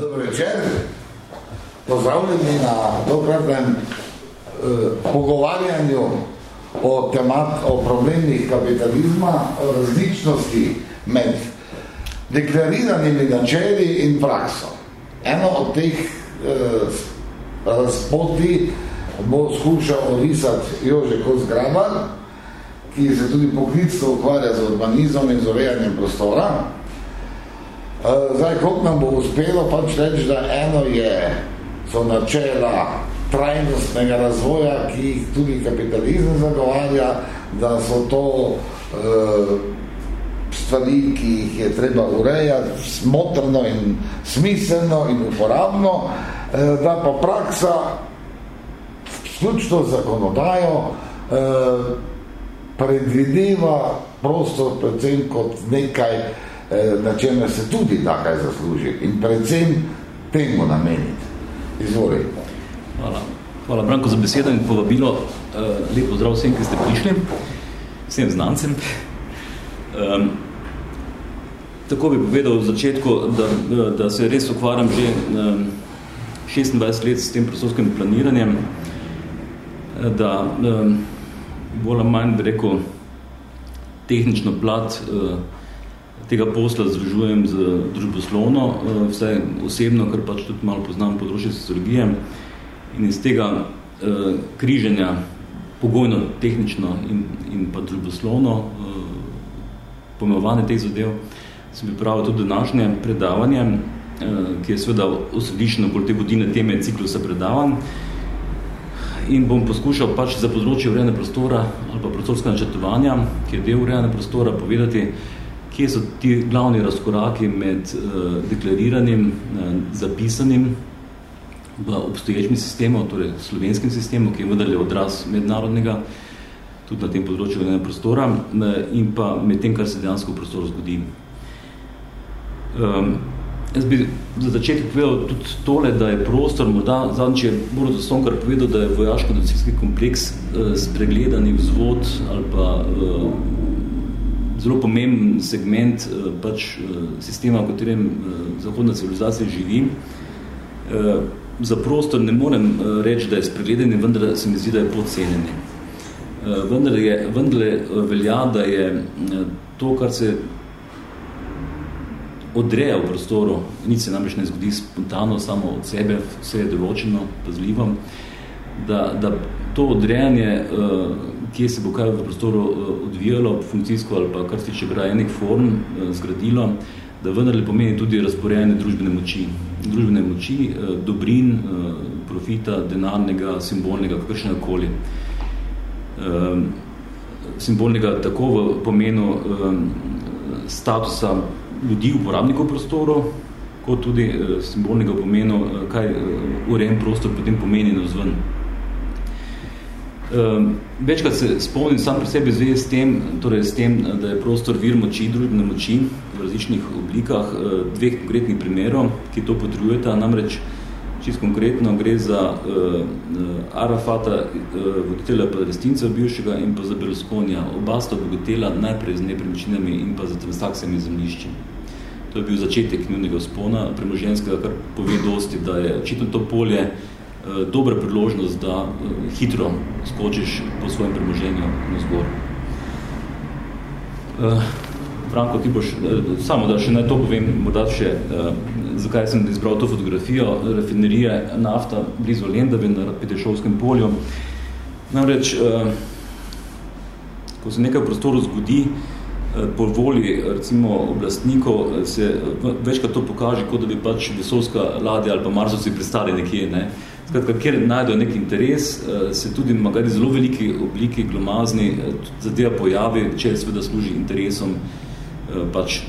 Dobro večer. Pozdravljeni na tokratnem eh, pogovarjanju o, temat, o problemih kapitalizma, o različnosti med deklariranimi načeli in prakso. Eno od teh eh, razpoti bo skušal orisati Jože Kozgrabar, ki se tudi poklicno ukvarja z urbanizmom in z urejanjem prostora. Zdaj, koliko nam bo uspelo pač reči, da eno je, so načela trajnostnega razvoja, ki jih tudi kapitalizem zagovarja, da so to uh, stvari, ki jih je treba urejati smotrno in smiselno in uporabno, uh, da pa praksa vključno zakonodajo uh, predvideva prostor predvsem kot nekaj, uh, na čemer se tudi takaj zasluži in predvsem temu nameniti. Izvolite. Hvala. Hvala, Branko, za besedo in povabilo. Uh, lep pozdrav vsem, ki ste prišli, vsem znancem. Um, tako bi povedal v začetku, da, da se res ukvarjam že um, 26 let s tem prostorskim planiranjem, da um, bolj manj, bi rekel, tehnično plat uh, tega posla združujem z družboslovno, uh, vse osebno, kar pač tudi malo poznam področje sociologije, in iz tega uh, križenja pogojno, tehnično in, in pa družboslovno uh, pomelovanje teh zadev sem pripravil tudi današnje predavanje, uh, ki je seveda osredično bolj te godine teme ciklusa predavanj. In bom poskušal pač za področje urejene prostora ali pa prostorska načrtovanja, ki je del urejene prostora, povedati, kje so ti glavni razkoraki med uh, deklariranim, uh, zapisanim v obstoječem sistemu, torej slovenskem sistemu, ki je vendarle odraz mednarodnega, tudi na tem področju venega prostora, in pa med tem, kar se dejansko v prostoru zgodi. Um, jaz bi za začetek povedal tudi tole, da je prostor, morda zadnjič je Borod Stonkar povedal, da je vojaško-nacijski kompleks uh, spregledani vzvod ali pa uh, zelo pomemben segment uh, pač, uh, sistema, v katerem uh, zahodna civilizacija živi. Za prostor ne morem eh, reči, da je spregledeni, vendar se mi zdi, da je podcenjeni. Eh, vendar, je, vendar eh, velja, da je to, kar se odreja v prostoru, nič se namreč ne zgodi spontano, samo od sebe, vse je določeno, pazljivo, da, da to odrejanje, kje se bo kaj v prostoru odvijalo, funkcijsko ali pa kar se tiče grajenih form, zgradilo, da vendarle pomeni tudi razporejanje družbene moči. Družbene moči, eh, dobrin, eh, profita, denarnega, simbolnega, kakršnega koli. Eh, simbolnega tako v pomenu statusa ljudi, uporabnikov prostoru, kot tudi simbolnega pomenu, kaj urejen prostor potem pomeni na vzven. Um, večkrat se spomnim sam pri sebi zvezi s tem, torej s tem, da je prostor vir moči, družbene moči v različnih oblikah, uh, dveh konkretnih primerov, ki to potrebujeta, namreč čisto konkretno gre za uh, Arafata, uh, voditelja palestincev bivšega in pa za Berlusconija. Oba sta obogatela najprej z nepremičninami in pa za transakcijami zemljišči. To je bil začetek njunega spona premoženskega, kar pove dosti, da je očitno to polje Eh, dobra priložnost, da eh, hitro skočiš po svojem premoženju na zgor. Eh, Franko, ti boš, samo da še ne to povem, morda še, zakaj sem izbral to fotografijo rafinerije nafta blizu Lendave na Petešovskem polju. Namreč, ko se nekaj v prostoru zgodi, po voli recimo oblastnikov se večkrat to pokaže, kot da bi pač vesolska ladja ali pa Marsovci pristali nekje, ne? Skratka, kjer najdejo nek interes, eh, se tudi magari zelo veliki obliki glomazni eh, zadeva pojavi, če seveda služi interesom eh, pač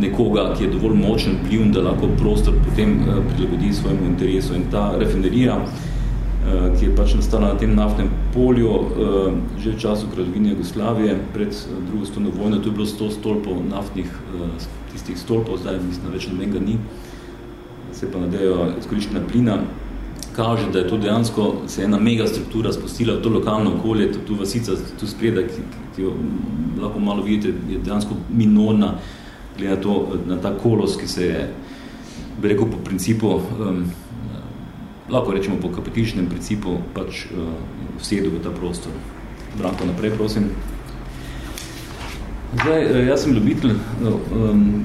nekoga, ki je dovolj močen vpliv, da lahko prostor potem prilagodi svojemu interesu. In ta refinerija, ki je pač nastala na tem naftnem polju, že v času kraljevine Jugoslavije, pred drugo stolno vojno, to je bilo 100 stolpov naftnih, tistih stolpov, zdaj mislim, več nobenega ni, se pa nadejo izkoriščena plina, kaže, da je to dejansko se ena mega struktura spustila v to lokalno okolje, tu vasica, tu spreda, ki, ki jo lahko malo vidite, je dejansko minorna, glede to, na ta kolos, ki se je bi rekel, po principu, um, lahko rečemo po kapitaličnem principu, pač uh, vsedu v ta prostor. Branko, naprej, prosim. Zdaj, eh, jaz sem ljubitelj um,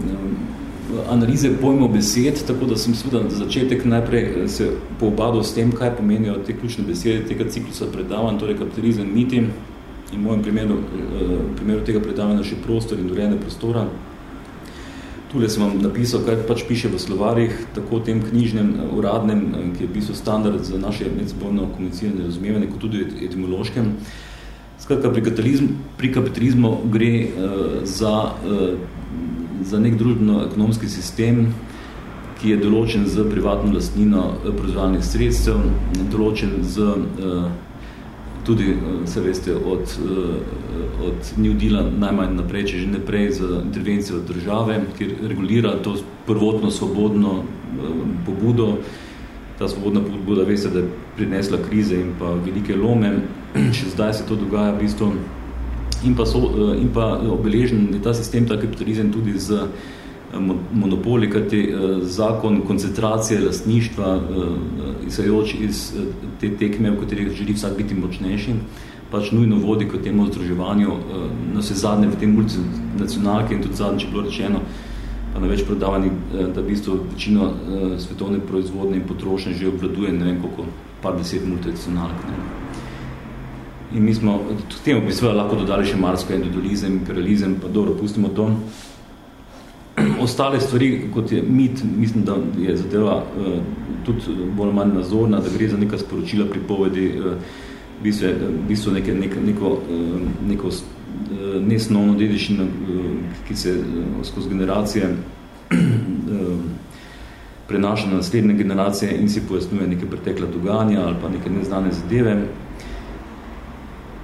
analize pojmov besed, tako da sem seveda za začetek najprej se poobadil s tem, kaj pomenijo te ključne besede tega ciklusa predavanj, torej kapitalizem, miti in v mojem primeru, v primeru tega predavanja še prostor in dorejene prostora. Tule sem vam napisal, kaj pač piše v slovarih, tako tem knjižnem, uradnem, ki je v bistvu standard za naše medsebojno komuniciranje, razumevanje, kot tudi etimološkem. Skratka, pri kapitalizmu, pri kapitalizmu gre uh, za, uh, za nek družbeno-ekonomski sistem, ki je določen z privatno lastnino uh, proizvalnih sredstev, določen z uh, tudi, uh, se veste, od, od New Deala najmanj naprej, če že ne prej, z intervencijo države, ki regulira to prvotno svobodno pobudo, ta svobodna pobuda, veste, da je prinesla krize in pa velike lome, še zdaj se to dogaja v bistvu, in pa, so, eh, in pa obeležen je ta sistem, ta kapitalizem tudi z eh, monopoli, kajti eh, zakon koncentracije lastništva, izhajajoč iz te tekme, v katerih želi vsak biti močnejši, pač nujno vodi k temu združevanju, na vse zadnje v tem multinacionalke in tudi zadnje, če bilo rečeno, pa na več prodavanjih, eh, da v bistvu večino svetovne proizvodne in potrošnje že obvladuje, ne vem koliko, par deset multinacionalk. Ne. In mi smo, k temu bi seveda lahko dodali še marsko endodolizem, imperializem, pa dobro, pustimo to. Ostale stvari, kot je mit, mislim, da je zadeva uh, tudi bolj manj nazorna, da gre za neka sporočila pripovedi, uh, v bistvu, v bistvu neke, nek, neko, uh, neko Eh, nesnovno dediščino, eh, ki se eh, skozi generacije prenaša na naslednje generacije in si pojasnuje neke pretekla dogajanja ali pa neke neznane zadeve.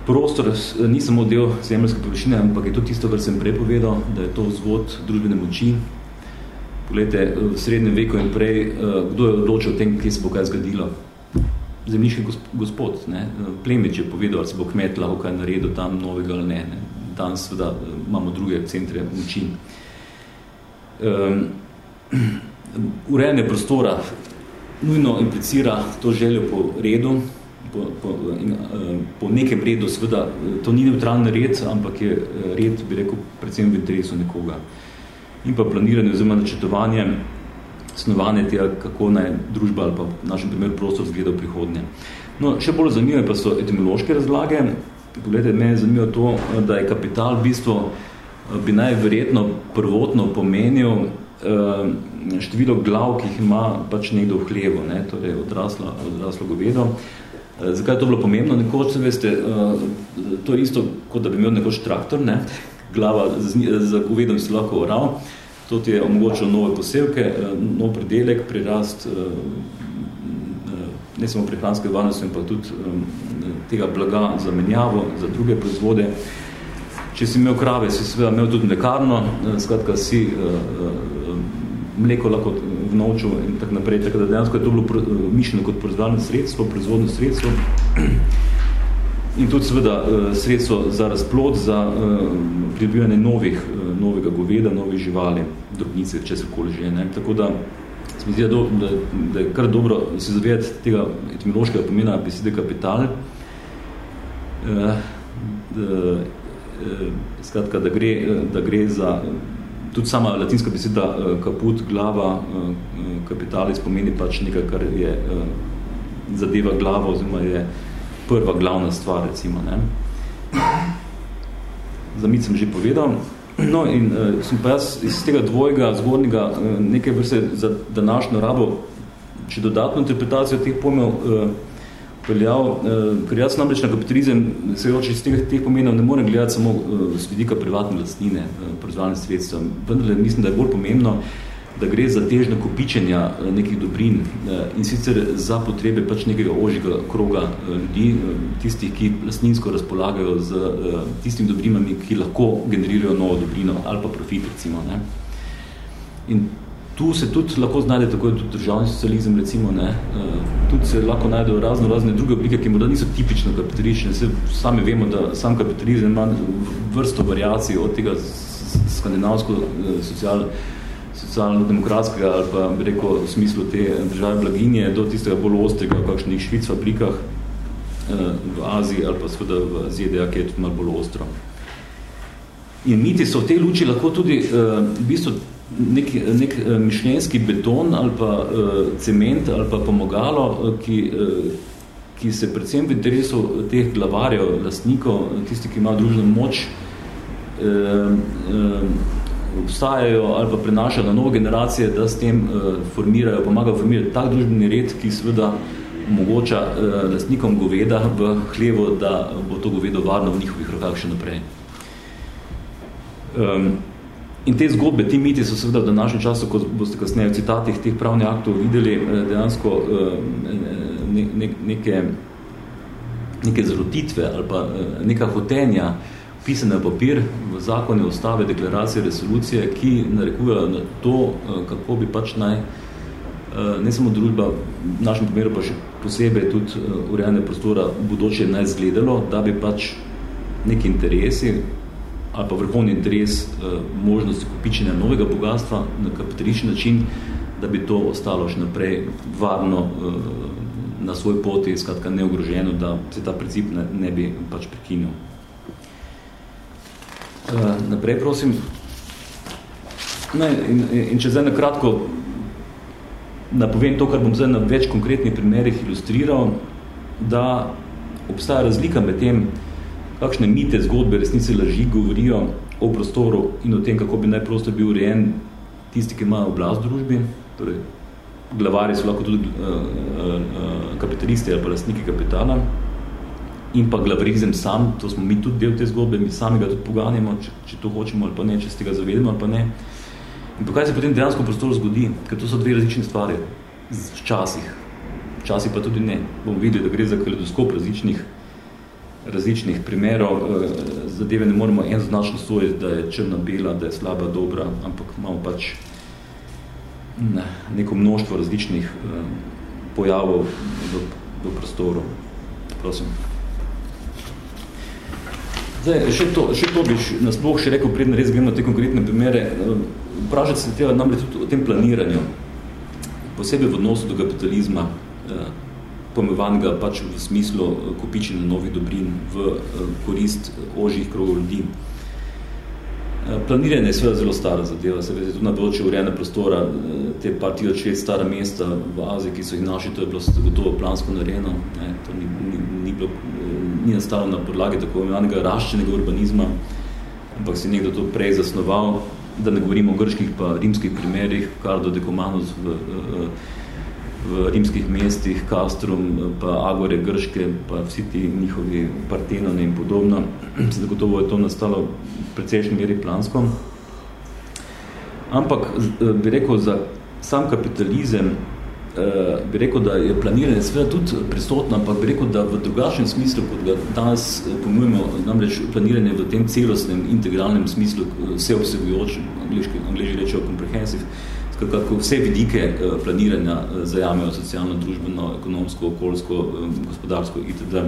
Prostor ni samo del zemljske površine, ampak je to tisto, kar sem prepovedal, da je to vzvod družbene moči. Poglejte, v srednjem veku in prej, kdo je odločil o tem, kje se bo kaj zgodilo? Zemljiški gospod, ne? plemič je povedal, ali se bo kmet lahko kaj naredil tam novega ali ne. ne? danes seveda imamo druge centre moči. Um, urejanje prostora nujno implicira to željo po redu, po, po, in, uh, po nekem redu, seveda, to ni neutralni red, ampak je red, bi rekel, predvsem v interesu nekoga. In pa planiranje oziroma načrtovanje, snovanje tega, kako naj družba ali pa v našem primeru prostor zgleda v prihodnje. No, še bolj zanimive pa so etimološke razlage, Poglejte, meni je zanimivo to, da je kapital v bistvu bi najverjetno prvotno pomenil število glav, ki jih ima pač nekdo v hlevu, ne? torej odraslo, odraslo govedo. Uh, zakaj je to bilo pomembno? Nekoč, se veste, uh, to je isto, kot da bi imel nekoč traktor, ne? glava za govedom si lahko oral, to ti je omogočilo nove posevke, uh, nov predelek, prirast ne samo prehranske varnosti, ampak tudi tega blaga za menjavo, za druge proizvode. Če si imel krave, si seveda imel tudi mlekarno, eh, skratka si mleko lahko vnovčil in tak naprej, tako da dejansko je to bilo mišljeno kot proizvodno sredstvo, proizvodno sredstvo in tudi seveda uh, sredstvo za razplod, za uh, pridobivanje novih, novega goveda, novih živali, drobnice, če se koli že. Ne? Tako da se mi zdi, da, da, da je kar dobro se zavedati tega etimološkega pomena besede kapital. Da, uh, skratka, da gre, da gre za tudi sama latinska beseda uh, kaput, glava, uh, kapitalis pomeni pač nekaj, kar je zadeva glavo, oziroma je prva glavna stvar, recimo. Ne. Za mit sem že povedal. No, in uh, sem pa jaz iz tega dvojega zgornjega uh, nekaj vrste za današnjo rabo, če dodatno interpretacijo teh pojmev uh, peljal, uh, ker jaz namreč na kapitalizem se oči iz teh, teh pomenov ne morem gledati samo uh, z vidika privatne lastnine, uh, proizvalne sredstva. Vendar mislim, da je bolj pomembno, da gre za težne kopičenja eh, nekih dobrin eh, in sicer za potrebe pač nekega ožjega kroga eh, ljudi, tistih, ki lastninsko razpolagajo z tistim dobrinami, ki lahko generirajo novo dobrino ali pa profit, recimo. Ne. In tu se tudi lahko znajde tako je tudi državni socializem, recimo, ne. tudi se lahko najdejo razno razne druge oblike, ki morda niso tipično kapitalistične. Se sami vemo, da sam kapitalizem ima vrsto variacij od tega skandinavsko social socialno-demokratskega ali pa bi rekel v smislu te države blaginje do tistega bolj ostrega v kakšnih švic fabrikah v Aziji ali pa seveda v ZDA, ki je tudi malo bolj ostro. In miti so v tej luči lahko tudi v bistvu nek, nek mišljenjski beton ali pa cement ali pa pomagalo, ki, ki se predvsem v interesu teh glavarjev, lastnikov, tisti, ki imajo družno moč, obstajajo ali pa prenašajo na nove generacije, da s tem uh, formirajo, pomagajo formirati tak družbeni red, ki seveda omogoča uh, lastnikom goveda v hlevo, da bo to govedo varno v njihovih rokah še naprej. Um, in te zgodbe, ti miti so seveda v današnjem času, ko boste kasneje v citatih teh pravnih aktov videli, dejansko uh, ne, ne, neke, neke zrotitve ali pa neka hotenja, pisane na papir v zakone, ustave, deklaracije, resolucije, ki narekujejo na to, eh, kako bi pač naj, eh, ne samo družba, v našem primeru pa še posebej tudi eh, urejanje prostora bodoče naj zgledalo, da bi pač neki interesi ali pa vrhovni interes možnosti kopičenja novega bogatstva na kapitalični način, da bi to ostalo še naprej varno na svoj poti, skratka neogroženo, da se ta princip ne, ne bi pač prekinil. Uh, naprej, prosim. Ne, in, in če zdaj nakratko napovem to, kar bom zdaj na več konkretnih primerih ilustriral, da obstaja razlika med tem, kakšne mite, zgodbe, resnice, laži govorijo o prostoru in o tem, kako bi naj prostor bil urejen tisti, ki imajo oblast v družbi, torej glavari so lahko tudi uh, uh, kapitalisti ali pa lastniki kapitala, in pa glavrizem sam, to smo mi tudi del te zgodbe, mi sami ga tudi poganjamo, če, če to hočemo ali pa ne, če se tega zavedemo ali pa ne. In pa kaj se potem dejansko v prostoru zgodi, ker to so dve različne stvari, včasih, včasih pa tudi ne. Bomo videli, da gre za kaleidoskop različnih, različnih primerov, zadeve ne moramo enoznačno stojiti, da je črna bela, da je slaba, dobra, ampak imamo pač ne, neko mnoštvo različnih pojavov v, v prostoru. Prosim. Zdaj, še to, še to bi nasploh še rekel, predno res gremo na te konkretne primere. Vprašati se tega namreč tudi o tem planiranju, posebej v odnosu do kapitalizma, eh, pomevanega pač v smislu eh, kopičenja novih dobrin v eh, korist ožjih krogov ljudi. Planiranje je seveda zelo stara zadeva, se vezi tudi na področju urejene prostora, te par tisoč let stara mesta v Aziji, ki so jih našli, to je bilo zagotovo plansko narejeno, ne, to ni, ni, ni, bilo, ni nastalo na podlagi tako imenovanega raščenega urbanizma, ampak si nekdo to prej zasnoval, da ne govorimo o grških pa rimskih primerih, kar do Dekomanus v, v rimskih mestih, Castrum, pa Agore grške, pa vsi ti njihovi partenone in podobno, zagotovo je to nastalo precejšnji meri plansko. Ampak bi rekel, za sam kapitalizem bi rekel, da je planiranje sveda tudi prisotno, ampak bi rekel, da v drugačnem smislu, kot ga danes pomujemo, namreč planiranje v tem celostnem, integralnem smislu, vse obsegujoč, angliški, angliži rečejo comprehensive, kako vse vidike planiranja zajamejo socialno, družbeno, ekonomsko, okoljsko, gospodarsko itd.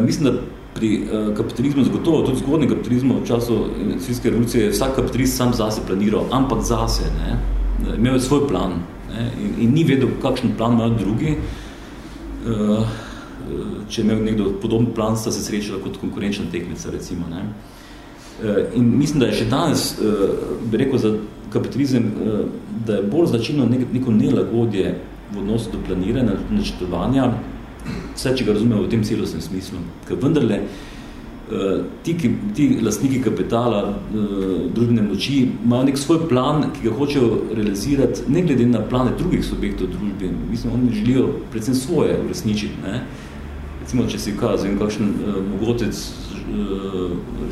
Mislim, da pri kapitalizmu, zagotovo tudi zgodni kapitalizmu v času svitske revolucije je vsak kapitalist sam zase planiral, ampak zase, ne, imel je svoj plan ne, in, in ni vedel, kakšen plan imajo drugi. Če je imel nekdo podoben plan, sta se srečala kot konkurenčna tekmica, recimo. Ne. In mislim, da je še danes, bi rekel, za kapitalizem, da je bolj značilno neko nelagodje v odnosu do planiranja, načrtovanja, vse, če ga razumemo v tem celostnem smislu. Ker vendarle, ti, ti lastniki kapitala, družbene moči, imajo nek svoj plan, ki ga hočejo realizirati, ne glede na plane drugih subjektov družbe. Mislim, oni želijo predvsem svoje uresničiti. Ne? Recimo, če si kazujem, kakšen mogotec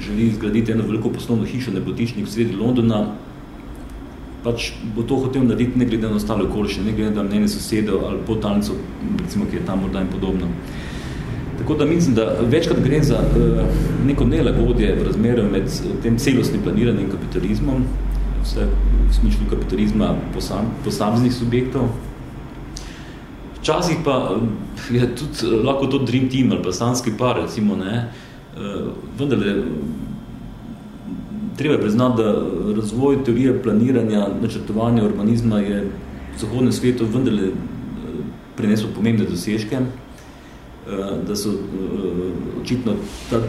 želi zgraditi eno veliko poslovno hišo nebotičnik v sredi Londona, pač bo to hotel narediti ne glede na ostale okoliščine, ne glede na mnenje sosedov ali potalnico, recimo, ki je tam morda in podobno. Tako da mislim, da večkrat gre za uh, neko nelagodje v razmerju med tem celostnim planiranjem kapitalizmom, vse v smislu kapitalizma posam, posameznih subjektov. Včasih pa je tudi lahko to dream team ali pa stanski par, recimo, ne, vendar treba priznati, da razvoj teorije planiranja, načrtovanja urbanizma je v zahodnem svetu vendarle prinesel pomembne dosežke, da so očitno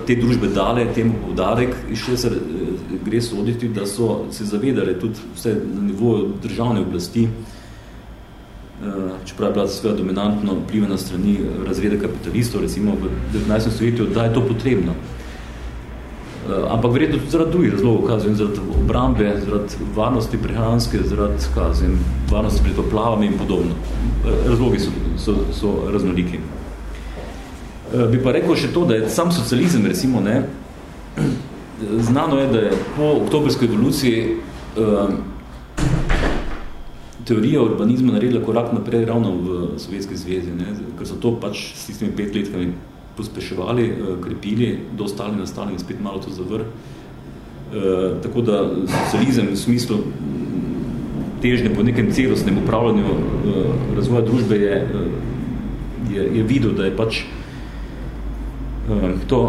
te družbe dale temu povdarek, iz česar gre soditi, da so se zavedali tudi vse na nivoju državne oblasti, čeprav je bila seveda dominantno vplivena strani razreda kapitalistov, recimo v 19. stoletju, da je to potrebno. Ampak verjetno tudi zaradi drugih razlogov, kazujem, zaradi obrambe, zaradi varnosti prehranske, zaradi kazujem, varnosti pred poplavami in podobno. Razlogi so, so, so raznoliki. Bi pa rekel še to, da je sam socializem, recimo, ne, znano je, da je po oktobrski evoluciji um, teorija urbanizma naredila korak naprej ravno v Sovjetski zvezi, ne, ker so to pač s tistimi petletkami pospeševali, eh, krepili, dostali, nastali in spet malo to zavr. E, tako da socializem v smislu težnje po nekem celostnem upravljanju e, razvoja družbe je, je, je videl, da je pač to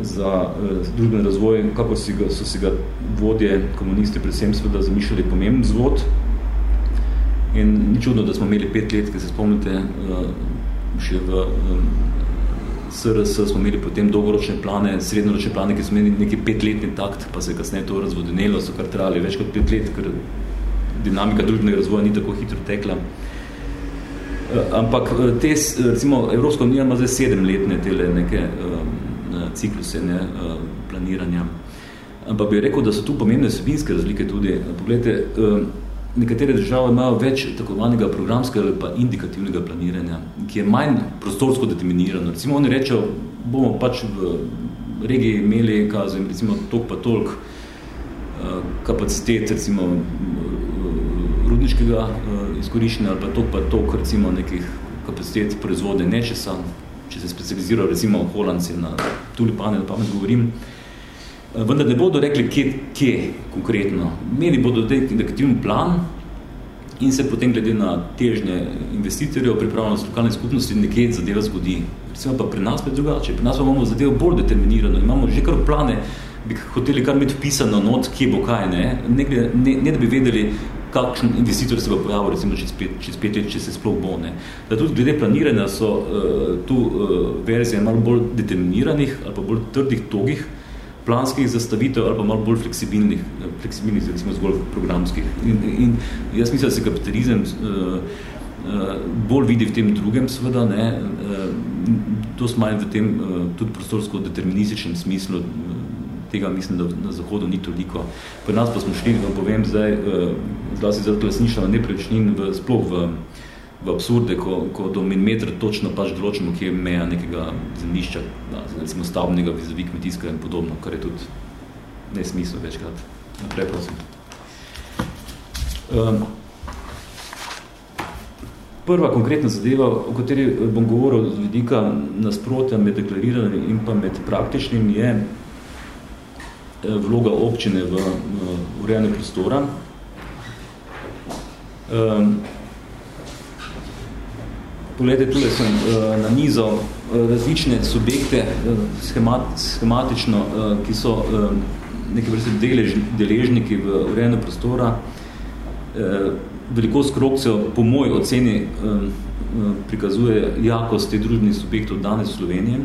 za družben razvoj, kako si ga, so si ga vodje komunisti predvsem seveda zamišljali pomemben zvod. In ni čudno, da smo imeli pet let, ki se spomnite, še v SRS smo imeli potem dolgoročne plane, srednjoročne plane, ki smo imeli neki petletni takt, pa se je kasneje to razvodenelo, so kar trajali več kot pet let, ker dinamika družbenega razvoja ni tako hitro tekla. Eh, ampak eh, te, recimo, Evropska unija ima zdaj sedemletne tele neke um, cikluse ne, planiranja. Ampak bi rekel, da so tu pomembne sebinske razlike tudi. Poglejte, um, nekatere države imajo več takovanega programskega ali pa indikativnega planiranja, ki je manj prostorsko determinirano. Recimo oni rečejo, bomo pač v regiji imeli, kazem, recimo tok pa tolk uh, kapacitet, recimo rudniškega uh, izkoriščenja ali pa tok pa tok, recimo nekih kapacitet proizvode nečesa, če se specializirajo recimo holandci na tulipane, da pamet govorim, Eh, vendar ne bodo rekli, kje, kje konkretno. Meni bodo dati indikativni plan in se potem glede na težnje investitorjev, pripravljenost lokalne skupnosti, nekje zadeva zgodi. Recimo pa pri nas pa je drugače. Pri nas pa imamo zadevo bolj determinirano. Imamo že kar plane, bi hoteli kar imeti pisano not, kje bo kaj, ne? Ne, ne, ne da bi vedeli, kakšen investitor se bo pojavil, recimo čez pet, čez pet let, če se sploh bo. Ne? Da tudi glede planiranja so uh, tu uh, verzije malo bolj determiniranih ali pa bolj trdih, togih, planskih zastavitev ali pa malo bolj fleksibilnih, fleksibilnih recimo zgolj programskih. In, in jaz mislim, da se kapitalizem uh, uh, bolj vidi v tem drugem, seveda, ne, uh, to smajem v tem uh, tudi prostorsko determinističnem smislu, uh, tega mislim, da na Zahodu ni toliko. Pri nas pa smo šli, vam povem zdaj, uh, zlasti zato lesništva neprečnin v, sploh v v absurde, ko, ko do milimetra točno pač določimo, kje je meja nekega zemljišča, da, recimo stavbnega vizavi kmetijska in podobno, kar je tudi nesmisel večkrat. Naprej, prosim. Um, prva konkretna zadeva, o kateri bom govoril z vidika nasprotja med deklariranim in pa med praktičnim, je eh, vloga občine v, v urejanju prostora. Um, Poglejte, tule sem uh, na nizo uh, različne subjekte, uh, schemat, schematično, uh, ki so uh, neke vrste delež, deležniki v urejenju prostora. Uh, velikost krokcev po moji oceni uh, prikazuje jakost te družbenih subjektov danes v Sloveniji.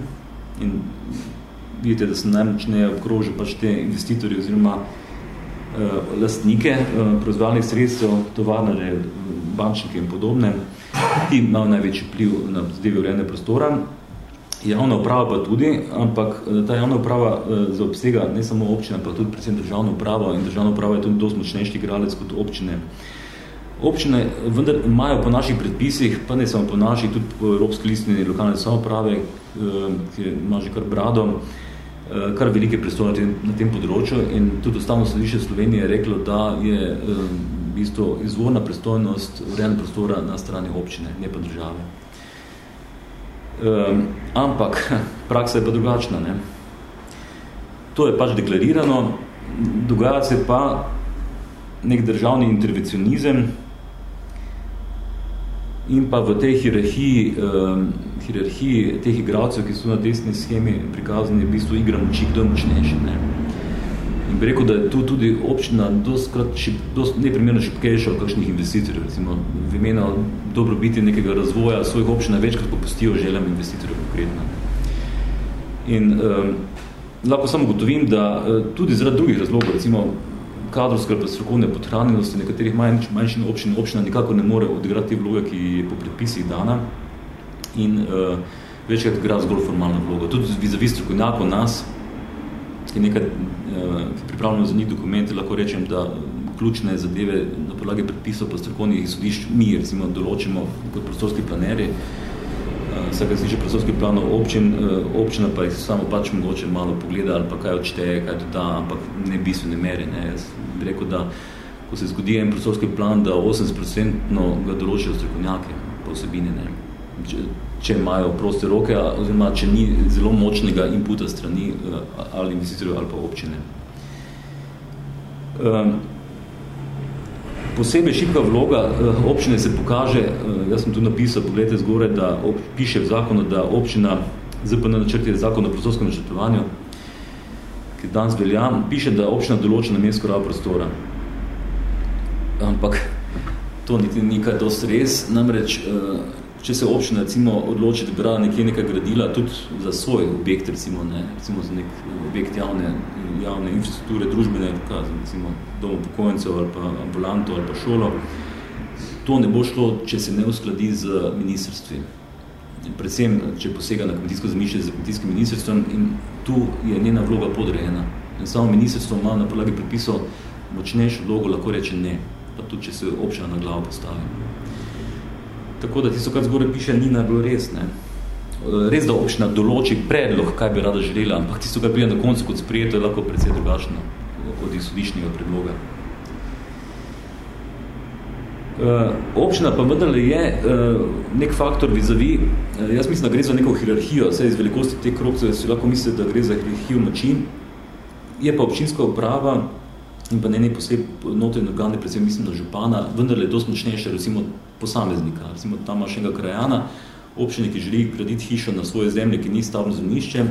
In vidite, da se najmočneje obkroži pač te investitorje oziroma uh, lastnike uh, proizvalnih sredstev, tovarnare, bančnike in podobne. Ki ima največji pliv na zadeve urejene prostora. Javna uprava pa tudi, ampak eh, ta javna uprava eh, za obsega ne samo občine, pa tudi predvsem državna uprava in državna uprava je tudi dosti močnejši igralec kot občine. Občine vendar imajo po naših predpisih, pa ne samo po naših, tudi po Evropski listini lokalne samouprave, eh, ki ima že kar brado, kar velike predstavljati na tem področju in tudi ustavno središče Slovenije je reklo, da je v bistvu izvorna pristojnost urejena prostora na strani občine, ne pa države. Um, ampak praksa je pa drugačna. Ne? To je pač deklarirano, dogaja se pa nek državni intervencionizem in pa v tej hierarhiji, um, hierarhiji teh igralcev, ki so na desni schemi prikazani, v bistvu igra moči, kdo je močnejši. Ne? In bi rekel, da je tu tudi občina dost, šip, dost neprimerno šipkejša od kakšnih investitorjev. Recimo, v imenu dobrobiti nekega razvoja svojih občina večkrat popustijo željam investitorjev konkretno. In um, lahko samo gotovim, da uh, tudi zaradi drugih razlogov, recimo kadrovske pa strokovne podhranjenosti nekaterih manjš, manjših občin, občina nikako ne more odigrati vloge, ki je po predpisih dana in uh, večkrat igra zgolj formalna vloga. Tudi vizavi strokovnjakov nas, ki nekaj uh, pripravljamo za njih dokumente, lahko rečem, da ključne zadeve na podlagi predpisov pa strokovnih sodišč mi recimo določimo kot prostorski planeri, vse, kar se tiče prostorskih planov občin, občina pa jih samo pač mogoče malo pogleda ali pa kaj odšteje, kaj doda, ampak ne bistvene mere. Ne. Jaz bi rekel, da ko se zgodi en prostorski plan, da 80% ga določijo strokovnjaki po vsebini. Ne. Če imajo proste roke, oziroma če ni zelo močnega inputa strani ali investitorjev ali pa občine. Um, posebej šibka vloga uh, občine se pokaže, uh, jaz sem tu napisal, pogledajte zgore, da ob, piše v zakonu, da občina ZPN načrt je zakon o prostorskem načrtovanju, ki danes veljam, piše, da občina določa namensko rabo prostora. Ampak to niti nikaj dosti res, namreč če se občina recimo odloči, da bi nekje nekaj gradila, tudi za svoj objekt, recimo, ne, recimo za nek objekt javne, javne infrastrukture, družbene, kaj, recimo dom upokojencev ali pa ambulanto ali pa šolo, to ne bo šlo, če se ne uskladi z ministrstvi. Predvsem, če posega na kmetijsko zamišlje z kmetijskim ministrstvom in tu je njena vloga podrejena. In samo ministrstvo ima na podlagi predpisov močnejšo vlogo, lahko reče ne, pa tudi, če se občina na glavo postavi. Tako da tisto, kar zgore piše, ni najbolj res. Ne. Res, da občina določi predlog, kaj bi rada želela, ampak tisto, kar pride na koncu kot sprejeto, je lahko precej drugačno od izhodišnjega predloga. Uh, občina pa vendarle je uh, nek faktor vizavi, uh, jaz mislim, da gre za neko hierarhijo, vse iz velikosti te krokce, si lahko mislite, da gre za hierarhijo moči, je pa občinska uprava in pa ne ne poseb notranje organe, predvsem mislim, da župana, vendarle je dost močnejše, recimo posameznika. Recimo, tam imaš enega krajana, občine, ki želi graditi hišo na svoje zemlje, ki ni stavno zemljišče,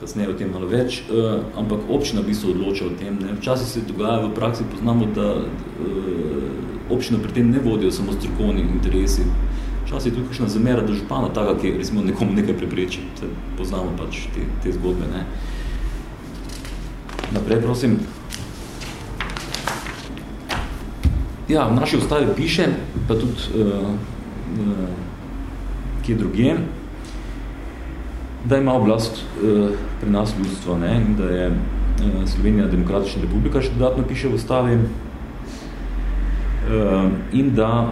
kasneje o tem malo več, uh, ampak občina bi se odločila o tem. Ne. Včasih se dogaja v praksi, poznamo, da uh, občina pri tem ne vodijo samo strokovni interesi. Včasih je tudi kakšna zamera do župana, taka, ki recimo nekomu nekaj prepreči. Se poznamo pač te, te zgodbe. Ne. Naprej, prosim. Ja, v naši ustavi piše, pa tudi uh, uh, kje drugje, da ima oblast uh, pri nas ljudstvo, ne? in da je uh, Slovenija demokratična republika, še dodatno piše v ustavi, uh, in da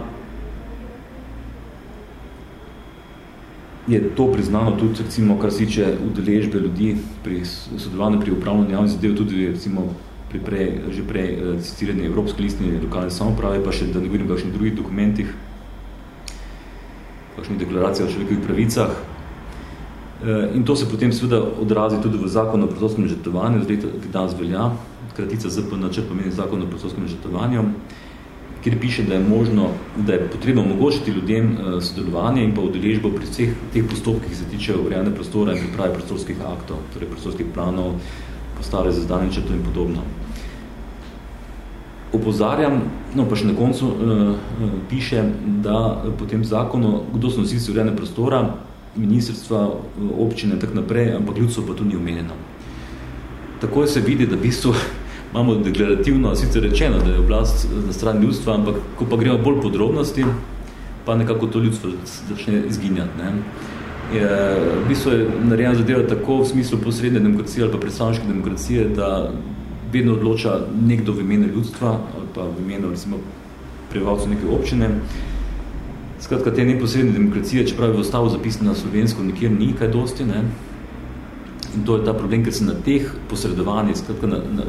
je to priznano tudi, recimo, kar se tiče udeležbe ljudi pri sodelovanju pri upravljanju javnih zadev, tudi recimo pri prej, že prej uh, citirani Evropske listne lokalne samoprave, pa še, da ne govorim kakšnih drugih dokumentih, kakšnih deklaracijah o človekovih pravicah. Uh, in to se potem seveda odrazi tudi v zakonu o prostorskem žrtovanju, ki danes velja, kratica ZP načrt pomeni zakon o prostorskem žrtovanju, kjer piše, da je možno, da je potrebno omogočiti ljudem uh, sodelovanje in pa udeležbo pri vseh teh postopkih, ki se tiče urejanja prostora in priprave prostorskih aktov, torej prostorskih planov, postale za zdanje in podobno. Opozarjam, no pa še na koncu uh, piše, da po tem zakonu, kdo so nosilci urejene prostora, ministrstva, občine in tak naprej, ampak ljudstvo pa tu ni omenjeno. Tako se vidi, da v bistvu imamo deklarativno sicer rečeno, da je oblast na strani ljudstva, ampak ko pa gremo bolj podrobnosti, pa nekako to ljudstvo začne izginjati. Ne? je, v bistvu je narejena zadeva tako v smislu posredne demokracije ali pa predstavniške demokracije, da vedno odloča nekdo v imenu ljudstva ali pa v imenu recimo prebivalcev neke občine. Skratka, te neposredne demokracije, čeprav je v ustavu zapisano na slovensko, nikjer ni kaj dosti, ne? In to je ta problem, ker se na teh posredovanjih, skratka na, na,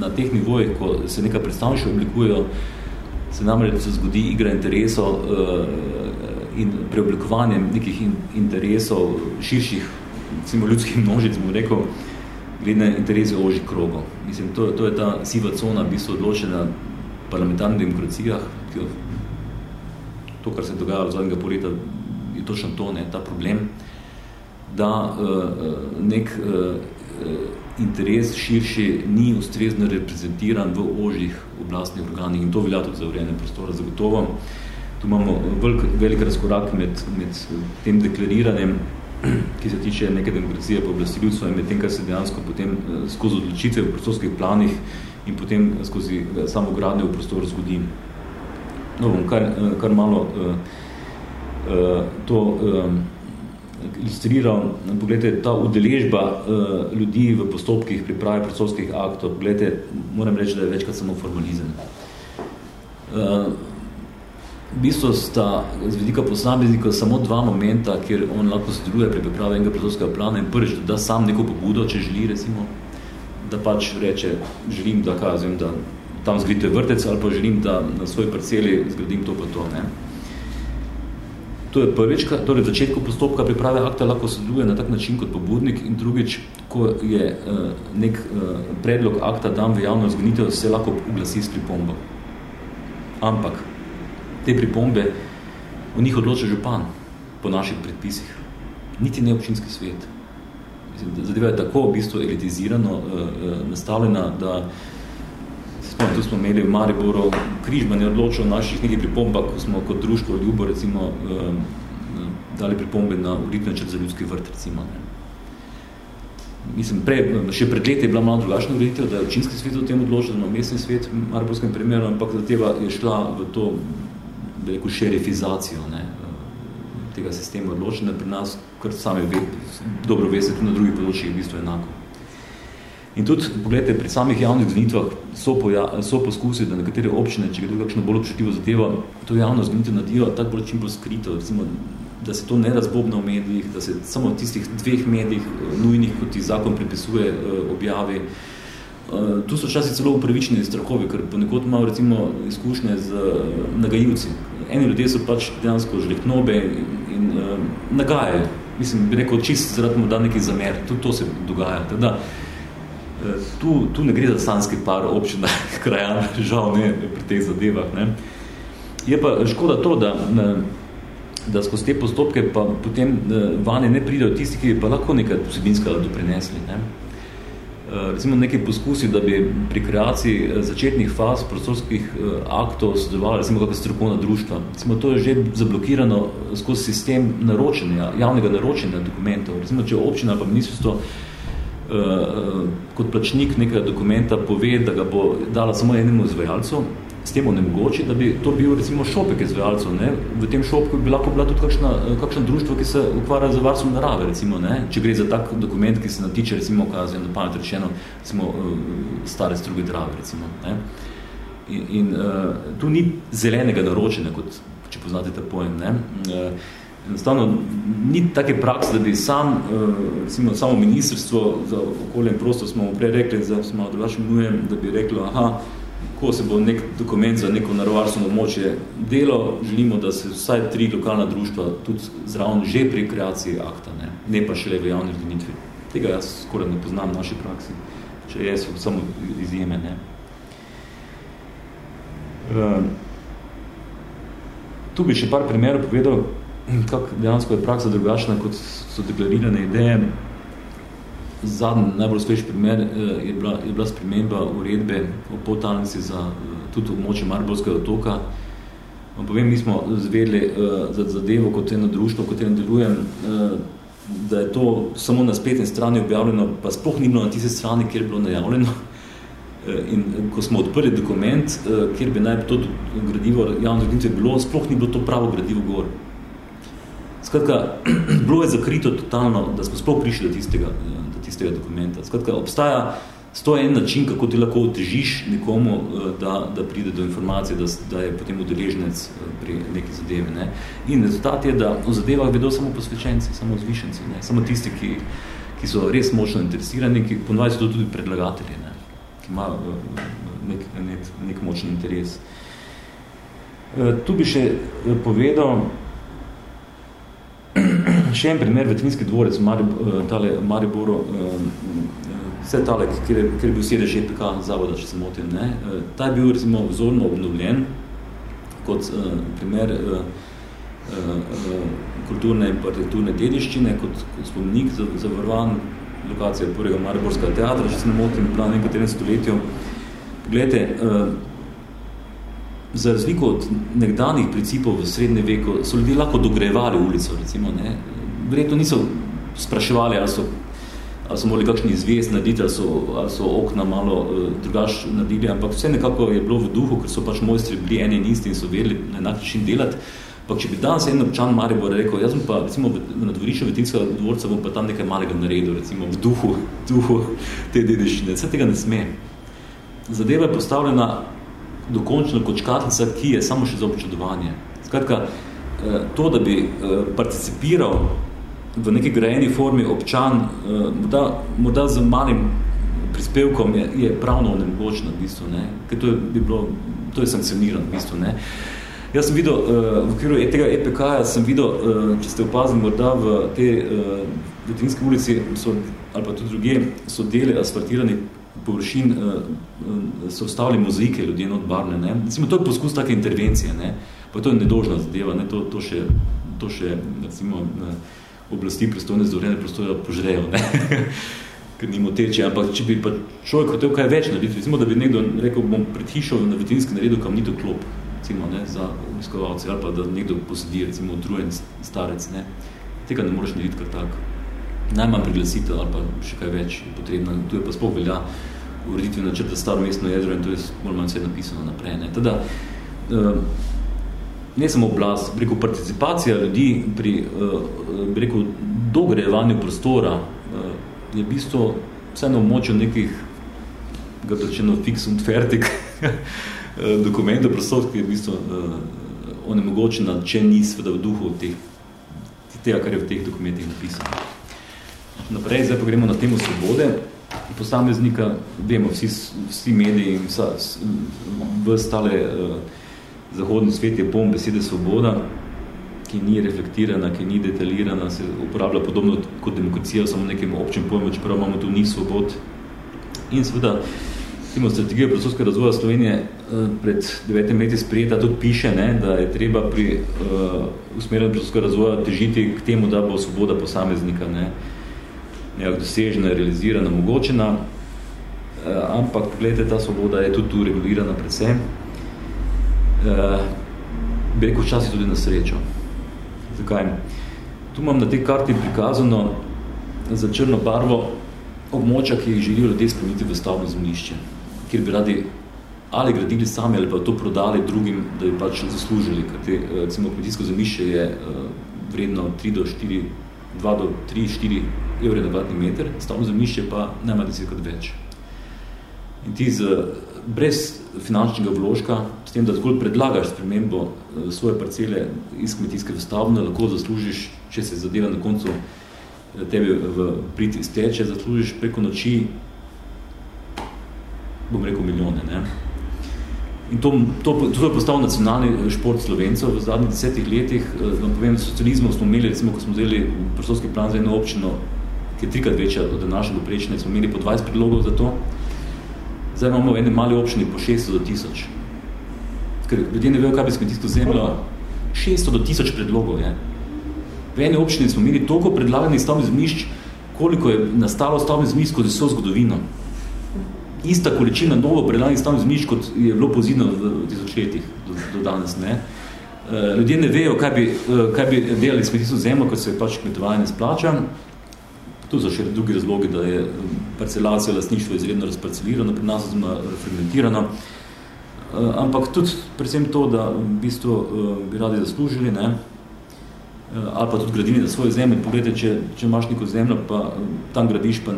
na teh nivojih, ko se nekaj predstavnišče oblikujejo, se namreč se zgodi igra interesov, uh, in preoblikovanjem nekih in, interesov širših, recimo ljudskih množic, bom rekel, glede interese ožjih krogov. Mislim, to, to je ta siva cona, v bistvu odločena v parlamentarnih demokracijah, ki to, kar se je dogajalo zadnjega poleta, je točno to, ne, ta problem, da uh, nek uh, interes širši ni ustrezno reprezentiran v ožjih oblastnih organih in to velja tudi za urejene prostore zagotovo. Tu imamo velik, velik razkorak med, med tem deklariranjem, ki se tiče neke demokracije po oblasti ljudstva in med tem, kar se dejansko potem skozi odločitve v prostorskih planih in potem skozi samo gradnje v prostor zgodi. No, bom kar, kar malo uh, uh, to uh, ilustriral. Poglejte, ta udeležba uh, ljudi v postopkih priprave prostorskih aktov, poglejte, moram reči, da je večkrat samo formalizem. Uh, v bistvu sta z vidika posameznika samo dva momenta, kjer on lahko sodeluje pri pripravi enega prostorskega plana in prvič, da sam neko pobudo, če želi, recimo, da pač reče, želim, da kazim, da tam zgradite vrtec ali pa želim, da na svoji parceli zgradim to pa to. Ne? To je prvič, torej v začetku postopka priprave akta lahko sodeluje na tak način kot pobudnik in drugič, ko je uh, nek uh, predlog akta dan v javno zgnitev, se lahko oglasi s pripombo. Ampak te pripombe v njih odloča župan po naših predpisih. Niti ne občinski svet. Mislim, zadeva je tako v bistvu elitizirano uh, uh, nastavljena, da No, tu smo imeli v Mariboru, Križman je odločil naših nekaj pripombah, ko smo kot društvo Ljubo recimo eh, dali pripombe na uritne črt za ljudski vrt, recimo. Ne. Mislim, pre, še pred leti je bila malo drugačna ureditev, da je občinski svet v tem odločil, da mestni svet v Mariborskem primeru, ampak zateva je šla v to veliko šerifizacijo ne, tega sistema odločenja pri nas, kar sami ve, dobro veste, tudi na drugih področjih je v bistvu enako. In tudi, pogledajte, pri samih javnih zvenitvah so, poja, so poskusi, da nekatere občine, če gre kakšno bolj občutljivo zadevo, to javno zvenitev nadijo tako bolj čim bolj skrito, recimo, da se to ne razbobna v medijih, da se samo v tistih dveh medijih eh, nujnih, kot ti zakon pripisuje, eh, objavi. Eh, tu so včasih celo upravični strahovi, ker ponekod imamo recimo izkušnje z nagajivci. Eni ljudje so pač dejansko žlehtnobe in, uh, nagajajo. Mislim, bi rekel, čist zaradi da neki zamer. Tudi to se dogaja. Teda, uh, Eh, tu, tu ne gre za sanski par občina, krajan, žal ne pri teh zadevah. Ne. Je pa škoda to, da, da skozi te postopke pa potem eh, vanje ne pridejo tisti, ki pa lahko nekaj posebinskega doprinesli. Ne. Eh, recimo neki poskusi, da bi pri kreaciji začetnih faz prostorskih aktov sodelovali, recimo kakšna strokovna društva. Recimo to je že zablokirano skozi sistem naročenja, javnega naročenja dokumentov. Recimo, če občina pa ministrstvo kot plačnik nekega dokumenta pove, da ga bo dala samo enemu izvajalcu, s tem onemogoči, da bi to bil recimo šopek izvajalcev. Ne? V tem šopku bi lahko bila tudi kakšna, kakšno društvo, ki se ukvarja za varstvom narave, recimo, ne? če gre za tak dokument, ki se natiče, recimo, kazim, na pamet rečeno, recimo, uh, stare struge drave, recimo. Ne? In, in uh, tu ni zelenega naročenja, kot če poznate ta pojem. Ne? Uh, enostavno ni take prakse, da bi sam, eh, recimo samo ministrstvo za okolje in prostor smo prej rekli, da smo malo drugače minujem, da bi reklo, aha, ko se bo nek dokument za neko narovarstveno območje delo, želimo, da se vsaj tri lokalna društva tudi zraven že pri kreaciji akta, ne, ne pa šele v javni organitvi. Tega jaz skoraj ne poznam v naši praksi, če jaz samo izjeme. Ne. Uh, tu bi še par primerov povedal, kako dejansko je praksa drugačna, kot so deklarirane ideje. Zadnji najbolj svež primer eh, je bila, je bila sprememba uredbe o potalnici za eh, tudi območje Marbolskega otoka. Vam povem, mi smo zvedli uh, za zadevo kot eno društvo, kot eno delujem, da je to samo na spletni strani objavljeno, pa sploh ni bilo na tiste strani, kjer je bilo najavljeno. In ko smo odprli dokument, kjer bi naj to gradivo javno zgodnice bilo, sploh ni bilo to pravo gradivo gor. Skratka, bilo je zakrito totalno, da smo sploh prišli do tistega, tistega dokumenta. Skratka, obstaja sto en način, kako ti lahko otežiš nekomu, eh, da, da pride do informacije, da, da je potem udeleženec eh, pri neki zadevi. Ne. In rezultat je, da o zadevah vedo samo posvečenci, samo zvišenci, ne. samo tisti, ki, ki so res močno interesirani, ki ponovaj so to tudi predlagatelji, ne. ki imajo eh, nek, nek, nek močni interes. Tu bi še povedal, še en primer, Vetvinski dvorec v Mariboru, eh, tale Mariboru, eh, vse tale, kjer, kjer je bil sedež EPK zavoda, če se motim, ne, eh, ta je bil recimo vzorno obnovljen kot primer kulturne in arhitekturne dediščine, kot, kot spomenik zavarovan lokacija prvega Mariborskega teatra, če se ne motim, bila v nekaterem stoletju. Poglejte, za razliko od nekdanjih principov v srednjem veku, so ljudje lahko dogrevali ulico, recimo, ne. Verjetno niso spraševali, ali so ali so morali kakšni izvez narediti, ali so, ali so okna malo uh, drugač naredili, ampak vse nekako je bilo v duhu, ker so pač mojstri bili eni in isti in so vedeli na enak način delati. Pa če bi danes en občan Maribor rekel, jaz bom pa recimo na dvorišču Vetinskega dvorca bom pa tam nekaj malega naredil, recimo v duhu, duhu te dediščine. Vse tega ne sme. Zadeva je postavljena dokončno kot škatlica, ki je samo še za občudovanje. Skratka, eh, to, da bi eh, participiral v neki grajeni formi občan, uh, morda, morda z malim prispevkom je, je pravno onemogočno v bistvu, ne? ker to je, bi bilo, to je sankcionirano v bistvu. Ne? Jaz sem videl, uh, v okviru tega EPK-ja sem videl, uh, če ste opazili, morda v te Vetinske ulici so, ali pa tudi druge, so dele asfaltirani površin, so ostavili mozaike ljudje odbarne. Ne? Recimo, to je poskus take intervencije, ne? pa to je nedožna zadeva, ne? To, to, še, to še, recimo, ne? Oblasti pristojne zdorjene prostora požrejo, ne? ker nimo teče. Ampak če bi pa človek hotel kaj več narediti, recimo, da bi nekdo rekel, bom pred hišo na vetinski naredil kamnito klop, recimo, ne, za obiskovalce, ali pa da nekdo posedi, recimo, utrujen starec, ne? tega ne moreš narediti kar tak. Najmanj priglasitev ali pa še kaj več je potrebno. Tu je pa spoh velja ureditvi načrta staro mestno jedro in to je bolj manj vse napisano naprej. Ne? Teda, uh, ne samo oblast, preko participacija ljudi pri preko dogrejevanju prostora uh, je v bistvu vse na območju nekih grdočeno fix und fertig dokumentov prostorskih, ki je v bistvu onemogočena, če ni sveda v duhu teh, tega, kar je v teh dokumentih napisano. Naprej, zdaj pa gremo na temo svobode. Posameznika, vemo, vsi, vsi mediji vsa, v stale uh, zahodni svet je poln besede svoboda, ki ni reflektirana, ki ni detaljirana, se uporablja podobno kot demokracija, samo nekem občem pojmu, čeprav imamo tu ni svobod. In seveda, timo strategija prostorskega razvoja Slovenije eh, pred devetem leti sprijeta tudi piše, ne, da je treba pri uh, usmerjanju prostorskega razvoja težiti k temu, da bo svoboda posameznika ne, nekak dosežena, realizirana, omogočena, uh, ampak, gledajte, ta svoboda je tudi tu regulirana predvsem bi rekel včasih tudi na srečo. Zakaj? Tu imam na tej karti prikazano za črno barvo območja, ki jih želijo ljudje spremeniti v stavno zemljišče, kjer bi radi ali gradili sami ali pa to prodali drugim, da bi pač zaslužili. Ker te, eh, recimo, kmetijsko zemljišče je uh, vredno 3 do 4, 2 do 3, 4 evre na kvadratni meter, stavno zemljišče pa nema desetkrat več. In ti z, brez finančnega vložka, s tem, da zgolj predlagaš spremembo eh, svoje parcele iz kmetijske vstavne, lahko zaslužiš, če se zadeva na koncu eh, tebe v prid izteče, zaslužiš preko noči, bom rekel, milijone. Ne? In to, to, to je postal nacionalni eh, šport Slovencev v zadnjih desetih letih. Vam povem, socializmu smo imeli, recimo, ko smo vzeli prostorski plan za eno občino, ki je trikrat večja od današnjega prečne, smo imeli po 20 predlogov za to. Zdaj imamo v eni mali občini po 600 do 1000. Ker ljudje ne vejo, kaj bi s kmetijsko zemljo. 600 do 1000 predlogov je. V eni občini smo imeli toliko predlaganih stavnih zmišč, koliko je nastalo stavnih zmišč skozi vso zgodovino. Ista količina novo predlaganih stavnih zmišč, kot je bilo pozidno v tisočletjih do, do danes. Ne? Eh, ljudje ne vejo, kaj bi, eh, kaj bi delali s kmetijsko zemljo, ko se pač kmetovanje splača. Tu so še drugi razlogi, da je um, parcelacija lastništva izredno razparcelirana, pri nas zelo fragmentirana. Uh, ampak tudi predvsem to, da v bistvu uh, bi radi zaslužili, ne? Uh, ali pa tudi gradili na svoje zemlje. Pogledajte, če, če imaš neko zemljo, pa tam gradiš, pa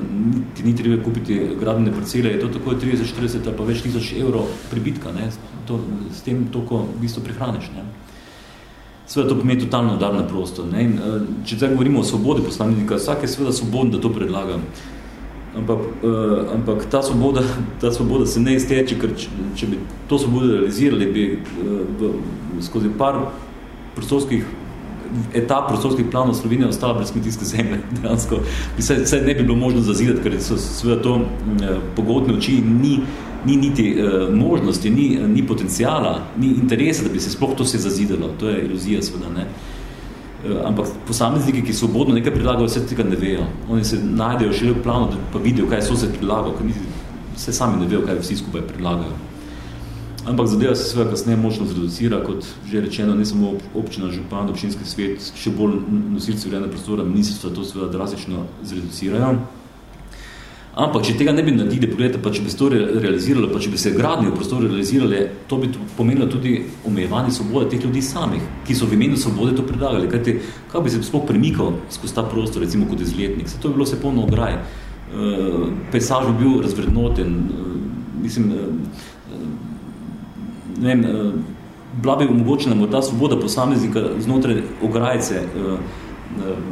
ti ni treba kupiti gradene parcele, je to tako 30, 40 ali pa več tisoč evrov pribitka. Ne? To, s tem toliko v bistvu prihraniš. Ne? Sveda to pomeni totalno dar na prosto. Ne? In, uh, če zdaj govorimo o svobodi poslanika, vsak je sveda svoboden, da to predlaga. Ampak, uh, ampak ta, svoboda, ta svoboda se ne izteče, ker če, če bi to svobodo realizirali, bi uh, v, skozi par prostorskih etap prostorskih planov Slovenije ostala brez kmetijske zemlje. Dejansko bi se, se ne bi bilo možno zazidati, ker so sveda to uh, pogotne oči ni ni niti uh, možnosti, ni, ni potencijala, ni interesa, da bi se sploh to se zazidalo. To je iluzija, seveda, ne. ampak posamezniki, ki svobodno nekaj predlagajo, vse tega ne vejo. Oni se najdejo še v planu, pa vidijo, kaj so se predlagali, ker vse sami ne vejo, kaj vsi skupaj predlagajo. Ampak zadeva se seveda kasneje možno zreducira, kot že rečeno, ne samo občina, župan, občinski svet, še bolj nosilci vrejene prostora, ministrstva to seveda drastično zreducirajo. Ampak, če tega ne bi naredili, pogledajte, pa če bi se to realiziralo, pa če bi se gradnje v prostoru realizirali, to bi pomenilo tudi omejevanje svobode teh ljudi samih, ki so v imenu svobode to predlagali. Kajte, kaj bi se sploh premikal skozi ta prostor, recimo kot izletnik? Se to bi bilo vse polno ograj. Uh, pejsaž bi bil razvrednoten, uh, mislim, uh, ne vem, eh, bila bi omogočena morda svoboda posameznika znotraj ograjice eh,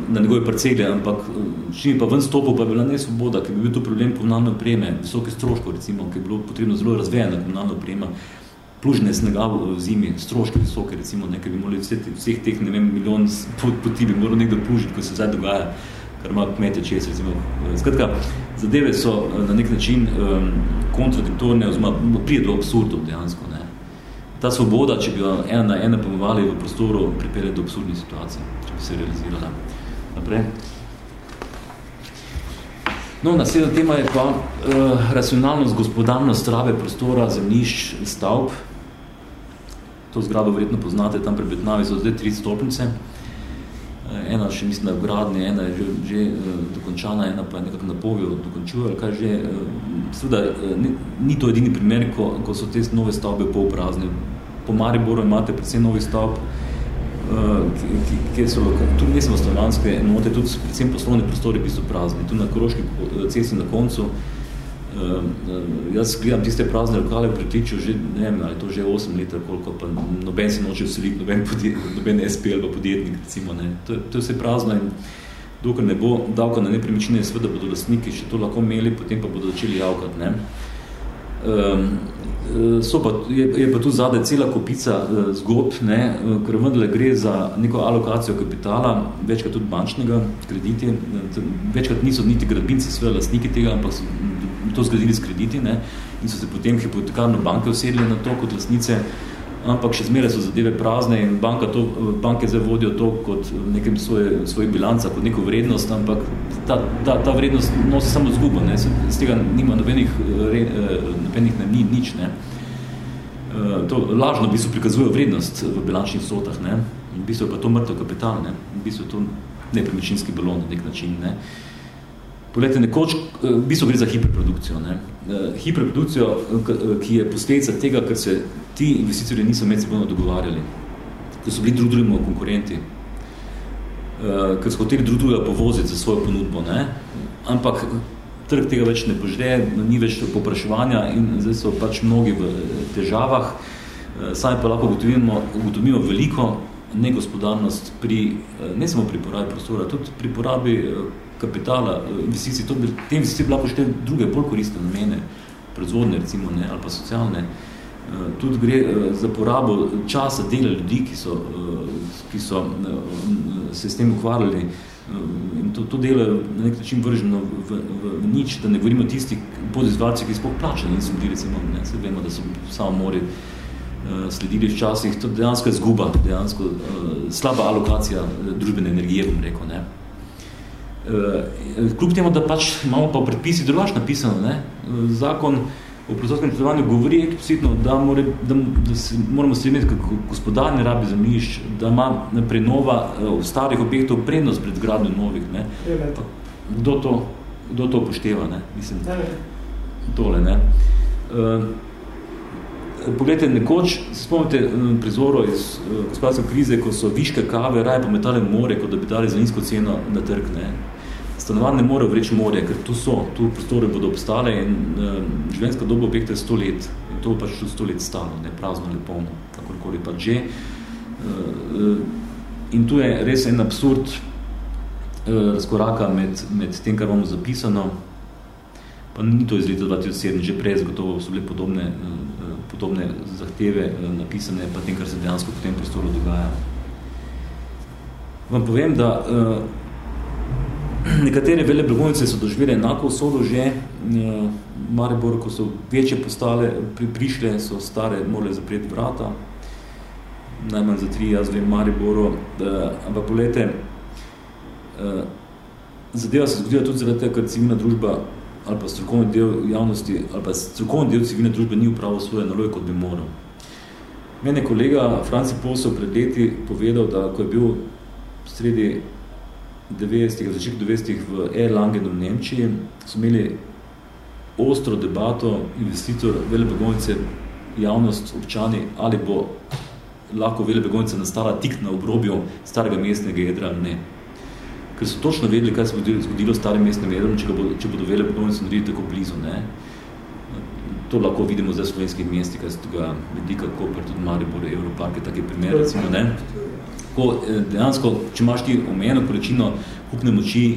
na njegove parcele, ampak eh, čim pa ven stopil, pa je bila ne svoboda, ki bi bil to problem komunalne opreme, visoke stroško recimo, ki je bilo potrebno zelo razvejena komunalna oprema, plužne snega v zimi, stroške visoke recimo, nekaj bi morali vseh, vseh teh, ne vem, milijon poti bi moral nekdo plužiti, ko se zdaj dogaja, kar ima kmetje čez, recimo. Skratka, zadeve so na nek način um, kontradiktorne, oziroma prije do absurdov dejansko, ne ta svoboda, če bi jo ena na ena pomovali v prostoru, pripelje do absurdnih situacij, se realizirala. Naprej. No, naslednja tema je pa uh, racionalnost, gospodarnost trave prostora, zemljišč, stavb. To zgrado verjetno poznate, tam pred Betnavi so zdaj tri stolpnice. Uh, ena še mislim, da je v gradni, ena je že, že uh, dokončana, ena pa je nekako napovijo dokončuje, ali kaj že. Uh, seveda, eh, ni, ni to edini primer, ko, ko so te nove stavbe polprazne. Po Mariboru imate predvsem novi stavb, kjer so tudi ne samo stanovanske enote, tudi predvsem poslovni prostori, ki so prazni. Tu na Koroški eh, cesti na koncu, uh, jaz gledam tiste prazne lokale v pritličju že, ne vem, ali to že 8 let, koliko pa noben se noče vseliti, noben, noben SP ali podjetnik, recimo, ne. To, to je vse prazno in dokler ne bo davka na nepremičnine, seveda bodo lastniki še to lahko imeli, potem pa bodo začeli javkati. Ne? Um, so pa, je, je pa tu zadaj cela kopica uh, zgodb, ne, ker vendle gre za neko alokacijo kapitala, večkrat tudi bančnega krediti, večkrat niso niti gradbinci sve lastniki tega, ampak so to zgradili s krediti ne, in so se potem hipotekarno banke usedli na to kot lastnice, ampak še zmeraj so zadeve prazne in banka to, banke zdaj vodijo to kot nekem svoje, svoje bilanca, kot neko vrednost, ampak ta, ta, ta vrednost nosi samo zgubo, ne? z tega nima nobenih, re, eh, nobenih ne, ni, nič. Ne? Eh, to lažno v bistvu prikazuje vrednost v bilančnih sotah, ne? v bistvu je pa to mrtev kapital, ne? v bistvu je to nepremičninski balon na nek način. Ne? Poglejte, nekoč, eh, v bistvu gre za hiperprodukcijo. Ne? Hiperprodukcijo, ki je posledica tega, ker se ti investitorji niso med sebojno dogovarjali, ker so bili drug drugim konkurenti, ker so hoteli drug drugega povoziti za svojo ponudbo, ne? ampak trg tega več ne požde, ni več popraševanja in zdaj so pač mnogi v težavah, sami pa lahko ugotovimo, ugotovimo veliko negospodarnost pri, ne samo pri porabi prostora, tudi pri porabi kapitala, uh, investicij, to bi, te investicije bila pošte druge, bolj koristne namene, proizvodne recimo, ne, ali pa socialne, Eh, tudi gre eh, za porabo časa dela ljudi, ki so, eh, ki so se s tem ukvarjali. In to, to delo je na nek način vrženo v, v, v nič, da ne govorimo tistih podizvalcev, ki sploh plačali niso bili, recimo, ne, se vemo, da so samo mori sledili včasih, to dejansko je zguba, dejansko slaba alokacija družbene energije, bom rekel. Ne. Kljub temu, da pač imamo pa predpisi drugač napisano, ne, zakon, v prostorskem načrtovanju govori eksplicitno, da, more, da, da se moramo stremeti k gospodarni rabi zemljišč, da ima prenova eh, v starih objektov prednost pred zgradnjo novih. Ne. Kdo, to, kdo to upošteva? Ne? Mislim, tole, ne. Uh, poglejte, nekoč, se spomnite uh, prizoro iz uh, gospodarske krize, ko so viške kave raje pometali more, kot da bi dali za nizko ceno na trg. Ne stanovanj ne more vreči morje, ker tu so, tu prostore bodo obstale in uh, življenjska doba objekta je 100 let in to pač 100 let stalo, ne prazno ali polno, kakorkoli pa že. Uh, in tu je res en absurd uh, razkoraka med, med tem, kar bomo zapisano, pa ni to iz leta 2007, že prej zgotovo so bile podobne, uh, podobne zahteve uh, napisane, pa tem, kar se dejansko v tem prostoru dogaja. Vam povem, da uh, nekatere vele blagovnice so doživele enako usodo že, Maribor, ko so večje postale, pri, prišle, so stare, morali zapreti vrata. najmanj za tri, jaz vem, Mariboru, uh, ampak polete, uh, zadeva se zgodila tudi zaradi tega, ker civilna družba ali pa strokovni del javnosti, ali pa strokovni del civilne družbe ni upravil svoje naloje, kot bi moral. Mene kolega Franci Posel pred leti povedal, da ko je bil sredi 90-ih, začetku 90-ih v Erlangenu v Nemčiji, so imeli ostro debato investitor velebegovnice javnost občani, ali bo lahko velebegovnica nastala tik na obrobju starega mestnega jedra ne. Ker so točno vedeli, kaj se bo zgodilo s starim mestnim jedrom, če, bo, če bodo velebegovnice naredili tako blizu. Ne. To lahko vidimo zdaj v slovenskih mestih, kaj se tega Medika, Koper, tudi Maribor, Evropark je taki primer, recimo, ne. Ko eh, dejansko, če imaš ti omejeno količino kupne moči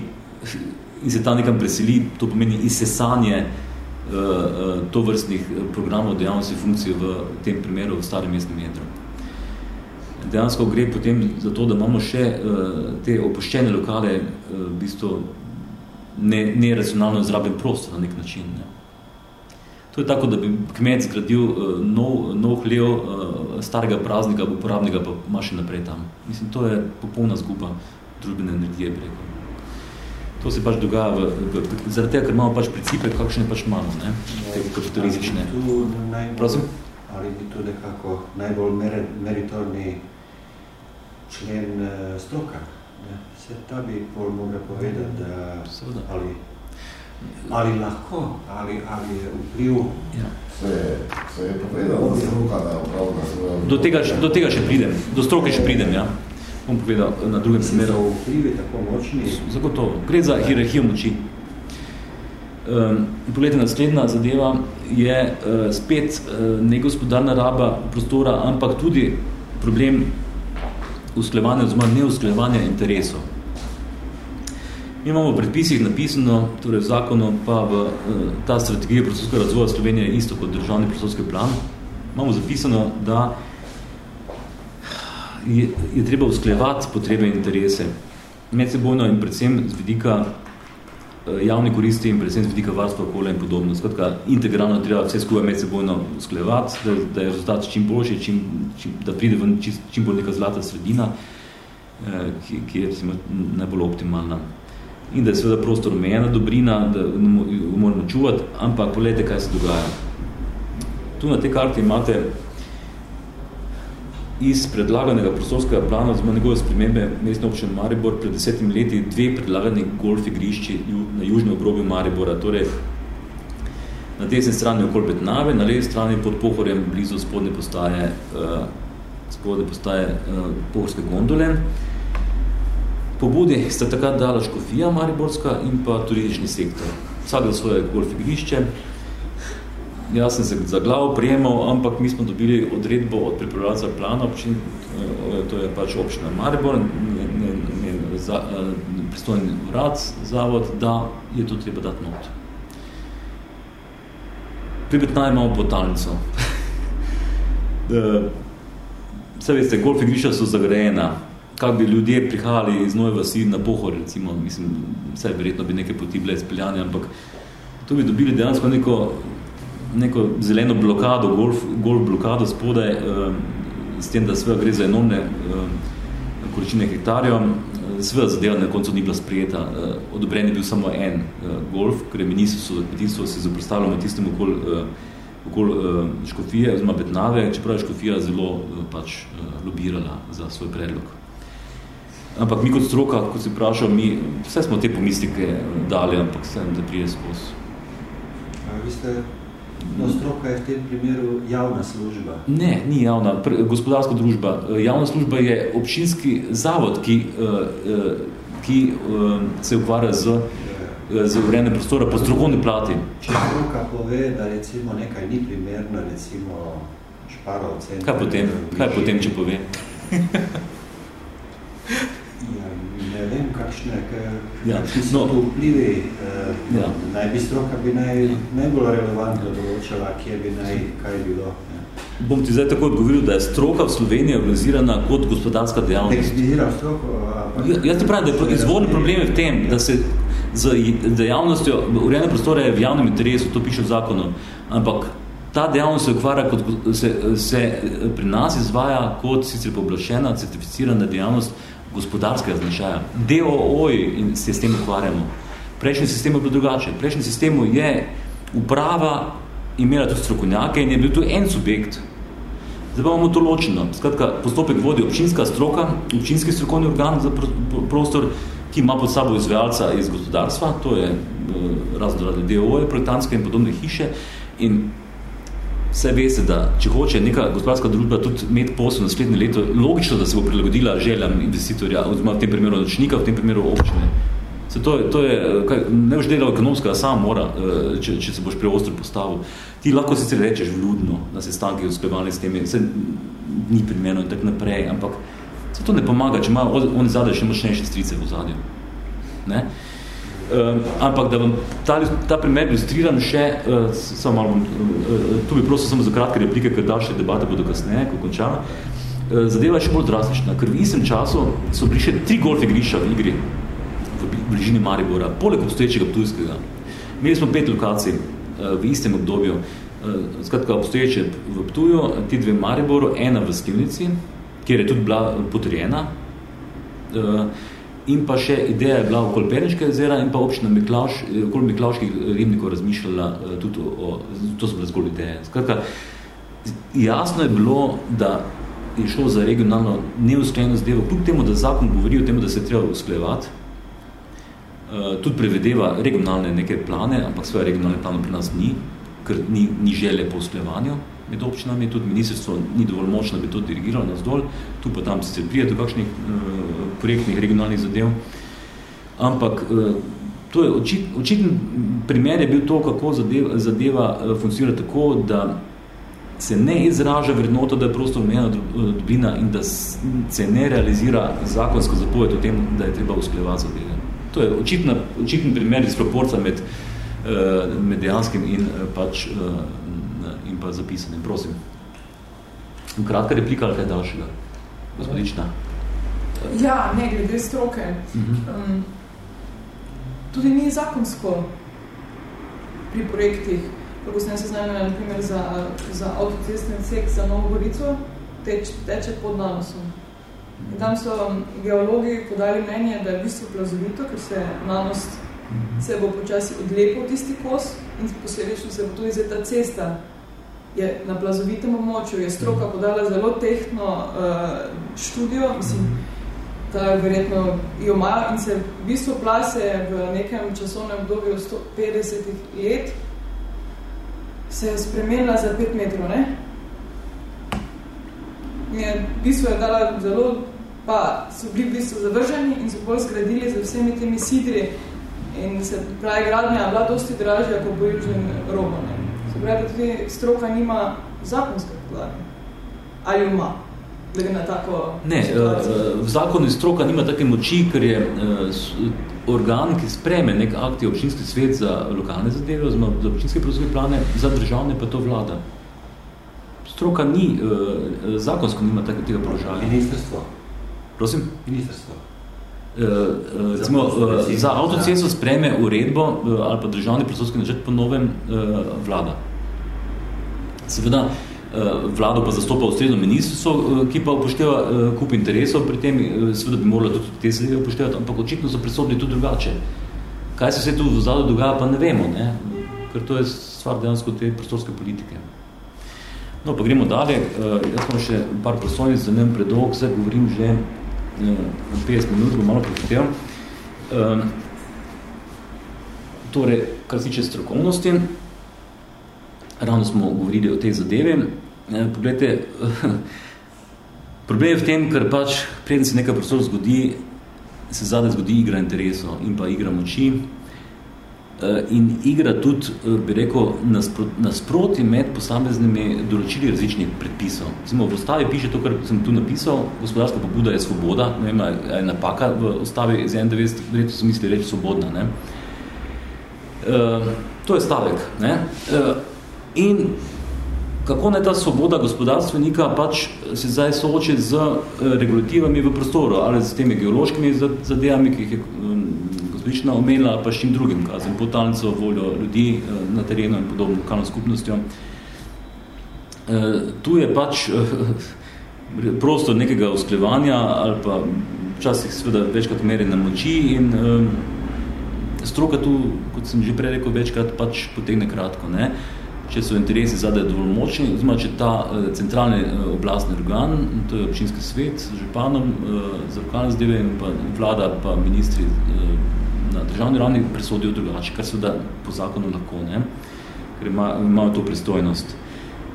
in se ta nekam preseli, to pomeni izsesanje uh, uh, to vrstnih programov dejavnosti funkcije v tem primeru v starem mestnem jedru. Dejansko gre potem za to, da imamo še te opuščene lokale v bistvu neracionalno ne izraben prostor na nek način. Ne. To je tako, da bi kmet zgradil uh, nov, nov hlev uh, starega praznika, uporabnega pa ima še naprej tam. Mislim, to je popolna zguba družbene energije, bi rekel. To se pač dogaja v, v, v, zaradi tega, ker imamo pač principe, kakšne pač imamo, ne? te kapitalistične. Prosim? Ali bi to nekako najbolj mer, meritorni člen uh, stroka? Ne? Se ta bi pol mogla povedati, da Seveda. ali Ali lahko, ali, ali je vpliv... Ja. Se, se je povedal, da stroka, da je upravna svojo... Do tega, do tega še pridem, do stroke še pridem, ja. Bom povedal na drugem primeru. So vplivi tako močni? Zagotovo. Gre za hierarhijo moči. Um, Poglejte, naslednja zadeva je uh, spet uh, negospodarna raba prostora, ampak tudi problem usklevanja oziroma neusklevanja interesov. Mi imamo v predpisih napisano, torej v zakonu, pa v eh, ta strategija prostorskega razvoja Slovenije je isto kot državni prostorski plan. Imamo zapisano, da je, je treba usklevati potrebe in interese medsebojno in predvsem z vidika eh, javne koristi in predvsem z vidika varstva okolja in podobno. Skratka, integralno treba vse skupaj medsebojno usklevati, da, da je rezultat čim boljši, čim, čim, da pride ven čim, čim bolj neka zlata sredina, eh, ki, ki je najbolj optimalna in da je seveda prostor omejena dobrina, da jo moramo čuvati, ampak pogledajte, kaj se dogaja. Tu na tej karti imate iz predlaganega prostorskega plana, oziroma njegove spremembe mestne občine Maribor pred desetimi leti dve predlagani golf igrišči na južnem obrobju Maribora, torej na desni strani okoli Betnave, na levi strani pod Pohorjem blizu spodne postaje, uh, spodne postaje uh, Pohorske gondole. Pobudi sta takrat dala škofija Mariborska in pa turistični sektor. Vsak za svoje golf igrišče. Jaz sem se za glavo prijemal, ampak mi smo dobili odredbo od pripravljalca plana občin, to je pač občina Maribor, pristojni urad, zavod, da je to treba dati not. Pri Betnaj imamo potalnico. Vse veste, golf igrišča so zagrajena, kak bi ljudje prihajali iz nove vasi na pohor, recimo, mislim, vse verjetno bi neke poti bile izpeljane, ampak to bi dobili dejansko neko, neko zeleno blokado, golf, golf blokado spodaj, eh, s tem, da sve gre za enormne eh, količine hektarjev, sve zadeva na koncu ni bila sprijeta. Eh, odobren je bil samo en eh, golf, ker je ministrstvo za kmetijstvo se zaprostavilo med tistem okol, eh, okol eh, škofije, oziroma Betnave, čeprav je škofija zelo eh, pač eh, lobirala za svoj predlog. Ampak mi kot stroka, kot si vprašal, mi vse smo te pomislike dali, ampak vse da prije skozi. Vi ste, no, stroka je v tem primeru javna služba? Ne, ni javna, gospodarska družba. Javna služba je občinski zavod, ki, ki se ukvarja z, z urejanjem prostora po strokovni plati. Če stroka pove, da recimo nekaj ni primerno, recimo šparov center... Kaj potem, kaj potem če pove? ne vem, kakšne, ja. kakšni so no. vplivi, eh, ja. naj bi stroka bi naj, najbolj relevantno določala, kje bi naj kaj bilo. Ja. Bom ti zdaj tako odgovoril, da je stroka v Sloveniji organizirana kot gospodarska dejavnost. Organizira stroko, ampak... Ja, jaz ti pravim, da je izvorni problem v tem, da se z dejavnostjo, urejene prostore je v javnem interesu, to piše v zakonu, ampak ta dejavnost se ukvarja, kot se, se pri nas izvaja kot sicer poblašena, certificirana dejavnost gospodarskega značaja. DOO in se s tem ukvarjamo. Prejšnji sistem je bilo drugače. Prejšnji sistemu je uprava imela tudi strokovnjake in je bil tu en subjekt. Zdaj imamo to ločeno. Skratka, postopek vodi občinska stroka, občinski strokovni organ za prostor, ki ima pod sabo izvajalca iz gospodarstva, to je eh, razno radi DOO, projektantske in podobne hiše. In vse veste, da če hoče neka gospodarska družba tudi imeti posel naslednje leto, logično, da se bo prilagodila željam investitorja, oziroma v tem primeru načnika, v tem primeru občine. Se to, to je, kaj, ne boš delal ekonomskega, sam mora, eh, če, če se boš preostro postavil. Ti lahko sicer rečeš vljudno, da se stanki usklevali s temi, se ni primerno in tak naprej, ampak se to ne pomaga, če ima oni zadaj še močnejše strice v zadju. Ne? Um, ampak da vam ta, ta primer ilustriram še, uh, samo malo, uh, tu bi prosil samo za kratke replike, ker daljše debate bodo kasneje, ko končam. Uh, zadeva je še bolj drastična, ker v istem času so bili še tri golf igrišča v igri v bližini Maribora, poleg obstoječega Ptujskega. Imeli smo pet lokacij uh, v istem obdobju, uh, skratka obstoječe v Ptuju, ti dve Mariboru, ena v Skivnici, kjer je tudi bila potrjena, uh, in pa še ideja je bila okoli Perniške jezera in pa občina Miklavš, okoli Miklavških ribnikov razmišljala eh, tudi o, to so bile zgolj ideje. Skratka, jasno je bilo, da je šlo za regionalno neusklejeno zadevo, kljub temu, da zakon govori o tem, da se treba usklejevati, eh, tudi prevedeva regionalne neke plane, ampak svoje regionalne plane pri nas ni, ker ni, ni želje po usklejevanju med občinami, tudi ministrstvo ni dovolj močno, da bi to dirigiralo nas dol, tu pa tam se prije do kakšnih uh, projektnih regionalnih zadev. Ampak uh, to je očit, očiten primer je bil to, kako zadeva, zadeva uh, funkcionira tako, da se ne izraža vrednota, da je prosto omejena dobina in da se ne realizira zakonsko zapoved o tem, da je treba usklevati zadeve. To je očitna, očiten primer disproporca med, med dejanskim in pač pa zapisanim. Prosim. Kratka replika ali kaj daljšega? Gospodična. Ja, ne, glede stroke. Uh -huh. um, tudi ni zakonsko pri projektih, kako sem se znamenila, na primer, za, za avtocestni sek za Novo Gorico, teč, teče pod nanosom. In tam so geologi podali mnenje, da je v bistvu plazovito, ker se nanos se bo počasi odlepil tisti kos in posledično se bo tudi za ta cesta je na plazovitem območju, je stroka mhm. podala zelo tehno uh, študijo, mislim, ta je verjetno jo imajo in se v bistvu plase v nekem časovnem obdobju 150 let se je spremenila za 5 metrov, ne? Je, v bistvu je dala zelo, pa so bili v bistvu zavrženi in so bolj zgradili za vsemi temi sidri in se pravi gradnja bila dosti dražja kot po južnem robu, ne? Pravi, da tudi stroka nima zakonske podlage. Ali ima? Glede na tako ne, eh, v zakonu stroka nima take moči, ker je eh, organ, ki spreme nek akti občinski svet za lokalne zadeve, oziroma za občinske prostorske plane, za državne pa to vlada. Stroka ni, eh, zakonsko nima tega položaja. Ministrstvo. Prosim? Ministrstvo. Recimo, za avtocesto spreme uredbo ali pa državni prostorski načrt po novem vlada. Seveda, eh, vlado pa zastopa ustrezno ministrstvo, eh, ki pa upošteva eh, kup interesov pri tem, seveda bi morala tudi te zadeve upoštevati, ampak očitno so prisotni tudi drugače. Kaj se se tu v zadu dogaja, pa ne vemo, ne? ker to je stvar dejansko te prostorske politike. No, pa gremo dalje. Jaz imam še par prosojnic, za nem predolg, zdaj govorim že 50 minut, bom malo profitev. Torej, kar se tiče strokovnosti, ravno smo govorili o tej zadeve. Eh, poglejte, problem je v tem, ker pač preden se nekaj prostor zgodi, se zade zgodi igra interesov in pa igra moči. Eh, in igra tudi, eh, bi rekel, nasproti med posameznimi določili različnih predpisov. Zimo, v ustavi piše to, kar sem tu napisal, gospodarska pobuda je svoboda, ne vem, je napaka v ustavi iz 91, verjetno so misli reči svobodna. Ne? Uh, to je stavek. Ne? Uh, In kako ne ta svoboda gospodarstvenika pač se zdaj sooči z eh, regulativami v prostoru, ali z temi geološkimi zadevami, ki jih je um, gospodična omenila, pa s čim drugim, kazem, potalnico, voljo ljudi eh, na terenu in podobno lokalno skupnostjo. tu je pač prostor nekega usklevanja ali pa včasih seveda večkrat meri na moči in stroka tu, kot sem že prej rekel, večkrat pač potegne kratko. Ne? Če so interesi zadaj dovolj močni, oziroma če ta centralni oblastni organ, to je občinski svet z županom, za lokalne zdeve in pa vlada pa ministri na državni ravni presodijo drugače, kar seveda po zakonu lahko, ne? ker imajo to pristojnost.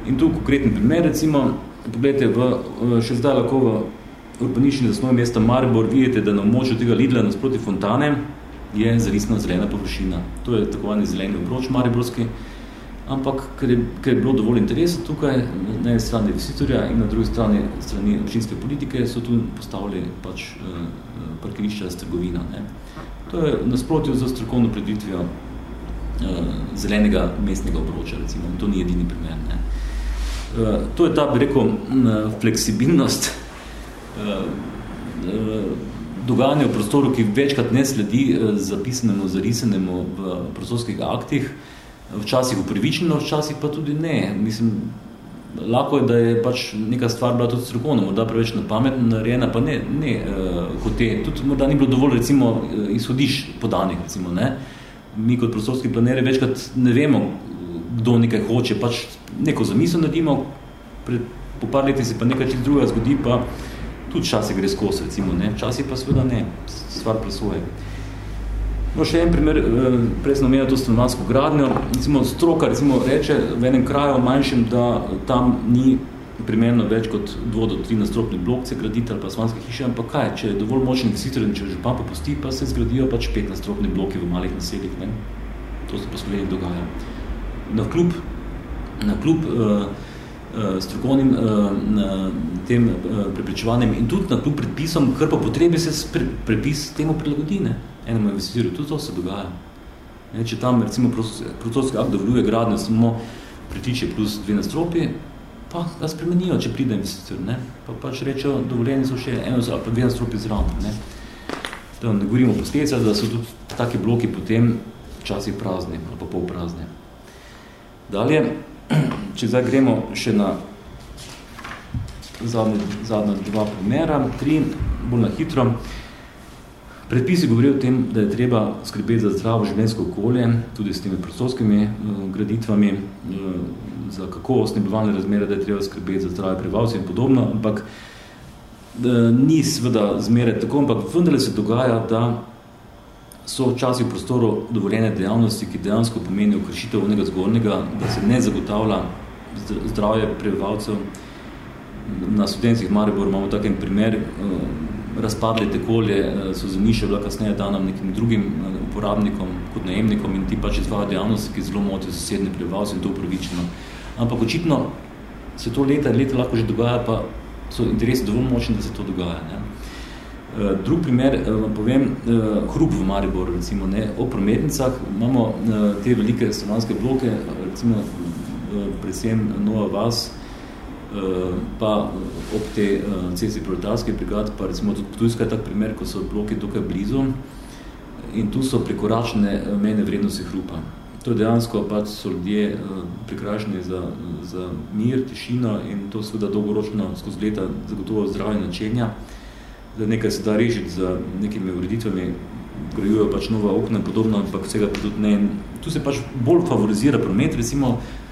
In tu konkretni primer, recimo, pogledajte, v, še zdaj lahko v urbanični zasnovi mesta Maribor vidite, da na območju tega Lidla nasproti fontane je zarisna zelena površina. To je takovani zeleni obroč mariborski, ampak ker je, ker je bilo dovolj interesa tukaj, na eni strani investitorja in na drugi strani strani občinske politike, so tu postavili pač eh, parkirišča z trgovina. Ne. To je nasprotju za strokovno preditvijo eh, zelenega mestnega obroča, recimo, in to ni edini primer. Ne. Eh, to je ta, bi rekel, fleksibilnost eh, eh, dogajanja v prostoru, ki večkrat ne sledi zapisanemu, zarisanemu v prostorskih aktih, včasih upravičeno, včasih pa tudi ne. Mislim, lahko je, da je pač neka stvar bila tudi strokovno, morda preveč na pamet narejena, pa ne, ne hote. Tudi morda ni bilo dovolj, recimo, izhodiš podanih, recimo, ne. Mi kot prostorski planere večkrat ne vemo, kdo nekaj hoče, pač neko zamisel naredimo, pred, po par leti se pa nekaj čist druga zgodi, pa tudi časi gre skozi, recimo, ne, časi pa seveda ne, stvar presoje. No, še en primer, eh, prej sem omenil to stanovansko gradnjo, recimo stroka recimo reče v enem kraju manjšem, da tam ni primerno več kot dvo do tri nastropni blokce graditi ali pa svanske hiše, ampak kaj, če je dovolj močni investitor in če že pa popusti, pa se zgradijo pač pet nastropni bloki v malih naseljih, ne? to se po Sloveniji dogaja na kljub, na kljub uh, strokovnim uh, tem uh, prepričevanjem in tudi na kljub predpisom, kar pa potrebi se pre, prepis temu prilagodi, ne? Enemu investitorju, tudi to se dogaja. Ne, če tam recimo prostorski akt dovoljuje gradnjo samo pritiče plus dve nastropi, pa ga spremenijo, če pride investitor, ne? pa pač rečejo, dovoljeni so še eno ali pa dve nastropi zraven. Ne? Da ne govorimo o posledicah, da so tudi taki bloki potem včasih prazni ali pa pol prazni. Dalje, če zdaj gremo še na zadnje, zadnje dva primera, tri, bolj na hitro. Predpisi govorijo o tem, da je treba skrbeti za zdravo življenjsko okolje, tudi s temi prostorskimi uh, graditvami, uh, za kakovostne bivalne razmere, da je treba skrbeti za zdrave prebivalce in podobno, ampak uh, ni seveda zmere tako, ampak vendar se dogaja, da so včasih v prostoru dovoljene dejavnosti, ki dejansko pomenijo kršitev onega zgornjega, da se ne zagotavlja zdravje prebivalcev. Na studencih Maribor imamo takem primer, eh, razpadle tekolje eh, so zemljišče bila kasneje dana nekim drugim eh, uporabnikom kot najemnikom in ti pač izvajo dejavnosti, ki zelo motijo sosedne prebivalce in to upravičeno. Ampak očitno se to leta in leta lahko že dogaja, pa so interesi dovolj močni, da se to dogaja. Ne? Eh, drug primer, vam povem, hrup v Mariboru, recimo, ne, o prometnicah, imamo te velike stanovanske bloke, recimo, predvsem Nova Vas, pa ob te cesti proletarske brigade, pa recimo tudi Ptujska je tak primer, ko so bloki tukaj blizu in tu so prekoračene mejne vrednosti hrupa. To je dejansko pač so ljudje prekrašeni za, za mir, tišino in to seveda dolgoročno skozi leta zagotovo zdravje načenja da nekaj se da rešiti z nekimi ureditvami, grajujo pač nova okna in podobno, ampak vsega pa tudi ne. Tu se pač bolj favorizira promet, recimo, eh,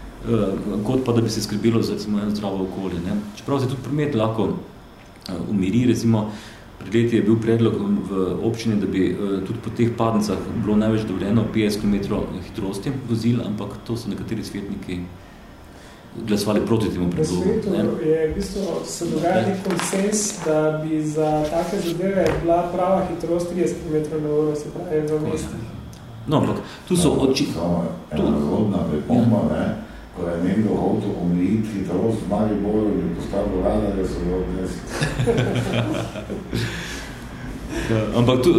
kot pa da bi se skrbilo za recimo, eno zdravo okolje. Ne. Čeprav se tudi promet lahko eh, umiri, recimo, pred leti je bil predlog v občini, da bi eh, tudi po teh padnicah bilo največ dovoljeno 50 km hitrosti vozil, ampak to so nekateri svetniki glasovali proti temu predlogu. Na svetu je v bistvu se dogaja nek konsens, da bi za take zadeve bila prava hitrost 30 km na uro, se pravi v mestu. No, ampak tu so oči... Tu... Ena zgodna pripomba, ja. ne, ko je nekdo hotel omejiti hitrost v Mariboru, bi postavil rada, da so. Ja, ampak tu,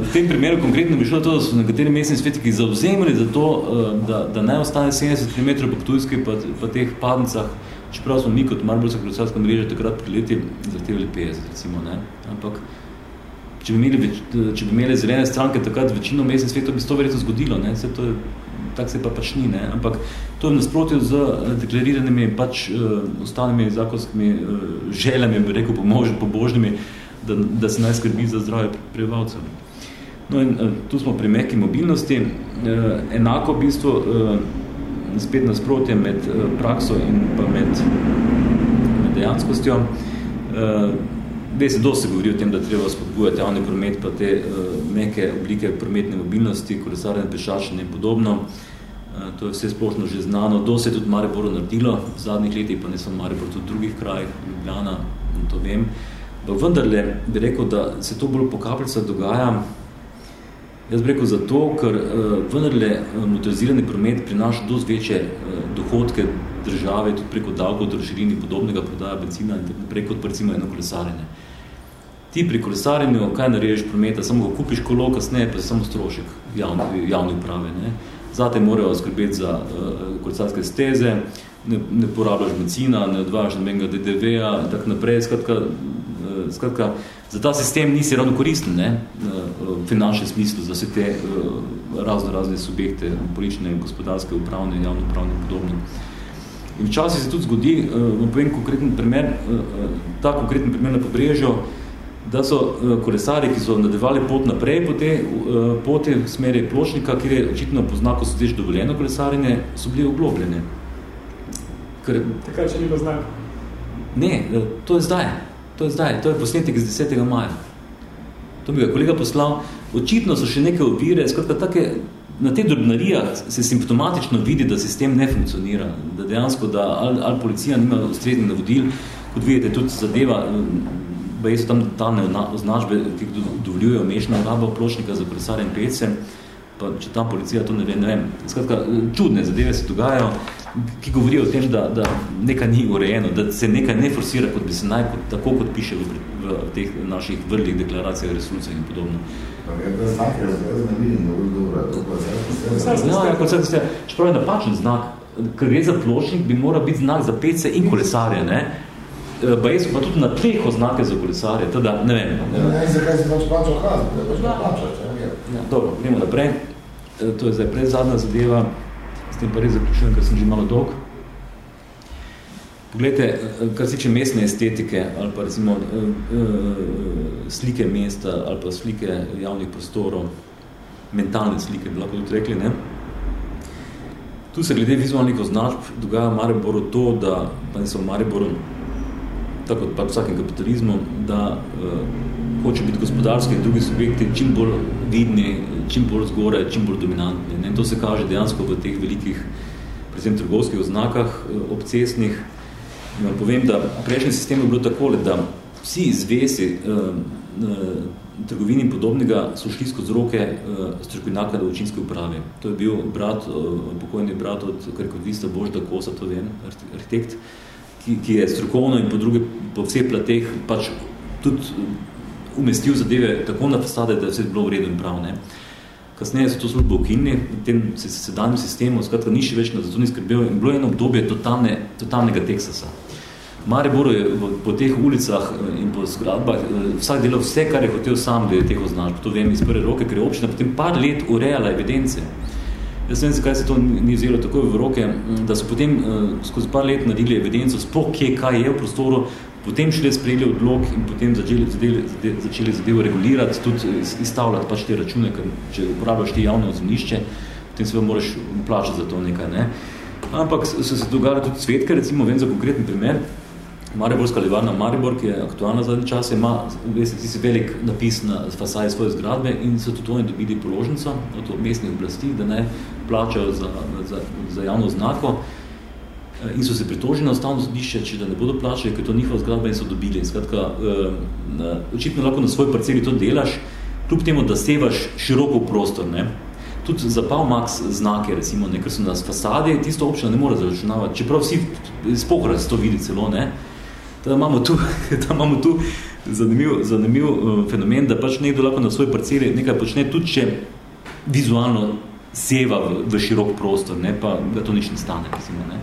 v tem primeru konkretno bi šlo to, da so nekateri mestni svetiki zauzemili za to, eh, da, da ne ostane 70 km po Ptujski pa, pa teh padnicah, čeprav smo mi kot Marborska kolesarska mreža takrat pri leti zahtevali 50, recimo, ne. Ampak, če bi, imeli, če bi imeli zelene stranke takrat večino mestnih svetov, bi se to verjetno zgodilo, ne. Vse to je tak se pa pač ni, ne? ampak to je nasprotjo z deklariranimi pač uh, ostalimi zakonskimi uh, željami, bi rekel, pomož, pobožnimi, da, da se naj skrbi za zdravje prebivalcev. No in uh, tu smo pri mehki mobilnosti, uh, enako v bistvu uh, spet nasprotje med uh, prakso in pa med, med dejanskostjo. Uh, Ve se dosti govori o tem, da treba spodbujati javni promet, pa te uh, neke oblike prometne mobilnosti, kolesarne pešačenje in podobno. Uh, to je vse splošno že znano. Dosti je tudi Maribor naredilo v zadnjih letih, pa ne samo Maribor, tudi v drugih krajih, Ljubljana, to vem. Pa vendarle bi rekel, da se to bolj po kapljicah dogaja. Jaz bi rekel zato, ker uh, vendarle motorizirani promet prinaša dosti večje uh, dohodke države, tudi preko davkov, troširin in podobnega prodaja benzina in naprej kot recimo eno kolesarjenje. Ti pri kolesarjenju, kaj narežeš prometa, samo ko kupiš kolo, kasneje pa samo strošek javne, javne uprave. Ne? Zate morajo skrbeti za uh, kolesarske steze, ne, ne porabljaš benzina, ne odvajaš nobenega DDV-a in tako naprej. Skratka, uh, skratka, za ta sistem nisi ravno koristen ne? Uh, v finančnem smislu za vse te uh, razno razne subjekte, politične, gospodarske, upravne, javno upravne in podobne. In včasih se tudi zgodi, uh, vam povem konkreten primer, uh, ta konkreten primer na pobrežju, da so uh, kolesari, ki so nadaljevali pot naprej po te uh, poti v smeri pločnika, kjer je očitno po znaku sodeč dovoljeno kolesarjenje, so bili oglobljene. Ker, Takaj, če ni bilo znak? Ne, uh, to je zdaj. To je zdaj. To je posnetek iz 10. maja. To bi ga kolega poslal. Očitno so še neke ovire, skratka take, na te drobnarijah se simptomatično vidi, da sistem ne funkcionira, da dejansko, da ali, ali policija nima ustreznih navodil, kot vidite, tudi zadeva baje so tam talne označbe, ki dovoljujejo mešno rabo pločnika za kolesarje in pece, pa če tam policija to ne ve, ne vem. Skratka, čudne zadeve se dogajajo, ki govorijo o tem, da, da nekaj ni urejeno, da se nekaj ne forsira, kot bi se naj, kot, tako kot piše v, v teh naših vrlih deklaracijah, resolucijah in podobno. Ja, kot se, čeprav je napačen znak, ker gre za pločnik, bi moral biti znak za pece in kolesarje, ne? Eh, so pa tudi na tleh oznake za kolesarje, teda ne vem. Ne, ne, zakaj si pač plačal kazen, da pač ne plačaš, ja. ja. Dobro, gremo naprej. Eh, to je zdaj pred zadnja zadeva, s tem pa res zaključujem, ker sem že malo dolg. Poglejte, eh, kar se tiče mestne estetike ali pa recimo slike mesta ali pa slike javnih prostorov, mentalne slike, bi lahko tudi rekli, ne? Tu se glede vizualnih označb dogaja v Mariboru to, da pa ne so v Mariboru tako pa vsakem kapitalizmu, da uh, hoče biti gospodarski in drugi subjekti čim bolj vidni, čim bolj zgore, čim bolj dominantni. Ne? In to se kaže dejansko v teh velikih, predvsem trgovskih oznakah uh, obcesnih. In vam povem, da prejšnji sistem je bilo takole, da vsi izvesi uh, uh, trgovini in podobnega so šli skozi roke uh, strokovnjaka do učinske uprave. To je bil brat, uh, pokojni brat od karkodista Božda Kosa, to vem, arhitekt, ki, ki je strokovno in po druge, po vseh plateh pač tudi umestil zadeve tako na fasade, da je vse bilo v redu in prav. Ne. Kasneje so to službo ukinili, v tem sedanjem sistemu, skratka, ni še več na zato ni skrbel in bilo eno obdobje totalne, totalnega Teksasa. Maribor je po teh ulicah eh, in po zgradbah eh, vsak delal vse, kar je hotel sam, da je teh označb. To vem iz prve roke, ker je občina potem par let urejala evidence. Jaz ne vem, zakaj se to ni vzelo tako v roke, da so potem uh, skozi par let naredili evidenco, sploh kje, kaj je v prostoru, potem šli sprejeli odlog in potem začeli, zadeli, začeli zadevo regulirati, tudi izstavljati pač te račune, ker če uporabljaš ti javno zemljišče, potem se moraš plačati za to nekaj. Ne? Ampak so se dogajali tudi cvetke, recimo vem za konkreten primer, Mariborska livarna Maribor, ki je aktualna zadnji čas, ima veste, velik napis na fasaji svoje zgradbe in so tudi oni dobili položnico od mestnih oblasti, da ne plačajo za, za, za javno znako eh, in so se pritožili na ustavno sodišče, če da ne bodo plačali, ker to njihova zgradba in so dobili. Skratka, eh, očitno lahko na svoj parceli to delaš, kljub temu, da sevaš široko v prostor. Ne? Tudi za Palmax znake, recimo, ne, ker so na fasadi, tisto občina ne more zaračunavati, čeprav vsi spohraz to vidi celo, ne, da imamo tu, da imamo tu zanimiv, zanimiv uh, fenomen, da pač nekdo lahko na svoj parceli nekaj počne, tudi če vizualno seva v, v širok prostor, ne, pa ga to nič ne stane. Recimo, ne.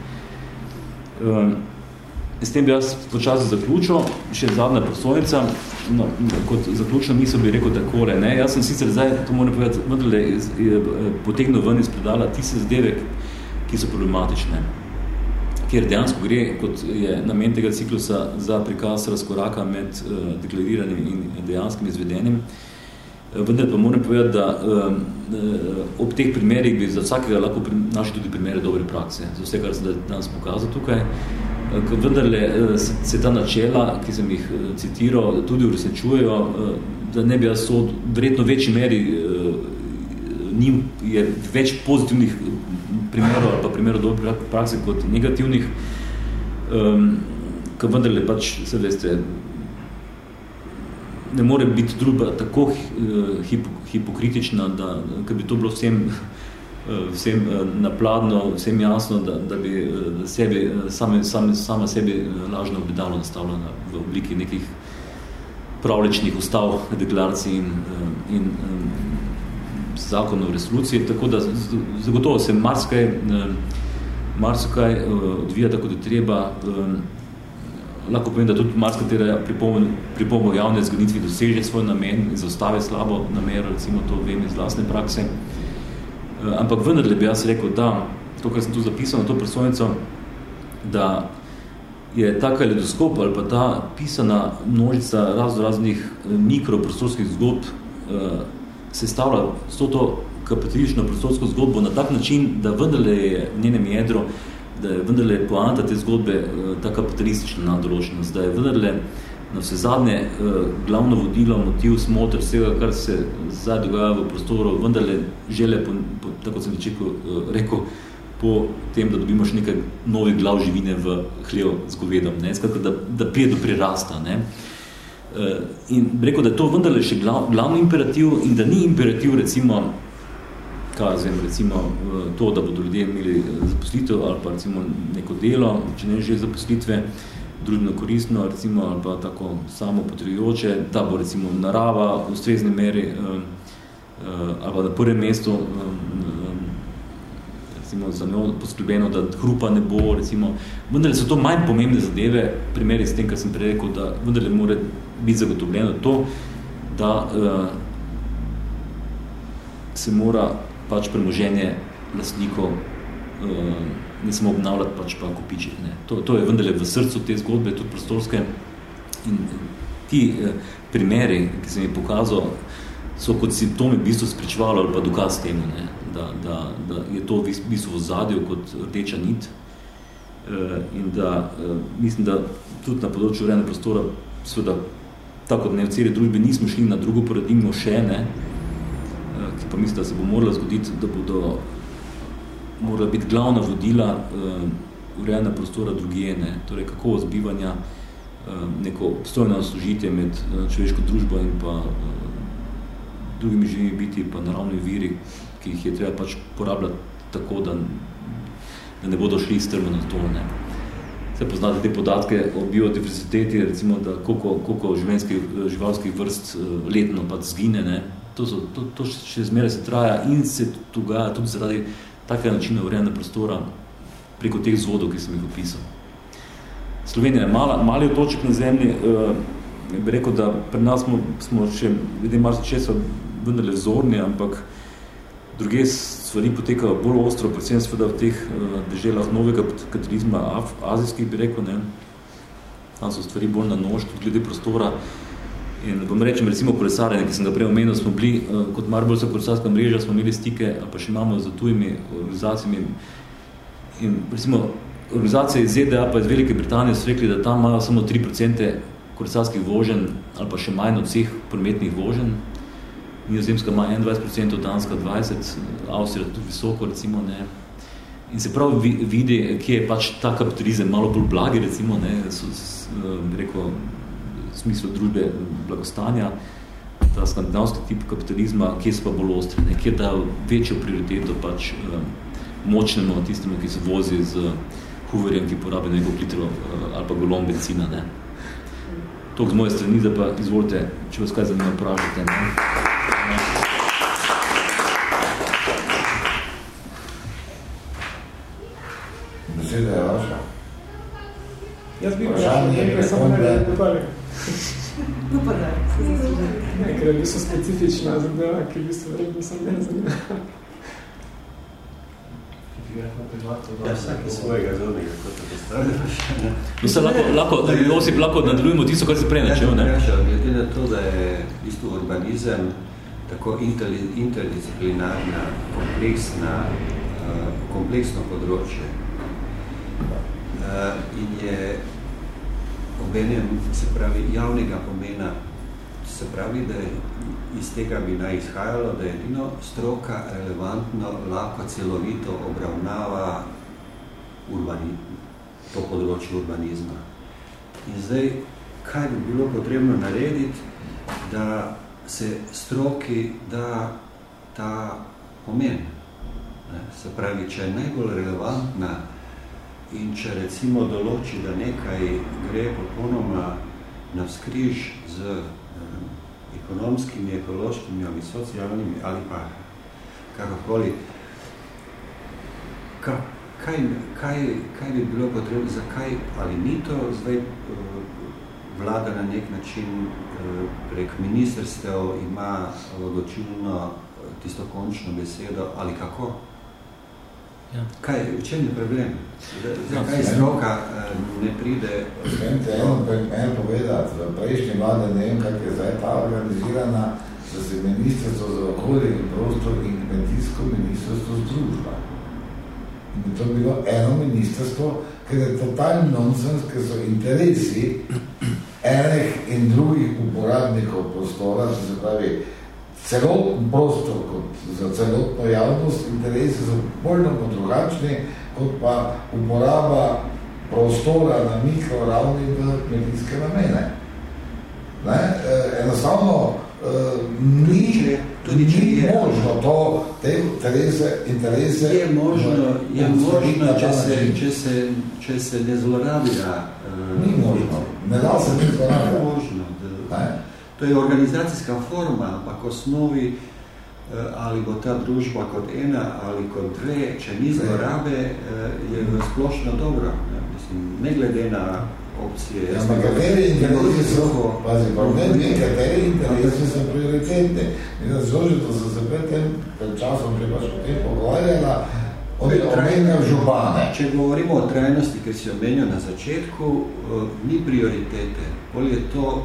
Uh, s tem bi jaz počasi zaključil, še zadnja prosojnica, no, kot zaključno misel bi rekel takole, ne, jaz sem sicer zdaj, to moram povedati, vendle, potegnil ven iz predala tiste zadeve, ki so problematične, kjer dejansko gre, kot je namen tega ciklusa, za prikaz razkoraka med uh, deklariranim in dejanskim izvedenim, uh, vendar pa moram povedati, da uh, ob teh primerih bi za vsakega lahko našli tudi primere dobre prakse, za vse, kar sem danes pokazal tukaj, eh, se ta načela, ki sem jih eh, citiral, tudi uresničujejo, eh, da ne bi jaz sod, verjetno večji meri njim je več pozitivnih primerov ali pa primerov dobre prakse kot negativnih, um, ker vendarle pač, se veste, ne more biti družba tako hip, hipokritična, da, ker bi to bilo vsem Eh, vsem eh, napladno, vsem jasno, da, da bi eh, sebi, same, same, sama sebi lažno obedalo nastavljena v obliki nekih pravličnih ustav, deklaracij in, in, zakonov resolucije, tako da zagotovo se marsikaj, marsikaj odvija tako, da treba lahko povem, da tudi marsikatera pripomo javne zgoditvi doseže svoj namen in zaostave slabo namero, recimo to vem iz vlastne prakse. Eh, ampak vendarle bi jaz rekel, da to, kar sem tu zapisal na to prosojnico, da je ta kaledoskop ali pa ta pisana množica razno raznih eh, mikroprostorskih zgodb eh, sestavlja s to, to kapitalično prostorsko zgodbo na tak način, da vendarle je njenem jedro, da je vendarle poanta te zgodbe ta kapitalistična nadoločenost, da je vendarle na vse zadnje eh, glavno vodilo, motiv, smotr vsega, kar se zdaj dogaja v prostoru, vendarle žele, po, po, tako sem večeko eh, rekel, po tem, da dobimo še nekaj novih glav živine v hlev z govedom, ne? Skratka, da, da prije do prirasta. Ne? Eh, in rekel, da je to vendarle še glav, glavni imperativ in da ni imperativ, recimo, kaj zvem, recimo to, da bodo ljudje imeli zaposlitev ali pa recimo neko delo, če ne že zaposlitve, družbeno koristno, recimo, ali pa tako samo potrebujoče, da bo recimo narava v ustrezni meri uh, ali pa na prvem mestu recimo za njo poskrbeno, da hrupa ne bo, recimo, vendar so to manj pomembne zadeve, primeri s tem, kar sem prerekel, da vendar mora biti zagotovljeno to, da uh, se mora pač premoženje lastnikov uh, ne samo obnavljati, pač pa kupičiti. Ne. To, to je vendarle v srcu te zgodbe, tudi prostorske. In ti eh, primeri, ki sem jih pokazal, so kot simptomi v bistvu spričevalo ali pa dokaz temu, ne, da, da, da je to v bistvu v zadju kot rdeča nit. Eh, in da eh, mislim, da tudi na področju urejene prostora, seveda, tako da ne v celi družbi nismo šli na drugo paradigmo še, ne, eh, ki pa mislim, da se bo moralo zgoditi, da bodo mora biti glavna vodila uh, urejena prostora drugijene, torej kako zbivanja uh, neko obstojno služitje med uh, človeško družbo in pa drugimi živimi biti pa naravni viri, ki jih je treba pač porabljati tako, da, da ne bodo šli strmo na to. Ne. Se poznate te podatke o biodiversiteti, recimo, da koliko, koliko živalskih vrst letno pač zgine, ne. To, so, to, to še zmeraj se traja in se dogaja tudi zaradi take načine urejene prostora preko teh zvodov, ki sem jih opisal. Slovenija je mala, mali otoček na zemlji, uh, bi rekel, da pri nas smo, smo še, vidim, malo česa vendarle vzorni, ampak druge stvari potekajo bolj ostro, predvsem seveda v teh uh, deželah novega kapitalizma, azijskih, bi rekel, ne. Tam so stvari bolj na nož, tudi glede prostora. In bom rečem, recimo kolesarjenje, ki sem ga prej omenil, smo bili uh, kot Marbolska kolesarska mreža, smo imeli stike, pa še imamo za tujimi organizacijami. In recimo organizacije iz ZDA pa iz Velike Britanije so rekli, da tam imajo samo 3% kolesarskih voženj, ali pa še manj od vseh prometnih voženj. Nizozemska ima 21%, Danska 20%, Avstrija tudi visoko, recimo, ne. In se prav vidi, kje je pač ta kapitalizem malo bolj blagi, recimo, ne, so, uh, smislu družbe blagostanja, ta skandinavski tip kapitalizma, kje so pa bolj ostri, ne? kje da večjo prioriteto pač um, močnemu tistemu, ki se vozi z huverjem, ki porabi nekaj litro uh, ali pa golom benzina. Ne? Tok z moje strani, da pa izvolite, če vas kaj zanima, vprašajte. Ne? Ja, Jaz bi vprašal nekaj, samo nekaj dopali. No pa da, se zaslužim. Ker je bistvo specifična zadeva, ki bi se verjetno sem ne zanimala. Ja, vsaki svojega zodnega, kot to postavljaš. Se lahko, lahko, Josip, lahko nadaljujemo tisto, kar se prej načel, ne? Ja, glede na to, da je v bistvu urbanizem tako interdisciplinarna, kompleksna, uh, kompleksno področje. Uh, in je obenem, se pravi, javnega pomena, se pravi, da iz tega bi naj izhajalo, da je edino stroka relevantno, lahko celovito obravnava urbani, to področje urbanizma. In zdaj, kaj bi bilo potrebno narediti, da se stroki da ta pomen. Ne? Se pravi, če je najbolj relevantna in če recimo določi, da nekaj gre popolnoma na vzkriž z ekonomskimi, ekološkimi ali socialnimi ali pa kakokoli, ka, kaj, kaj, kaj bi bilo potrebno, zakaj ali ni to zdaj eh, vlada na nek način eh, prek ministrstev ima odločilno eh, tisto končno besedo ali kako? Ja. Kaj, v čem je problem? Zakaj stroka eh, ne pride? Vem te eno mene povedati, v prejšnji vlade ne vem, kak je zdaj ta organizirana, da se ministrstvo za okolje in prostor in kmetijsko ministrstvo združba. In bi to bilo eno ministrstvo, ker je totalni nonsens, ker so interesi enih in drugih uporabnikov prostora, se pravi, celoten prostor kot za celotno javnost, interesi so poljno drugačni, kot pa uporaba prostora na mikroravni v kmetijske namene. Ne? E, enostavno e, ni, tudi ni je, možno to, te interese, interese je možno, je možno če, se, če, se, če se ne zlorablja. E, ni možno. Ne da se ni zlorablja. možno. Da, To je organizacijska forma, ampak osnovi eh, ali bo ta družba kot ena ali kot dve, če ni zlorabe, eh, je splošno dobro. Ne, Mislim, ne glede na opcije. Ja, ampak kateri interesi so, pazi, problem je, kateri interesi so prioritetni. In da zloži, da so se pred tem, pred časom že pač potem pogovarjala, župane. Če govorimo o trajnosti, ki si omenil na začetku, uh, ni prioritete. Pol je to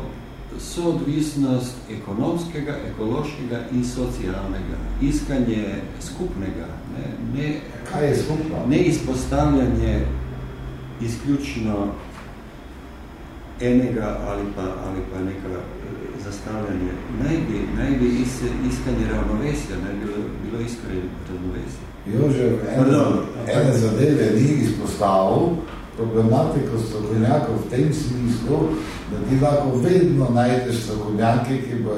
soodvisnost ekonomskega, ekološkega in socialnega, iskanje skupnega, ne, ne, Kaj je skupno? ne izpostavljanje izključno enega ali pa, ali pa neka eh, zastavljanje. Naj bi, naj bi is, iskanje ravnovesja, naj bi bilo, bilo iskanje ravnovesja. Jože, ene, ene zadeve ni izpostavil, problematiko strokovnjakov v tem smislu, da ti lahko vedno najdeš strokovnjake, ki bo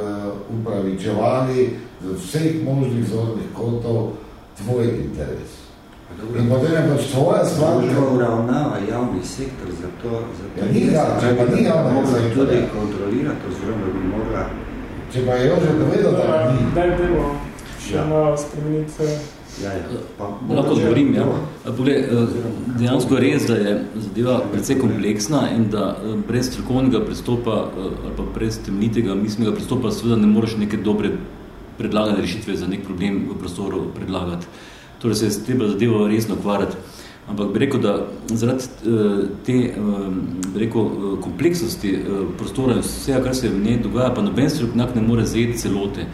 upravičevali za vseh možnih zornih kotov tvoj interes. In potem je pač tvoja stvar... Družba uravnava javni sektor za to, za to ja, ni da, če pa ni javni sektor. tudi kontrolirati, oziroma bi morala... Če pa je Jože povedal, da ni. Daj, dajmo še malo spremeniti Ja, ja. Lahko odgovorim, ja. Poglej, eh, dejansko je res, da je zadeva precej kompleksna in da eh, brez strokovnega pristopa eh, ali pa brez temeljitega mislnega pristopa seveda ne moreš neke dobre predlagane rešitve za nek problem v prostoru predlagati. Torej se je treba zadevo resno ukvarjati. Ampak bi rekel, da zaradi te bi rekel, kompleksnosti prostora in vsega, kar se v njej dogaja, pa noben strokovnjak ne more zajeti celote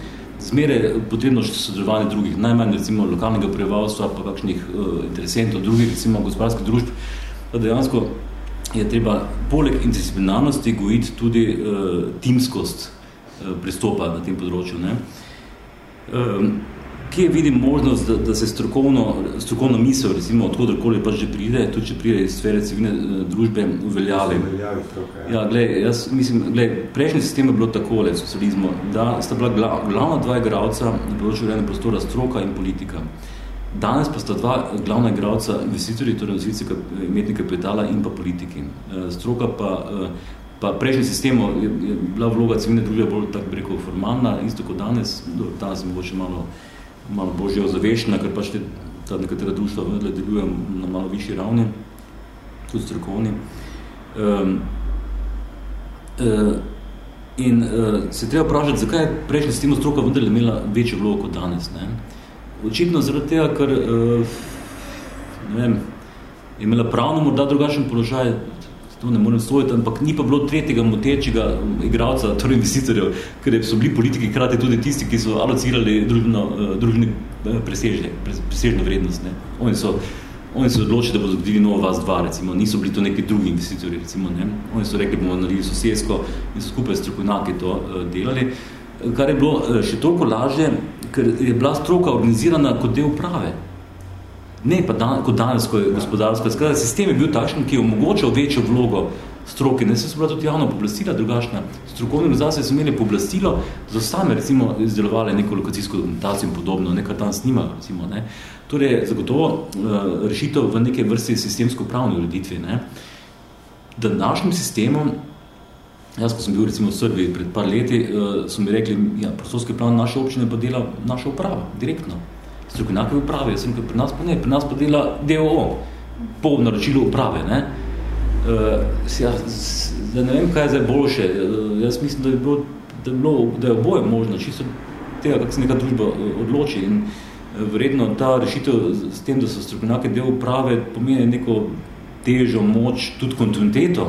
zmeraj potrebno še sodelovanje drugih, najmanj recimo lokalnega prebivalstva, pa kakšnih uh, interesentov, drugih recimo gospodarskih družb, da dejansko je treba poleg interdisciplinarnosti gojiti tudi uh, timskost uh, pristopa na tem področju. Ne? Um, kje vidim možnost, da, da se strokovno, strokovno misel, recimo, odhodrkoli pa že pride, tudi če pride iz sfere civilne uh, družbe, uveljavi. Uveljavi stroka, ja. ja gled, jaz mislim, gled, prejšnji sistem je bilo takole, socializmu, da sta bila glav, glavna dva igralca na področju urejene prostora stroka in politika. Danes pa sta dva glavna igralca investitorji, torej nosilci imetni kapitala in pa politiki. Uh, stroka pa uh, Pa prejšnji sistemu je, je bila vloga civilne družbe bolj tako bi rekel formalna, isto kot danes, danes je mogoče malo malo božje ozaveščena, ker pač te, ta nekatera društva vendle deluje na malo višji ravni, tudi strokovni. Um, uh, in uh, se treba vprašati, zakaj je prejšnja sistema stroka vendarle imela večjo vlogo kot danes. Ne? Očitno zaradi tega, ker uh, ne vem, je imela pravno morda drugačen položaj, to ne morem stojiti, ampak ni pa bilo tretjega motečega igralca, torej investitorjev, ker so bili politiki krati tudi tisti, ki so alocirali družbeno, uh, družbeni presežne, presežne vrednost. Ne? Oni so Oni so odločili, da bodo zgodili novo vas dva, recimo, niso bili to neki drugi investitorji, recimo, ne. Oni so rekli, bomo naredili sosedsko in so skupaj strokovnjaki to uh, delali, kar je bilo še toliko lažje, ker je bila stroka organizirana kot del uprave. Ne pa dan, kot danes, ko je gospodarsko. Skratka, sistem je bil takšen, ki je omogočal večjo vlogo stroke. Ne se so bila tudi javno poblastila drugačna. Strokovne organizacije so imeli poblastilo, da so same recimo izdelovali neko lokacijsko dokumentacijo in podobno, nekaj tam snima, recimo, ne. Torej, zagotovo uh, rešitev v neke vrste sistemsko pravne ureditve. Ne? Da našim sistemom, jaz, ko sem bil recimo v Srbiji pred par leti, uh, so mi rekli, ja, prostorski plan naše občine pa dela naša uprava, direktno. Strokovnjake uprave, jaz sem pri nas pa ne, pri nas pa dela DOO, po naročilu uprave. Ne? Uh, ja, da ne vem, kaj je zdaj boljše. Uh, jaz mislim, da je bilo, da je, bilo, da je oboje možno, čisto tega, kako se neka družba odloči. In, verjetno ta rešitev s tem, da so strokovnjaki del uprave, pomeni neko težo, moč, tudi kontinuiteto.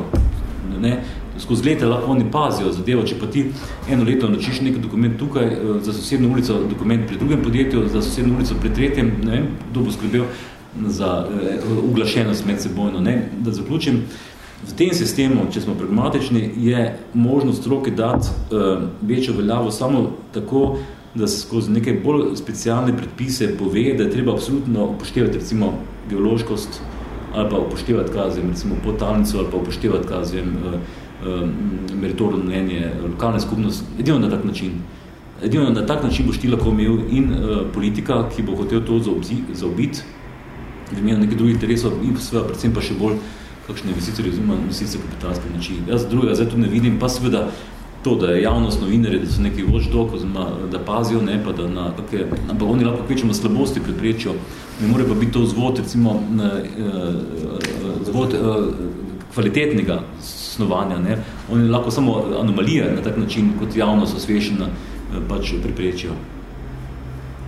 Ne? Skozi leta lahko oni pazijo zadevo, če pa ti eno leto načiš nek dokument tukaj, eh, za sosedno ulico dokument pri drugem podjetju, za sosedno ulico pri tretjem, ne vem, kdo bo skrbel za uh, uglašenost med sebojno. Ne? Da zaključim, v tem sistemu, če smo pragmatični, je možnost stroke dati uh, večjo veljavo samo tako, da se skozi neke bolj specialne predpise pove, da je treba absolutno upoštevati recimo geološkost ali pa upoštevati kazem, recimo potalnico ali pa upoštevati kazem uh, meritorno mnenje lokalne skupnosti. Edino na tak način. Edino na tak način boš ti lahko imel in uh, politika, ki bo hotel to zaobiti, v imenu nekaj drugih interesov in seveda predvsem pa še bolj kakšne investitorje oziroma nosilce kapitalske način. Jaz drugega zdaj tu ne vidim, pa seveda to, da je javnost novinarje, da so neki watchdog, oziroma da pazijo, ne pa da na kakve, ampak oni lahko kvečemo slabosti preprečijo. Ne more pa biti to vzvod, recimo, na, uh, vzvod uh, kvalitetnega snovanja. Ne. Oni lahko samo anomalije na tak način, kot javnost osvešena, uh, pač preprečijo.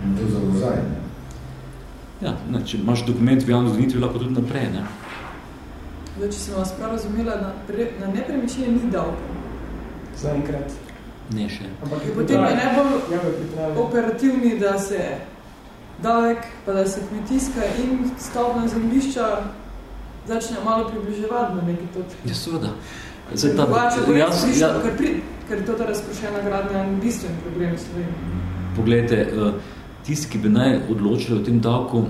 In to za vzaj? Ja, ne, če imaš dokument v javno zgodnitvi, lahko tudi naprej, ne. Zdaj, če sem vas prav razumela, na, pre, na nepremičnje ni davka zaenkrat. Ne še. Ampak je potem je najbolj ja, operativni, da se davek, pa da se kmetijska in stavbna zemljišča začne malo približevati na neki točki. Ja, seveda. Zdaj, ta, Zdaj, jaz, ja, ker, pri, ker to ta razprošena gradnja je bistven problem v Sloveniji. Poglejte, eh, tisti, ki bi naj odločili o tem davku,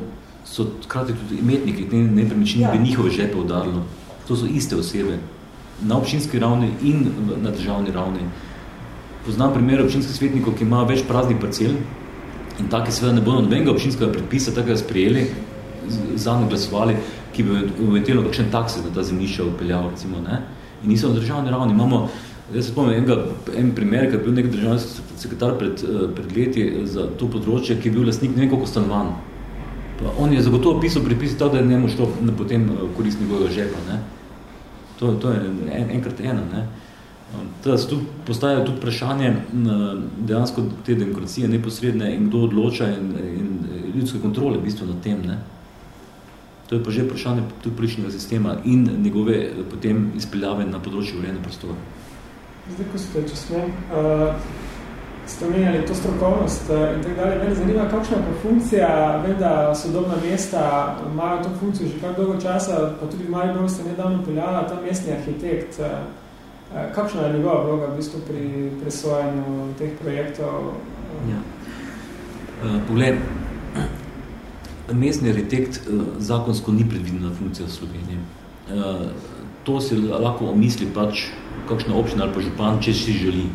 so krati tudi imetniki, ne, nepremičnini ja. bi njihove žepe udarilo. To so iste osebe na občinski ravni in na državni ravni. Poznam primer občinskih svetnikov, ki ima več praznih parcel in taki seveda ne bodo nobenega občinskega predpisa takega sprejeli, zadnje glasovali, ki bi umetelo kakšen taksi na ta zemljišča upeljal, recimo, ne? In niso na državni ravni. Imamo, jaz se spomnim enega, en primer, ki je bil nek državni sekretar pred, eh, pred leti za to področje, ki je bil lastnik ne vem koliko stanovanj. Pa on je zagotovo pisal predpisi tako, da je njemu šlo potem eh, korist njegovega žepa. Ne? To, to je en, enkrat ena. Ne. Teda se tu postajajo tudi vprašanje dejansko te demokracije neposredne in kdo odloča in, in ljudske kontrole v bistvu na tem. Ne. To je pa že vprašanje tudi političnega sistema in njegove potem izpeljave na področju urejene prostora. Zdaj, ko ste, če smem, uh, ste omenjali to strokovnost uh, in tako dalje, mene zanima, kakšna je funkcija, vem, da sodobna mesta imajo to funkcijo že kar dolgo časa, pa tudi v Mariboru ste nedavno peljala ta mestni arhitekt. Uh, kakšna je njegova vloga v bistvu pri presvojanju teh projektov? Ja. Uh, mestni arhitekt uh, zakonsko ni predvidena funkcija v Sloveniji. Uh, to se lahko omisli pač kakšna občina ali pa župan, če si želi.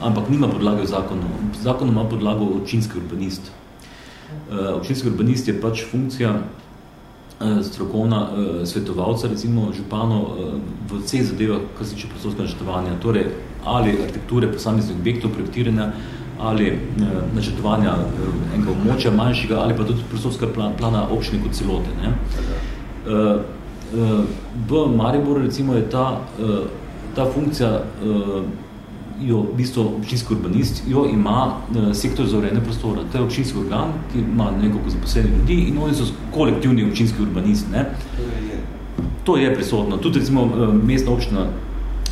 Ampak nima podlage v zakonu. Zakon ima podlago občinski urbanist. Uh, občinski urbanist je pač funkcija strokovna svetovalca, recimo župano v vseh zadevah, kar se tiče prostorskega načrtovanja, torej ali arhitekture posameznih objektov, projektiranja, ali uh, načrtovanja uh, enega območja manjšega, ali pa tudi prostorskega plan, plana občine kot celote. Ne? Uh, v Mariboru recimo je ta, ta funkcija jo v bistvu občinski urbanist, jo ima sektor za urejene prostora. To je občinski organ, ki ima nekoliko zaposlenih ljudi in oni so kolektivni občinski urbanist. Ne? To je prisotno. Tudi recimo mestna občina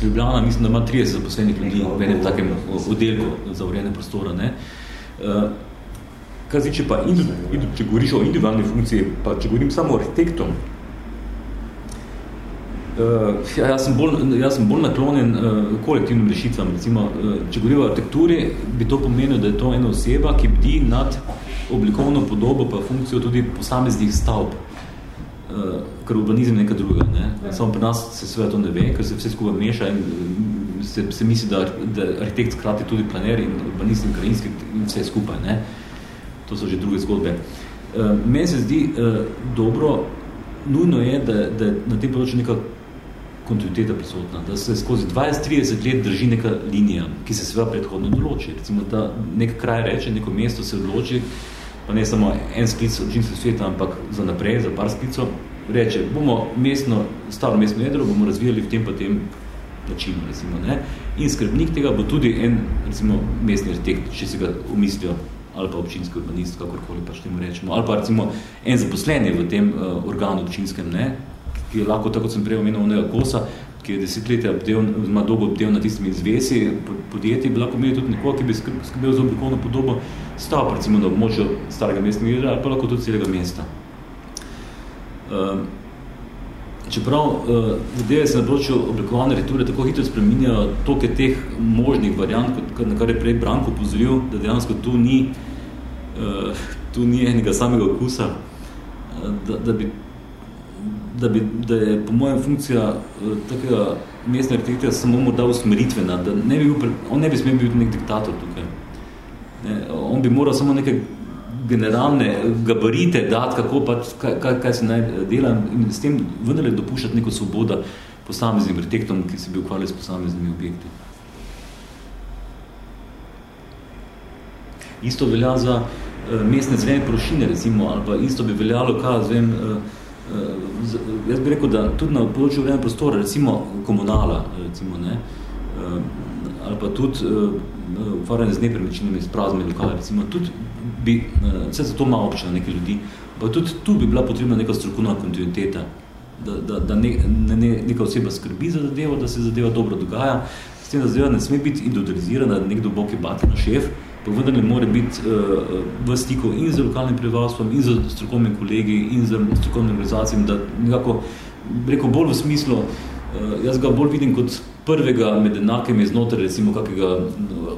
Ljubljana, mislim, da ima 30 zaposlenih ljudi v enem takem oddelku za urejene prostora. Ne? Kaj zdi, če pa, če govoriš o individualni funkciji, pa če govorim samo arhitektom, Uh, ja, jaz, sem bolj, jaz sem bolj naklonjen uh, kolektivnim rešitvam. Recimo, uh, če govorim o arhitekturi, bi to pomenilo, da je to ena oseba, ki bdi nad oblikovno podobo pa funkcijo tudi posameznih stavb. Uh, ker urbanizem je nekaj drugega. Ne? Ja. Samo pri nas se sve to ne ve, ker se vse skupaj meša in se, se misli, da, da arhitekt skrati tudi planer in urbanist in krajinski in vse skupaj. Ne? To so že druge zgodbe. Uh, meni se zdi uh, dobro, nujno je, da, da na tem področju neka kontinuiteta prisotna, da se skozi 20-30 let drži neka linija, ki se seveda predhodno določi. Recimo, da nek kraj reče, neko mesto se odloči, pa ne samo en sklic občinskega sveta, ampak za naprej, za par sklicov, reče, bomo mestno, staro mestno jedro, bomo razvijali v tem pa tem načinu, recimo, ne? In skrbnik tega bo tudi en, recimo, mestni arhitekt, če si ga umislijo, ali pa občinski urbanist, kakorkoli pač temu rečemo, ali pa recimo en zaposleni v tem uh, organu občinskem, ne? ki je lahko, tako kot sem prej omenil, onega kosa, ki je desetletja obdel, ima dolgo obdel na tistimi izvesi podjetij, bi lahko imeli tudi nekoga, ki bi skrbel za oblikovno podobo stav, recimo na območju starega mestnega jedra, ali pa lahko tudi celega mesta. Uh, čeprav uh, zadeve se na področju oblikovane arhitekture tako hitro spreminjajo, toliko je teh možnih variant, kot, na kar je prej Branko pozoril, da dejansko tu ni, uh, tu ni enega samega okusa, uh, da, da bi da, bi, da je po mojem funkcija uh, takega mestne arhitektura samo morda usmeritvena, da ne bi bil, on ne bi smel biti nek diktator tukaj. Ne, on bi moral samo neke generalne gabarite dati, kako pa, kaj, kaj se naj eh, dela in s tem vendarle dopuščati neko svoboda posameznim arhitektom, ki se bi ukvarjali s posameznimi objekti. Isto velja za uh, mestne zvene prošine, recimo, ali pa isto bi veljalo, kaj, zvem, uh, uh, jaz bi rekel, da tudi na področju vremena prostora, recimo komunala, recimo, ne, uh, ali pa tudi uh, ukvarjanje z nepremičnimi, s praznimi lokali, recimo, tudi bi, vse za to ima občina nekaj ljudi, pa tudi tu bi bila potrebna neka strokovna kontinuiteta, da, da, da ne, ne, neka oseba skrbi za zadevo, da se zadeva dobro dogaja, s tem, da zadeva ne sme biti individualizirana, nek doboki bati na šef, pa vendar ne more biti uh, v stiku in z lokalnim prebivalstvom, in z strokovnimi kolegi, in z strokovnim organizacijami, da nekako, rekel, bolj v smislu, uh, jaz ga bolj vidim kot prvega med enakimi znotraj, recimo, kakega,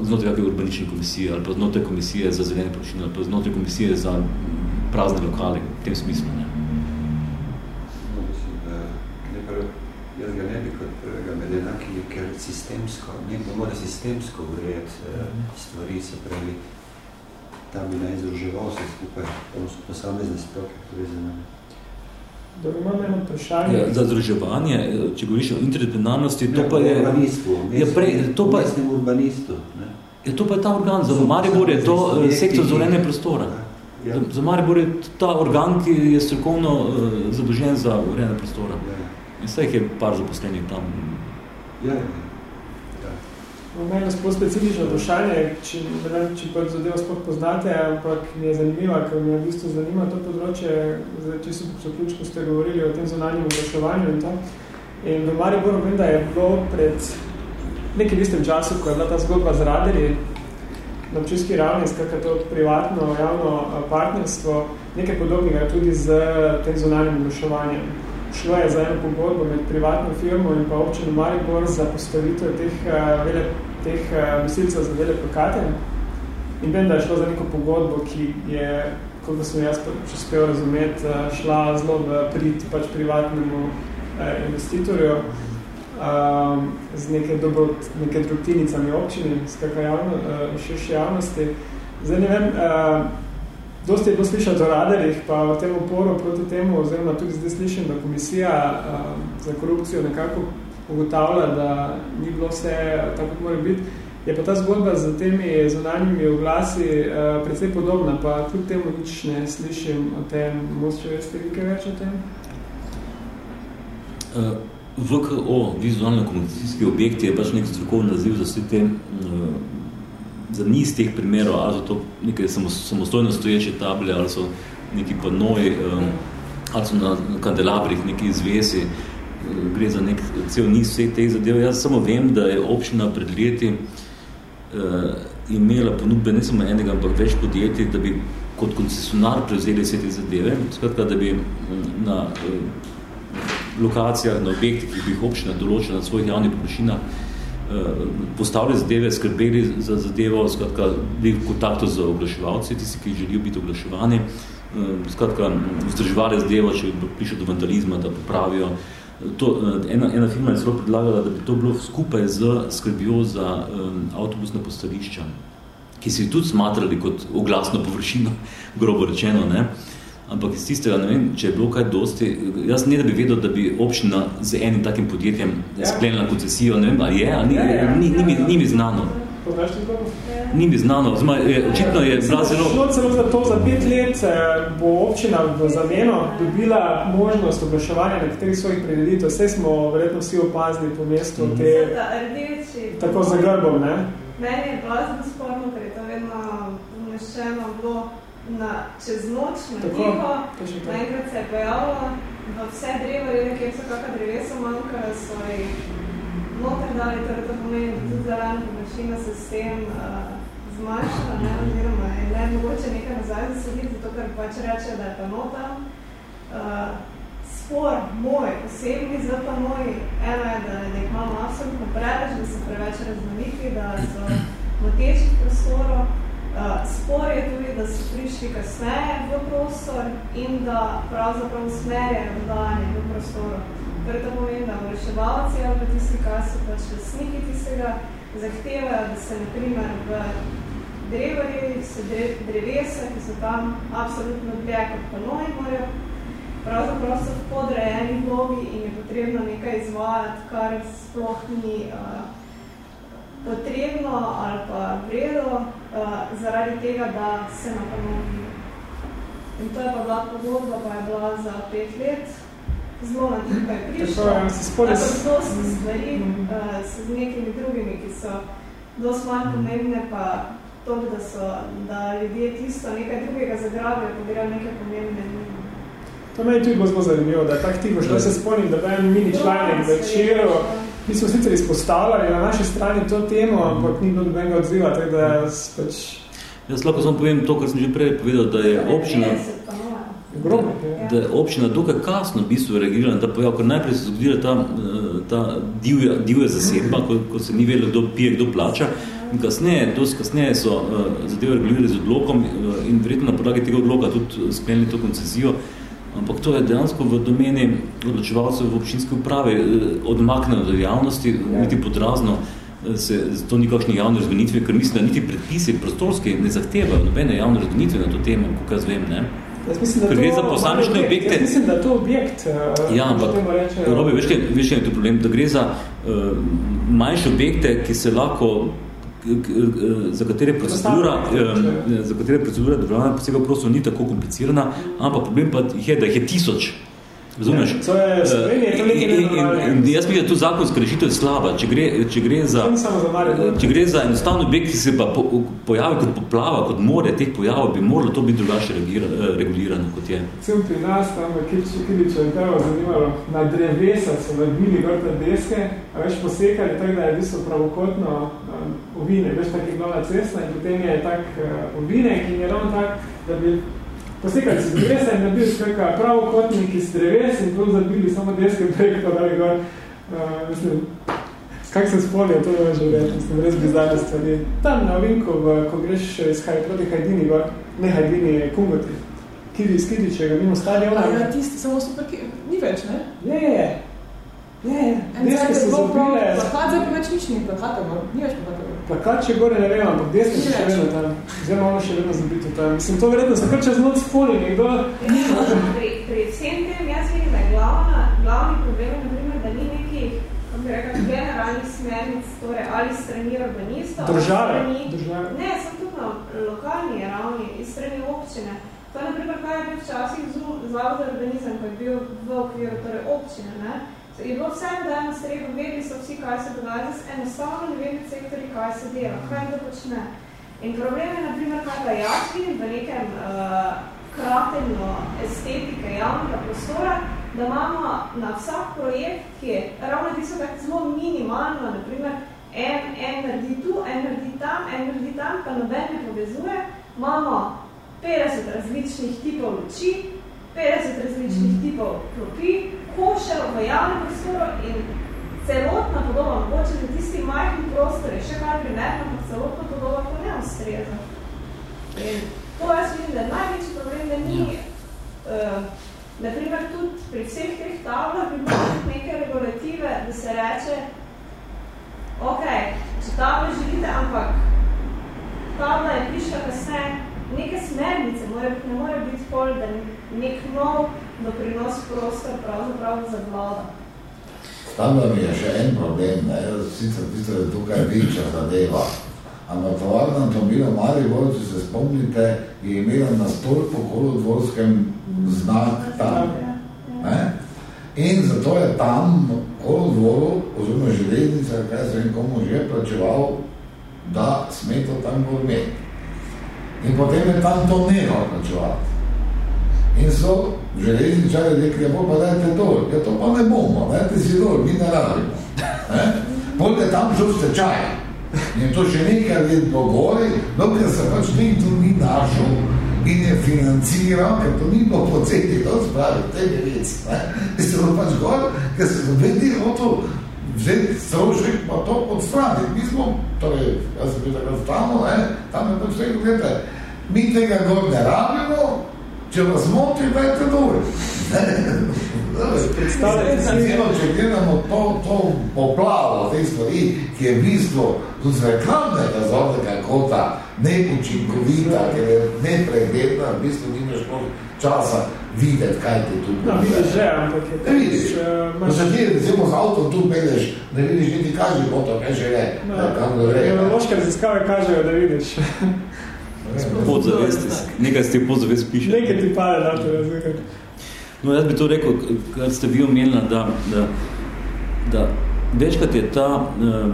znotraj kakega urbanične komisije, ali pa znotraj komisije za zelene površine, ali pa znotraj komisije za prazne lokale, v tem smislu. Ne. Jaz ga ne bi kot prvega med enakimi, ker sistemsko, nekdo mora sistemsko urejati uh, stvari, se pravi, tam bi naj združeval se skupaj, posamezne stroke povezane. Da imam eno vprašanje. Ja, za združevanje, če govoriš o interdisciplinarnosti, to pa je... Urbanistvu, ja, prej, to pa, urbanistu. Ne? Ja, to pa je ta organ, za Maribor je to uh, sektor za urejanje prostora. Ja. Za, za Maribor je ta organ, ki je strokovno uh, zadolžen za urejanje prostora. Ja. In vse je par zaposlenih tam. Ja, ja. Meni je sploh specifično vprašanje, če, če pa zadevo sploh poznate, ampak mi je zanimiva, ker mi je v bistvu zanima to področje, če so zaključko ste govorili o tem zonalnem oglaševanju in to. In v Mariboru vem, da je bilo pred nekim istem času, ko je bila ta zgodba z radarji, na občinski ravni, skakaj to privatno, javno partnerstvo, nekaj podobnega tudi z tem zonalnim oglaševanjem šlo je za eno pogodbo med privatno firmo in pa občino Maribor za postavitev teh, uh, vele, teh uh, misilcev za vele plakate. In vem, da je šlo za neko pogodbo, ki je, koliko sem jaz uspel razumeti, uh, šla zelo v prid pač privatnemu uh, investitorju um, z neke, dobro, neke drobtinicami občine, z kakaj javno, uh, širši javnosti. Zdaj ne vem, uh, Dosti je bilo slišati o radarjih, pa v tem oporu proti temu, oziroma tudi zdaj slišim, da komisija uh, za korupcijo nekako ugotavlja, da ni bilo vse tako, kot mora biti. Je pa ta zgodba z temi zunanjimi oglasi uh, precej podobna, pa tudi temu nič ne slišim o tem. Mogoče veste kaj več o tem? VKO, vizualno-komunikacijski objekti, je pač nek strokovni naziv za vse te, za niz teh primerov, ali so to neke samostojno stoječe table, ali so neki panoji, ali so na kandelabrih neki izvesi, gre za nek cel niz vseh teh zadev. Jaz samo vem, da je občina pred leti imela ponudbe ne samo enega, ampak več podjetij, da bi kot koncesionar prevzeli vse te zadeve, skratka, da bi na lokacijah, na objektih, ki bi jih občina določila na svojih javnih površinah, postavili zadeve, skrbeli za zadevo, skratka, bili v kontaktu z oglaševalci, tisti, ki želijo biti oglaševani, skratka, vzdrževali zadevo, če prišlo do vandalizma, da popravijo. To, ena, ena firma je celo predlagala, da bi to bilo skupaj z skrbijo za um, avtobusne postališča, ki si tudi smatrali kot oglasno površino, grobo rečeno, ne? Ampak iz tistega, ne vem, če je bilo kaj dosti, jaz ne da bi vedel, da bi občina z enim takim podjetjem ja. sklenila koncesijo, ne vem, ali je, ali ni, ja, ja. ni, ni, ni, ni mi znano. Ni mi znano, zma, je, očitno je bila zelo... Šlo celo za to, za pet let eh, bo občina v zameno dobila možnost oglaševanja nekaterih svojih predelitev. Vse smo verjetno vsi opazili po mestu mm -hmm. te... Tako za grbom, ne? Meni je blazno sporno, ker je to vedno umeščeno bilo na čez noč, na tiho, naenkrat se je pojavilo, v vse drevo, kjer so kakva drevesa manjka, so jih noter dali, torej to pomeni, da tudi zaradi površina se s tem uh, zmanjšala, ne, oziroma je ne mogoče nekaj nazaj zasediti, zato ker pač reče, da je pa nota. Uh, spor moj, osebni z pa moj, eno je, da, da jih imamo absolutno preveč, da so preveč raznoliki, da so motečih prostorov. Uh, spor je tudi, da so prišli kasneje v prostor in da pravzaprav usmerjajo dodajanje v prostoru. Torej to pomeni, da vrševalci ali pa tisti, kaj so pač lesniki tistega, zahtevajo, da se naprimer v drevorjih se drevesa, ki so tam absolutno dlje kot panoji, morajo pravzaprav so v podrejeni vlogi in je potrebno nekaj izvajati, kar sploh ni uh, potrebno ali pa vredo uh, zaradi tega, da se na panoji. In to je pa bila pogodba, pa je bila za pet let, zelo na tukaj prišlo. Tako, se spore... dosti stvari mm. uh, s nekimi drugimi, ki so dosti manj pomembne, pa to, da so da ljudje tisto nekaj drugega zagrabijo, pa grejo nekaj pomembne. To me je tudi zelo zanimivo, da je tak tipo, što se spomnim, da dajem mini članek večeru, mi smo sicer izpostavljali na naši strani to temo, ampak ni bilo dobenega odziva, tako da jaz pač... Jaz lahko samo povem to, kar sem že prej povedal, da je občina... Ogromno, da je občina dokaj kasno v bistvu reagirala ta pojav, ker najprej se zgodila ta, eh, ta divja, divja zasedba, ko, ko se ni vedelo, kdo pije, kdo plača. In kasneje, dosti kasneje so uh, zadeve regulirali z odlokom uh, in verjetno na podlagi tega odloka tudi sklenili to koncesijo. Ampak to je dejansko v domeni odločevalcev v občinski upravi uh, odmakneno do javnosti, ja. niti podrazno se to ni kakšne javne razgonitve, ker mislim, da niti predpisi prostorski ne zahtevajo nobene javne razgonitve na to temo, kako jaz vem, ne? Jaz mislim, da gre za posamične objekte. Jaz mislim, da to objekt. Uh, ja, ampak, Robi, veš, kaj, veš, kaj je to problem? Da gre za uh, manjše objekte, ki se lahko za katere procedura, za katere procedura državljanja posega prostor ni tako komplicirana, ampak problem pa je, da jih je tisoč. Razumeš? To je Slovenije, to nekaj nenormalne. Jaz mislim, da tu zakonska rešitev je slaba. Če gre, če gre, za, če gre za enostavno objekt, ki se pa po, pojavi kot poplava, kot more teh pojavov, bi moralo to biti drugače regulirano, kot je. Sem pri nas, tam v Kiliču, Kiliču je prvo zanimalo, na drevesa so nabili gorte deske, a več posekali, tako da je v bistvu pravokotno ovine, veš tak je glavna cesta in potem je tak uh, ovinek in je ravno tak, da bi posekali si drevesa in nabil skakaj pravokotnik iz dreves in prav zabili samo deske prek, pa dali gor. Uh, mislim, kak se spolnijo, to je že reči, mislim, res bizarne stvari. Tam na ovinku, v, ko greš iz haj, proti Hajdini, gor, ne Hajdini, Kungoti, Kidi iz Kidičega, mimo stadiona. Ja, tisti, samo super, ni več, ne? Je, je, je. Ne, deske so zabrile. Plakat zdaj pa več nič ni plakatov, ni več plakatov. Plakat še gore ne vem, ampak deske so še vedno tam. Zdaj imamo še vedno zabito tam. Mislim, to verjetno so kar čez noc spoli, nekdo... Pri, pri vsem tem jaz vidim, da je glavna, glavni problem, naprimer, da ni nekih generalnih smernic, torej ali strani urbanistov, Države. Strani, Države. Ne, sem tudi na lokalni ravni, iz strani občine. To je, naprimer, kaj je bil včasih zavod za urbanizem, ko je bil v okviru torej občine, ne? Je bilo vse v eno streho, vedeli so vsi, kaj se dogaja, enostavno ne vedeli sektori, kaj se dela, kaj da počne. In problem je, naprimer, kaj da jaz vidim v nekem uh, kratenju estetike javnega prostora, da imamo na vsak projekt, ki je ravno tisto, kar zelo minimalno, naprimer, en, en naredi tu, en naredi tam, en naredi tam, pa noben ne povezuje, imamo 50 različnih tipov luči, 50 različnih tipov klopi, košer v javnem prostoru in celotna podoba, mogoče za tisti majhni prostor je še kar primerno, ampak celotna podoba pa ne ustreza. In to jaz vidim, da je največji problem, da ni, ja. uh, naprimer tudi pri vseh teh tablah bi bilo neke regulative, da se reče, ok, če table želite, ampak tabla je prišla kasne, neke smernice, more, ne more biti pol, da nek nov doprinos prostor pravzaprav zavlada. Tam da mi je še en problem, ne, sicer tisto je tukaj večja zadeva, ampak tovarna avtomobila Maribor, če se spomnite, je imela na stolpu kolodvorskem znak tam. Ne? In zato je tam kolodvoru, oziroma železnica, kaj se vem komu že plačeval, da sme to tam imeti. In potem je tam to nehal plačevati. In so železničari rekli, ja, pa dajte dol. Ja, to pa ne bomo, dajte si dol, mi ne rabimo. Potem je tam šel stečaj. In to še nekaj let bilo gori, dokaj se pač nekdo ni našel in je financiral, ker to ni bilo poceti, to spravi, te je vec. In se bilo pač gor, ker se dobedi hotel vzeti strošek, pa to odstraniti. Mi smo, torej, jaz sem bil takrat stano, tam je pač rekel, gledajte, mi tega gor ne rabimo, če vas moti, dajte dol. Če gledamo to, to poplavo, te stvari, ki je v bistvu tudi z reklamnega zornega kota neučinkovita, ker je nepregledna, v bistvu nimaš časa videti, kaj ti tu no, vidiš že, ampak je ne vidiš. Ko se ti recimo z avtom tu peleš, ne vidiš niti kaži moto, kaj že je, no, kam gre. Geološke raziskave kažejo, da vidiš. Podzavest, nekaj ste podzavest piše. Nekaj ti pade na to razlikaj. No, jaz bi to rekel, kar ste vi omenili, da, da, da večkrat je ta uh,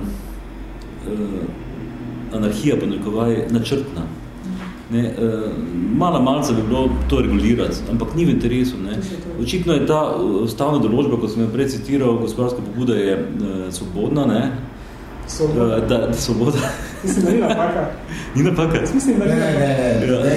uh, anarhija, pa nekovaj, načrtna. Ne, uh, mala malca bi bilo to regulirati, ampak ni v interesu. Ne. Očitno je ta ustavna določba, ko sem jo prej citiral, gospodarska pobuda je uh, svobodna, ne, Svoboda. Uh, da, da, svoboda. Mislim, da ni napaka. Ni napaka? Mislim, da ni napaka. Ne, ne, ne,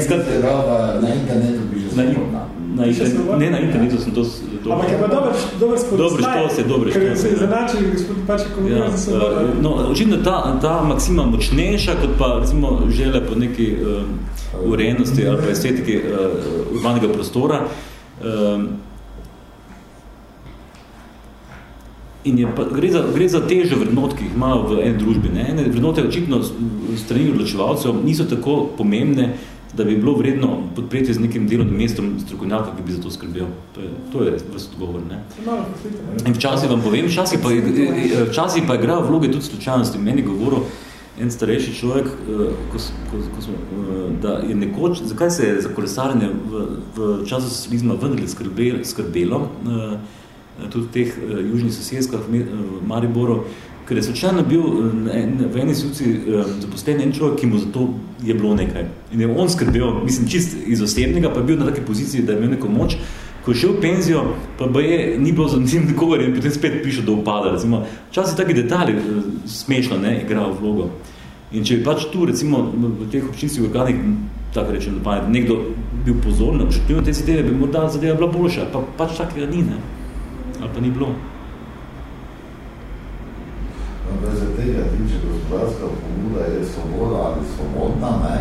ne, na internetu bi že svobodna. Na internet, ne, na internetu sem to... to Ampak je pa dober, dober spodostaj. Dobre štos je, dobre štos. Ker se je zanačil, gospod pač je komentirati ja, za svoboda. No, očitno ta, ta maksima močnejša, kot pa recimo žele po neki um, urejenosti ali pa estetiki uh, urbanega prostora. Um, In je pa, gre, za, gre za teže vrednot, ki jih ima v eni družbi. Ne? Ene vrednote očitno strani odločevalcev niso tako pomembne, da bi bilo vredno podpreti z nekim delovnim mestom strokovnjaka, ki bi za to skrbel. To je, to je vrst odgovor. Ne? In včasih vam povem, včasih pa, včasih pa igra vloge tudi slučajnosti. Meni govoril en starejši človek, ko, ko, ko smo, da je nekoč, zakaj se je za kolesarjenje v, v času socializma vendarle skrbelo, skrbelo tudi v teh južnih sosedskah v Mariboru, ker je slučajno bil v eni suci zaposlen en človek, ki mu za to je bilo nekaj. In je on skrbel, mislim, čist iz osebnega, pa je bil na taki poziciji, da je imel neko moč, ko je šel v penzijo, pa je, ni bilo za njim nikogar in potem spet piše, da upada. Recimo, čas je taki detalji smešno ne, igrajo vlogo. In če bi pač tu, recimo, v teh občinskih organih, tako rečem, nekdo bil občutljiv na te zadeve, bi morda zadeva bila boljša, pa pač takega ni, ne. Ali pa ni bilo. da se tega tiče gospodarska pobuda je svoboda ali svobodna, ne,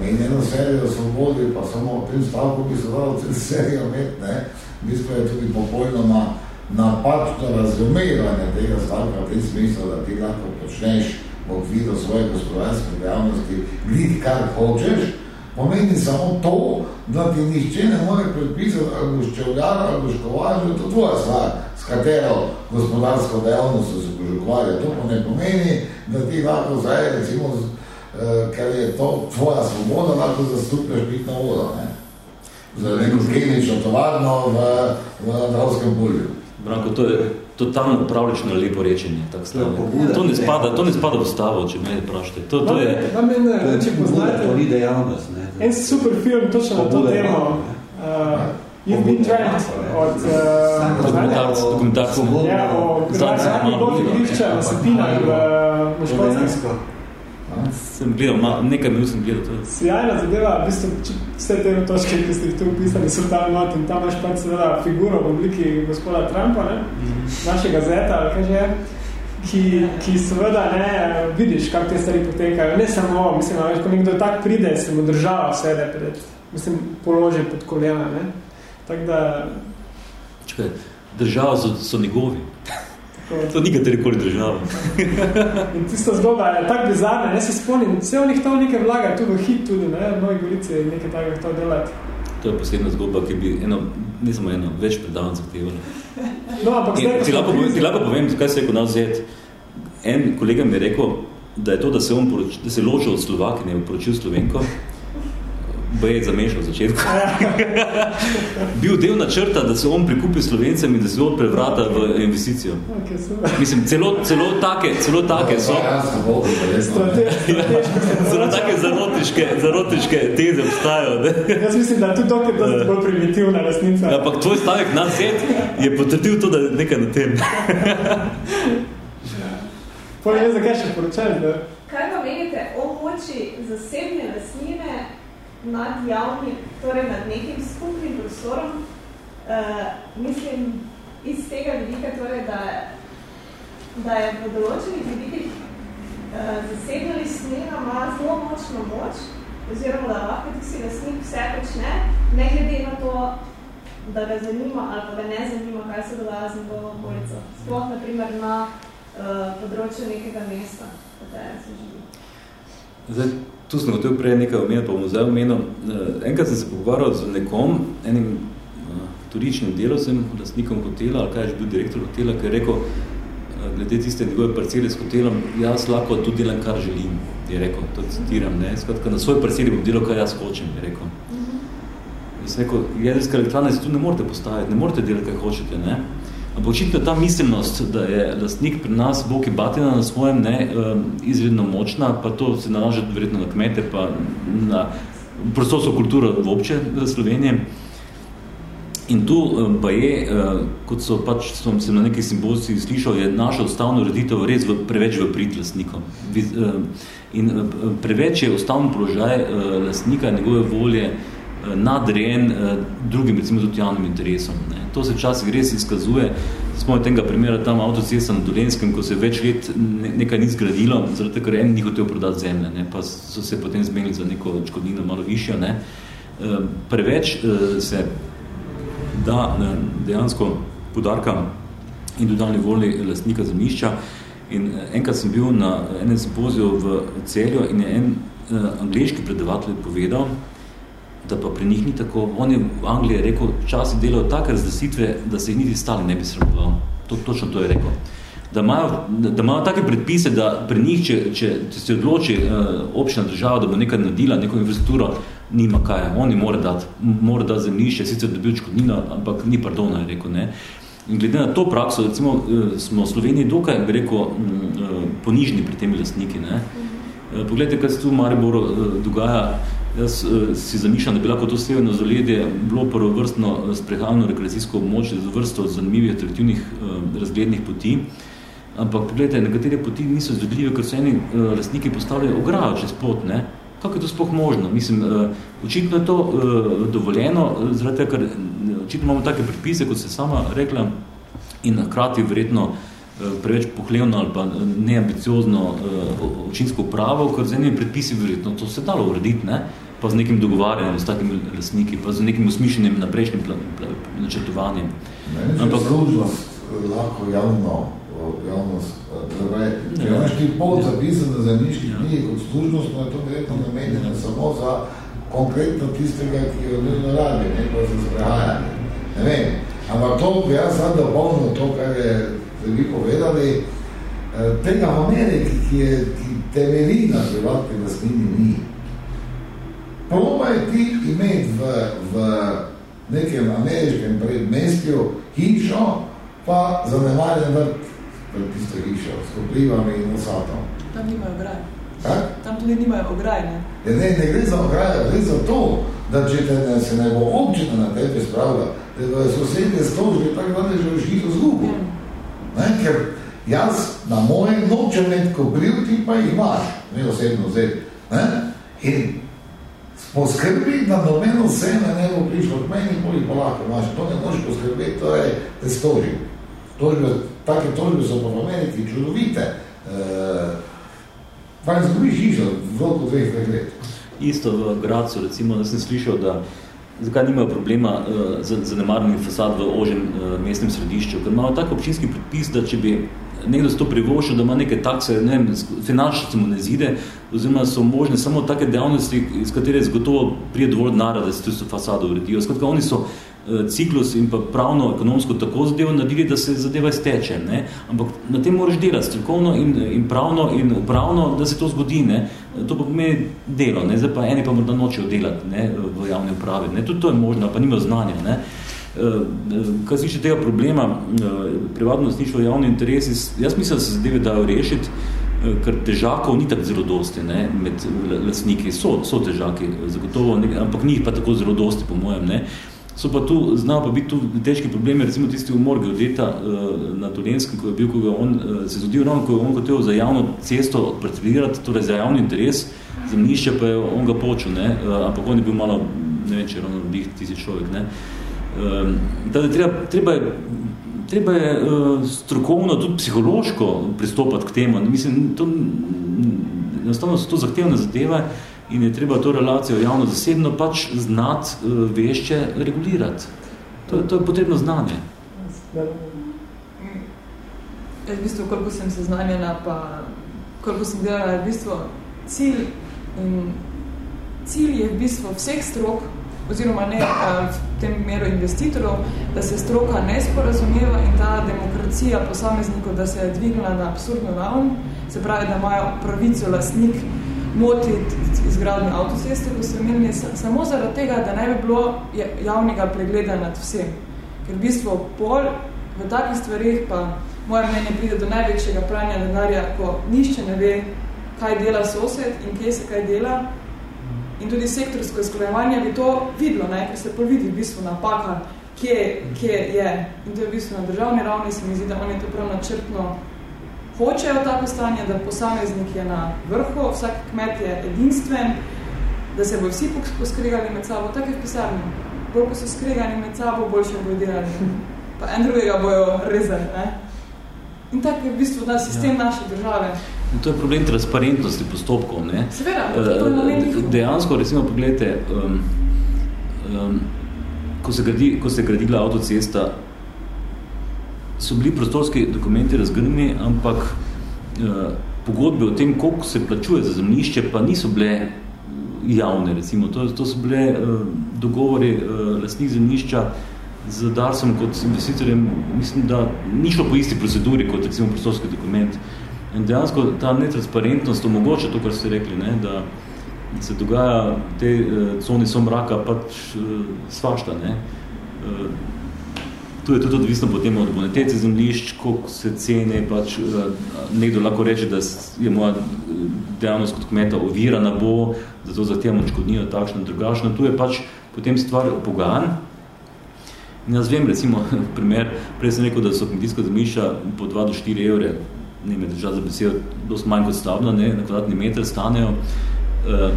meni eno serijo svobodi, pa samo v tem stavku bi se dalo cel serijo imeti, ne, mislim je tudi popolnoma napačno razumevanje tega stavka v tem smislu, da ti lahko počneš v okviru svoje gospodarske dejavnosti, glih kar hočeš, pomeni samo to, da ti nišče ne more predpisati, ali boš čevljar, ali boš kovar, to je tvoja stvar, s katero gospodarsko dejavnost se požukvarja. To pa ne pomeni, da ti lahko zdaj, recimo, eh, ker je to tvoja svoboda, lahko zastupneš pitno vodo, ne? za neko kemično tovarno v, v Dravskem polju. Branko, to je, totalno upravlično lepo rečenje. Tak to, ne spada, to ne spada v stavo, če me prašte. To, to je... Da me ne, če poznate... To ni dejavnost, ne. En super film, točno na to temo. Uh, You've been trained od... Uh, dokumentarc, dokumentarc. Ja, o gradnji golf igrišča na v Škotskem. Sem gledal, ma, nekaj minut sem gledal to. Sjajna zadeva, v bistvu, vse te točke, ki ste jih tu upisali, so tam not in tam imaš pač seveda figuro v obliki gospoda Trumpa, ne? Mhm. našega zeta, ali kaj že je, ki, ki seveda ne, vidiš, kako te stvari potekajo. Ne samo, mislim, veš, ko nekdo tak pride, se mu država sede, pred, mislim, položi pod kolena, ne? Tak da... Čekaj, država so, so njegovi. To ni katerikoli država. in tista zgodba je tako bizarna, ne se spomnim, vse v njih to nekaj vlaga, tudi v hit tudi, ne, v Novi Gorici nekaj takega to delati. To je posebna zgodba, ki bi eno, ne samo eno, več predavanj zahtevali. No, ampak zdaj... Ti lahko, ti lahko povem, kaj se je kod nas zet. En kolega mi je rekel, da je to, da se on poroč, da se ločil od Slovakine in poročil Slovenko, B je zamešal v začetku. Bil del načrta, da se on prikupi slovencem in da se odpre vrata v investicijo. Mislim, celo, celo take, celo take so. Celo take zarotiške, zarotiške teze obstajajo. Ne? Jaz mislim, da je tudi dokaj dosti bolj primitivna resnica. Ampak tvoj stavek na zet je potrdil to, da je nekaj na tem. Povej, zakaj še poročali, da? Kaj pa menite o moči zasebne lasnine nad javnim, torej nad nekim skupnim prostorom, uh, mislim iz tega vidika, torej, da, da je v določenih vidikih uh, zasebna listnina ima zelo močno moč, oziroma da lahko ti si lastnik vse počne, ne glede na to, da ga zanima ali pa ga ne zanima, kaj se dogaja z njegovo okolico. Sploh, na primer, na uh, področju nekega mesta, v katerem se živi. Zdaj, tu sem hotel prej nekaj omenil, pa v muzeju omenil. Eh, enkrat sem se pogovarjal z nekom, enim uh, turičnim delovcem, lastnikom hotela, ali kaj je bil direktor hotela, ki je rekel, uh, glede tiste njegove parcele s hotelom, jaz lahko tu delam, kar želim, je rekel, to citiram, ne, skratka, na svoj parceli bom delal, kar jaz hočem, je rekel. Jaz rekel, jedrska elektrana se tu ne morate postaviti, ne morate delati, kaj hočete, ne. Ampak očitno ta miselnost, da je lastnik pri nas Boki Batina na svojem ne, izredno močna, pa to se nalaže verjetno na kmete, pa na prostorsko kulturo v obče Slovenije. In tu pa je, kot so pač sem se na neki simbolci slišal, je naša ustavna ureditev res v, preveč v prid lastnikom. In preveč je ustavni položaj lastnika, njegove volje, nadrejen drugim, recimo tudi javnim interesom. Ne. To se včasih res izkazuje. Smo od tega primera tam avtocesta na Dolenskem, ko se več let nekaj ni zgradilo, zaradi ker en ni hotel prodati zemlje, ne. pa so se potem zmenili za neko škodnino malo višjo. Ne. Preveč se da dejansko podarka individualni volji lastnika zemljišča. In enkrat sem bil na enem simpoziju v Celju in je en angliški predavatelj povedal, da pa pri njih ni tako. On je v Angliji rekel, časi delajo take razglasitve, da se jih niti stali ne bi sramoval. To, točno to je rekel. Da imajo, da imajo take predpise, da pri njih, če, če, če se odloči uh, občina država, da bo nekaj nadila, neko infrastrukturo, nima kaj. Oni mora dati, mora dati zemljišče, sicer dobil škodnino, ampak ni pardona, je rekel. Ne. In glede na to prakso, recimo, uh, smo v Sloveniji dokaj, bi rekel, uh, ponižni pri temi lastniki. Ne. Uh, poglejte, kaj se tu v Mariboru uh, dogaja, Jaz uh, si zamišljam, da bi lahko to severno zaledje bilo prvovrstno eh, sprehavno rekreacijsko območje z vrsto zanimivih atraktivnih uh, razglednih poti. Ampak pogledajte, nekatere poti niso izvedljive, ker so eni uh, lastniki postavljajo ograjo čez pot. Ne? Kako je to sploh možno? Mislim, uh, očitno je to uh, dovoljeno, zaradi ker očitno imamo take predpise, kot se sama rekla, in hkrati verjetno preveč pohlevno ali pa neambiciozno uh, občinsko upravo, ker z enimi predpisi verjetno to se dalo urediti, ne? pa z nekim dogovarjanjem s takimi lastniki, pa z nekim usmišljenim naprejšnjim načrtovanjem. Meni Ampak služnost lahko javno, javnost, če imaš ti pol zapisan na zemljiški knjigi ja. kot služnost, no je to verjetno namenjeno samo za konkretno tistega, ki je odredno radi, ne pa za sprehajanje. Ne vem. Ampak to bi jaz sad dopolnil to, kar je vi povedali, eh, tega v Ameriki, ki je ki temelji na privatni lastnini, ni. Probaj ti imeti v, v nekem ameriškem predmestju hišo, pa zanemarjen vrt pred tisto hišo, s koplivami in osatom. Tam nimajo graj. Kak? Tam tudi nimajo ograj, ne? Ja, ne, ne gre za ograj, gre za to, da če te ne, se ne bo občina na tebe spravila, da je sosednje stožbe tako da že v hišo zgubo. Ja. Ne, ker jaz na mojem nočem med kopliv, ti pa imaš, ne osebno vzeti. Ne? In poskrbi, da domeno seme ne bo prišlo k meni, bolj pa lahko imaš. To ne možeš poskrbeti, to je te stoži. Tožbe, take tožbe so pa v Ameriki čudovite. E, pa ne zgubiš hišo v roku dveh let. Isto v Gracu, recimo, da sem slišal, da zakaj nimajo problema uh, z zanemarjenim fasad v ožem uh, mestnem središču, ker imajo tak občinski predpis, da če bi nekdo to privošil, da ima neke takse, ne vem, finančno se mu ne zide, oziroma so možne samo take dejavnosti, iz katere zgotovo prije dovolj denara, da se to fasado uredijo. Skratka, oni so ciklus in pa pravno, ekonomsko tako zadevo naredili, da se zadeva izteče. Ne? Ampak na tem moraš delati strokovno in, in pravno in upravno, da se to zgodi. Ne? To pa pomeni delo, ne? zdaj pa eni pa morda nočejo delati ne? v javni upravi. Ne? Tudi to je možno, pa nima znanja. Ne? Eh, kar se tega problema, eh, privatno sničilo javni interes, jaz mislim, da se zadeve dajo rešiti, eh, ker težakov ni tako zelo dosti ne, med lasniki. So, so težaki, zagotovo, ne, ampak ni pa tako zelo dosti, po mojem. Ne. So pa tu, znajo pa biti tu težki problemi, recimo tisti umor geodeta na Tolenskem, ko je bil, ko ga on se zgodil, ravno ko je on hotel za javno cesto pretilirati, torej za javni interes, zemljišče pa je on ga počel, ne, ampak on je bil malo, ne vem, če ravno bih tisti človek, ne. Ehm, da je treba, treba je, treba je uh, strokovno, tudi psihološko pristopati k temu. Mislim, to, enostavno so to zahtevne zadeve in je treba to relacijo javno-zasebno pač znati, uh, vešče regulirati. To, to je potrebno znanje. Jaz v bistvu, koliko sem seznanjena, pa koliko sem delala, je v bistvu cilj in cilj je v bistvu vseh strok, oziroma ne v tem meru investitorov, da se stroka ne sporazumeva in ta demokracija posameznikov, da se je dvignila na absurdno ravn, se pravi, da imajo pravico lastnik motiti izgradnjo avtoceste, ko so imeli samo zaradi tega, da ne bi bilo javnega pregleda nad vsem. Ker v bistvu pol v takih stvarih pa moje mnenje pride do največjega pranja denarja, ko nišče ne ve, kaj dela sosed in kje se kaj dela, in tudi sektorsko izkolevanje bi to videlo, ne, ker se povidi v bistvu napaka, kje, kje je. In to je v bistvu na državni ravni, se mi zdi, da oni to prav načrtno hočejo tako stanje, da posameznik je na vrhu, vsak kmet je edinstven, da se bo vsi poskregali med sabo, tako je v pisarni. Bolj ko so skregani med sabo, boljše bojo delali. Pa en drugega bojo rezali. Ne? In tako je v bistvu da sistem ja. naše države. In to je problem transparentnosti postopkov. Ne? Seveda, to je Dejansko, recimo, pogledajte, um, um, ko, se gradi, ko se gradila avtocesta, so bili prostorski dokumenti razgrnjeni, ampak uh, pogodbe o tem, koliko se plačuje za zemljišče, pa niso bile javne. Recimo. To, to so bile uh, dogovori uh, lastnih zemljišča z Darsom kot investitorjem, mislim, da ni šlo po isti proceduri kot recimo prostorski dokument. In dejansko ta netransparentnost omogoča to, kar ste rekli, ne, da se dogaja te uh, coni so mraka pač uh, svašta. Ne. Uh, tu je tudi odvisno potem od bonitete zemljišč, koliko se cene, pač uh, nekdo lahko reče, da je moja dejavnost kot kmeta ovirana bo, zato zahtevamo škodnijo takšno drugačno. Tu je pač potem stvar pogajan. In jaz vem, recimo, primer, prej sem rekel, da so kmetijska zemljišča po 2 do 4 evre ne me držati za besedo, dosti manj kot stavna, ne, na kvadratni meter stanejo. Uh,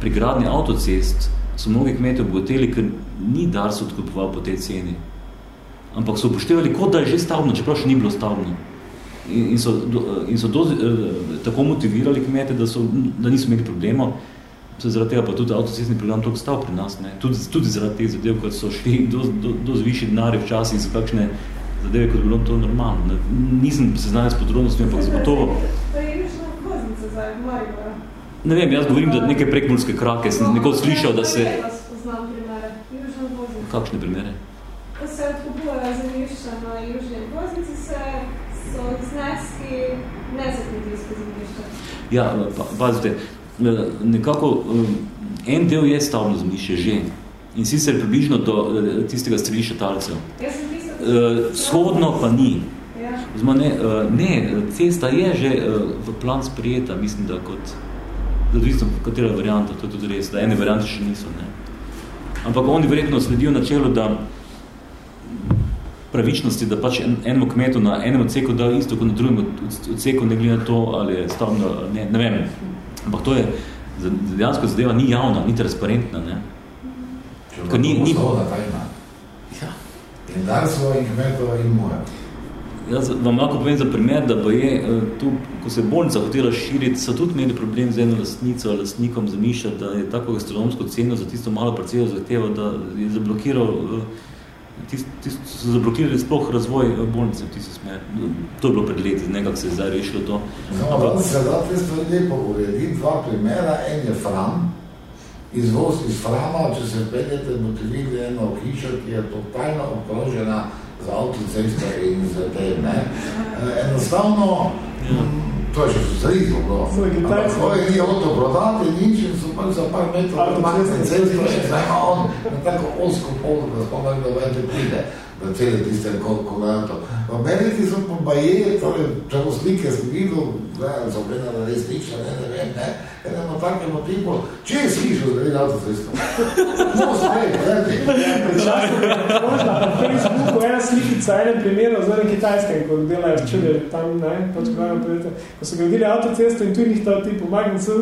pri gradnji avtocest so mnogi kmetje obgoteli, ker ni Dars odkupoval po tej ceni. Ampak so upoštevali, kot da je že stavno, čeprav še ni bilo stavno. In, in so, in so do, uh, tako motivirali kmete, da, so, da niso imeli problema. Zaradi tega pa tudi avtocestni program toliko stal pri nas. Ne. Tudi, tudi zaradi teh zadev, kot so šli do, do, do zvišji denarje včasih za kakšne zadeve, kot bilo to normalno. Ne. Nisem se znal s podrobnostmi, ampak zagotovo. Ne vem, jaz govorim, da neke prekmurske krake sem nekoli slišal, da se... Kakšne primere? Ko se odkupujejo zemljišča na južni voznici, se so zneski ne za kmetijsko zemljišče. Ja, pa, pazite, nekako en del je stavno zemljišče že in sicer približno do tistega strelišča talcev. Jaz sem uh, vzhodno pa ni. Ja. Zma, ne, ne, cesta je že v plan sprijeta, mislim, da kot odvisno, katera varianta, to je tudi res, da ene variante še niso. Ne. Ampak oni verjetno sledijo na čelu, da pravičnosti, da pač en, enemu kmetu na enem odseku da isto kot na drugem odseku, ne glede na to, ali je stavno, ne, ne vem. Ampak to je, dejansko zadeva ni javna, ni transparentna. Ne. Če ni, ni... tajna. Ja. In dar svojih kmetov in moja. Jaz vam lahko povem za primer, da bo je eh, tu, ko se bolnica hotela širiti, so tudi imeli problem z eno lastnico, lastnikom zamišljati, da je tako gastronomsko ceno za tisto malo parcelo zahteva, da je zablokiral uh, tist, tist, so zablokirali sploh razvoj eh, bolnice v tisti smer. To je bilo pred leti, nekak se je zdaj rešilo to. No, Ampak se da te stvari lepo uredi, dva primera, en je Fram, izvoz iz Frama, če se peljete, boste videli eno hišo, ki je totalno obkrožena z avtoceste in z tem, ne. Eh, enostavno, ja. To je že zrizo bilo. Ampak to je ni avto prodati, nič in so pač za par metrov odmakne cesto, še zdaj ima on na tako osko polo, da spomaj da vede pride da cele tiste kogato. V Ameriki so pa baje, torej, če bo slike sem videl, gledam, so gleda na resnično, ne, ne vem, ne, enemu takemu tipu, če je slišal, da je avto cesto. No, sprej, gledaj. Možda, na Facebooku ena slikica, enem primeru, zelo kitajske, ko delajo čude tam, ne, pač gledam, prijete, ko so gradili avtocesto in tu njih ta tip pomagni, so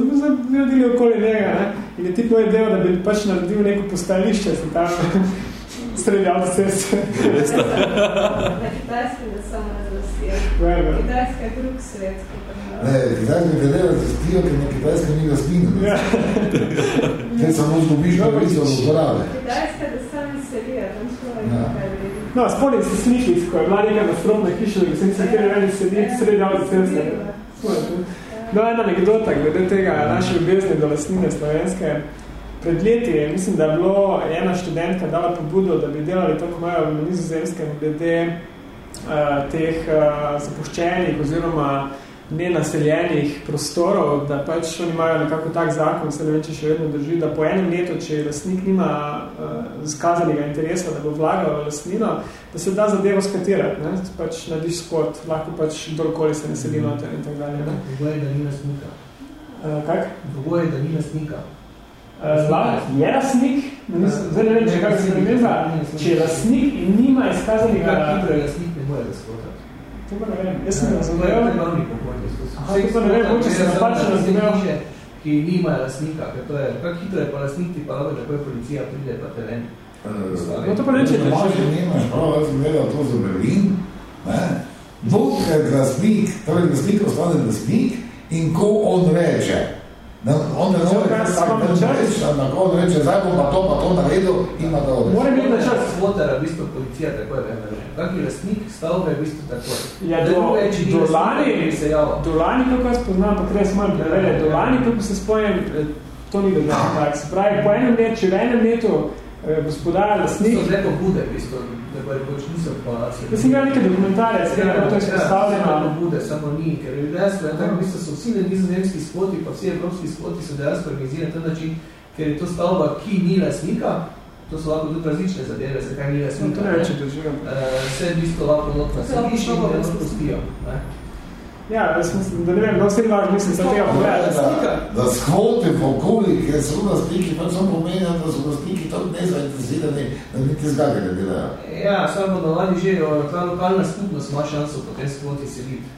gradili okoli njega, ne, in je tip moj del, da bi pač naredil neko postališče, se tam, sredi avtoceste. Na kitajski da samo razlasijo. Kitajska je drug svet. Ne, kitajska je vedela zastijo, ker na kitajska ni gastino. Te samo zgubiš, pa vidiš od uporabe. Kitajska da samo selija, tam svoje ja. No, spomnim se slikic, ko je bila neka nasprotna hiša, da sem se kjer redi sedi sredi avtoceste. No, ena anekdota glede tega naše ljubezni do lastnine slovenske. Pred leti je, mislim, da je bilo ena študentka dala pobudo, da bi delali tako malo v nizozemskem glede uh, teh uh, zapuščenih oziroma nenaseljenih prostorov, da pač oni imajo nekako tak zakon, se ne vem, če še vedno drži, da po enem letu, če lastnik nima uh, skazanega interesa, da bo vlagal v lastnino, da se da zadevo skatirati, ne? pač nadiš skot, lahko pač dolkoli se ne sedi noter in tako dalje. Drugo je, da ni lastnika. Uh, kak? Drugo je, da ni lastnika. Zlah, je lasnik, zdaj ne vem, če kako se premeza, če je lasnik in nima izkazanega... Kako hitro je lasnik, ne more razkotati. To pa ne vem, jaz sem razumel. Glavni pokojni. Aha, to pa ne vem, če se napačno razumel. Ki nima lasnika, ker to je, kako hitro je pa lasnik, ti pa lahko, da je policija pride pa teren. No to pa reče, da je nimaš prav, jaz sem gledal to za Berlin, ne? Bog je lasnik, torej lasnik ostane lasnik in ko on reče, Ne, on ne more reči, na kod reče, zdaj bom pa to, pa to naredil, ima da odreči. Mora biti na čas slotera, v bistvu policija, tako je vem, Kakvi lastnik stavbe, v bistvu tako. Ja, do, do lani, do lani, kako jaz poznam, pa treba smo prevede, do lani, kako se spojem, eh, to ni državno tak. Se pravi, po enem letu, če v enem letu gospodar, lastnik... To so zlepo bude, v bistvu, da bo rekoč nisem pa... Jaz sem imel nekaj dokumentarec, ker je to izpostavljeno. Ja, bude, samo ni, ker je dejansko, ja, tako v bistvu so vsi nizozemski spoti, pa vsi evropski spoti so dejansko organizirani ta način, ker je to stavba, ki ni lasnika, to so lahko tudi različne zadeve, zakaj ni lasnika. No, to ne reče, da živim. Vse v bistvu lahko notno sediš in ne spustijo. Ja, jaz mislim, da ne vem, no, vsem važno mislim, da tega pogledati. Da, da shvote v okoli, ker so lastniki, pa samo pomenja, da so lastniki tako nezainteresirani, da niti zgage ne delajo. Ja, samo da lani že, ta lokalna skupnost ima šanso po tem skvoti seliti.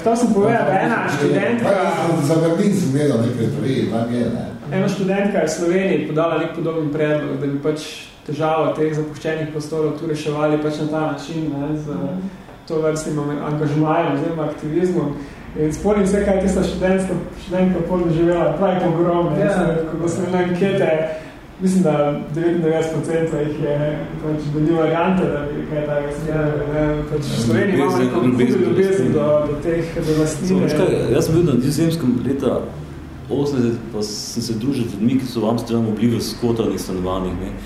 Htel sem povedati, da ena študentka... Za Berlin sem gledal nekaj stvari, tam je, ne. Ena študentka je v Sloveniji podala nek podoben predlog, da bi pač težavo teh zapuščenih prostorov tu reševali pač na ta način, ne, z, mm to vrstnim angažmajem oziroma aktivizmom. In spomnim se, kaj tista študentka, študentka pol doživela, pravi pogrom, yeah. Ja. ko sem imel ankete, mislim, da 99% jih je pač dobil variante, da bi kaj tako sredili. Yeah. Pač v Sloveniji imamo neko ljubezen do, do teh, do lastnine. So, jaz sem bil na Nizozemskem leta 80, pa sem se družil z ljudmi, ki so v Amsterdamu bili v skotanih stanovanjih. Ne.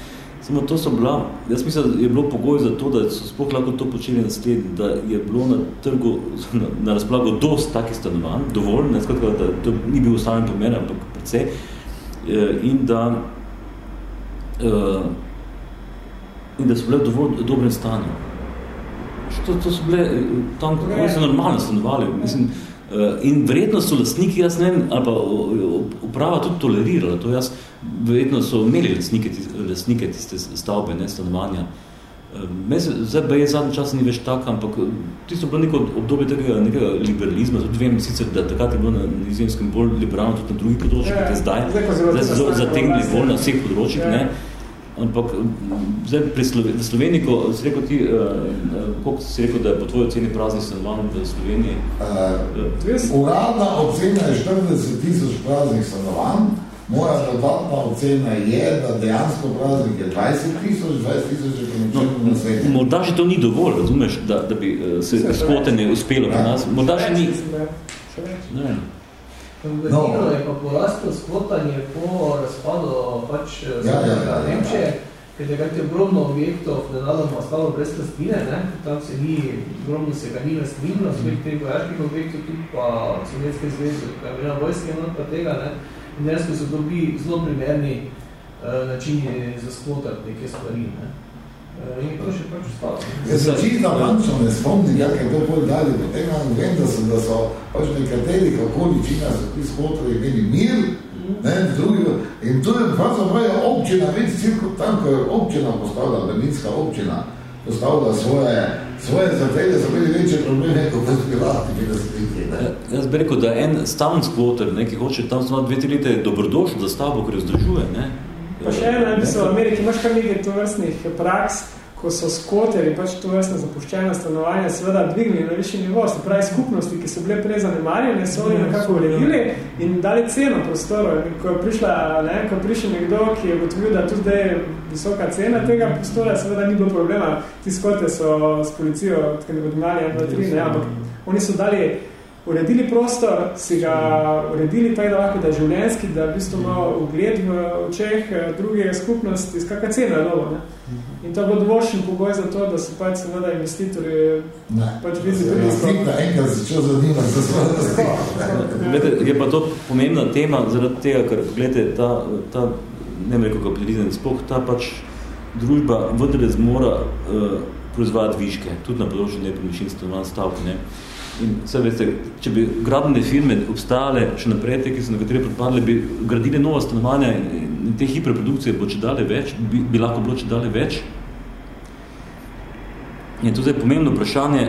Samo to so bila, jaz mislim, da je bilo pogoj za to, da so sploh lahko to počeli naslednji, da je bilo na trgu, na, na razplago dost takih stanovanj, dovolj, ne skratka, da to ni bil ustavljen pomer, ampak precej, eh, in da uh, in da so bile v dovolj dobrem stanju. To, to so bile, tam kako so normalno stanovali, mislim, in verjetno so lastniki, jaz ne vem, ali pa uprava tudi tolerirala to, jaz, verjetno so imeli lastnike, lastnike tiste stavbe, ne, stanovanja, Zdaj pa je zadnji čas ni več tak, ampak tisto bilo neko obdobje tega nekega liberalizma, tudi vem sicer, da takrat je bilo na nizozemskem bolj liberalno, tudi na drugih področjih, kot je zdaj, zdaj se zategnili bolj na vseh področjih, ne. Ampak zdaj pri Sloveniji, ko si rekel ti, koliko si rekel, da je po tvoji oceni praznih stanovanj v Sloveniji? Uh, uradna ocena je 40 tisoč praznih stanovanj, Moja dodatna ocena je, da dejansko praznik je 20 tisoč, 20 tisoč je no, na svetu. Morda še to ni dovolj, razumeš, da, da bi uh, se skvotenje uspelo pri nas. Morda še ni. Ne. No. je pa porastlo skvotanje po razpadu pač eh, ja, ja, ja, Nemčije, ker je kajte ogromno objektov nenadoma ostalo brez lastnine, ne? tam se ni, ogromno se ga ni lastnino, spet teh vojaških objektov, tudi pa Sovjetske zveze, kaj je bila vojske, pa tega, ne? in dejansko so dobi zelo primerni uh, načini za skvotati neke stvari. Ne? Uh, in to še pač ostalo. Jaz se čisto natančno ne spomnim, jak je to bolj dalje do tega, no vem, da so, da so pač nekaterih okoličina so ti skvotali imeli mir, ne, drugi, in tu je pravzaprav občina, vidi cirko tam, ko je občina postavila, Berlinska občina, postavila svoje svoje zatrede so bili večje probleme, kot so privati, ki da slike. Ja, jaz bi rekel, da en stavn skvoter, ki hoče tam znati dve, tri leta, je dobrodošel za stavbo, ker jo zdržuje. Ne? Pa še ena, v Ameriki imaš kar nekaj tovrstnih praks, ko so skoteri, pač to vrstne zapuščene stanovanja, seveda dvignili na višji nivo, se pravi skupnosti, ki so bile prej zanemarjene, so oni nekako uredili in dali ceno prostoru. Ko je, prišla, ne, ko je prišel nekdo, ki je gotovil, da tudi je visoka cena tega prostora, seveda ni bilo problema. Ti skote so s policijo, tako ne bodo imali, ne, ampak oni so dali uredili prostor, si ga uredili tako, da lahko da je življenjski, da v bistvu ima ugled v očeh eh, druge skupnosti, skaka cena je dobro. Ne? In to je bilo dovoljšen pogoj za to, da so pač seveda investitorji pač vidi tudi izgleda. Enkrat začel zanimati za svoje Je pa to pomembna tema zaradi tega, ker gledajte, ta, ta ne vem rekel kapitalizem, spoh ta pač družba vendar zmora uh, proizvajati viške, tudi na področju nepremičinstva, stavke. Ne? In vse veste, če bi gradne firme obstajale še naprej, te, ki so nekatere propadle, bi gradili nova stanovanja in te hiperprodukcije bo če dale več, bi, bi lahko bilo če dale več. In to je pomembno vprašanje,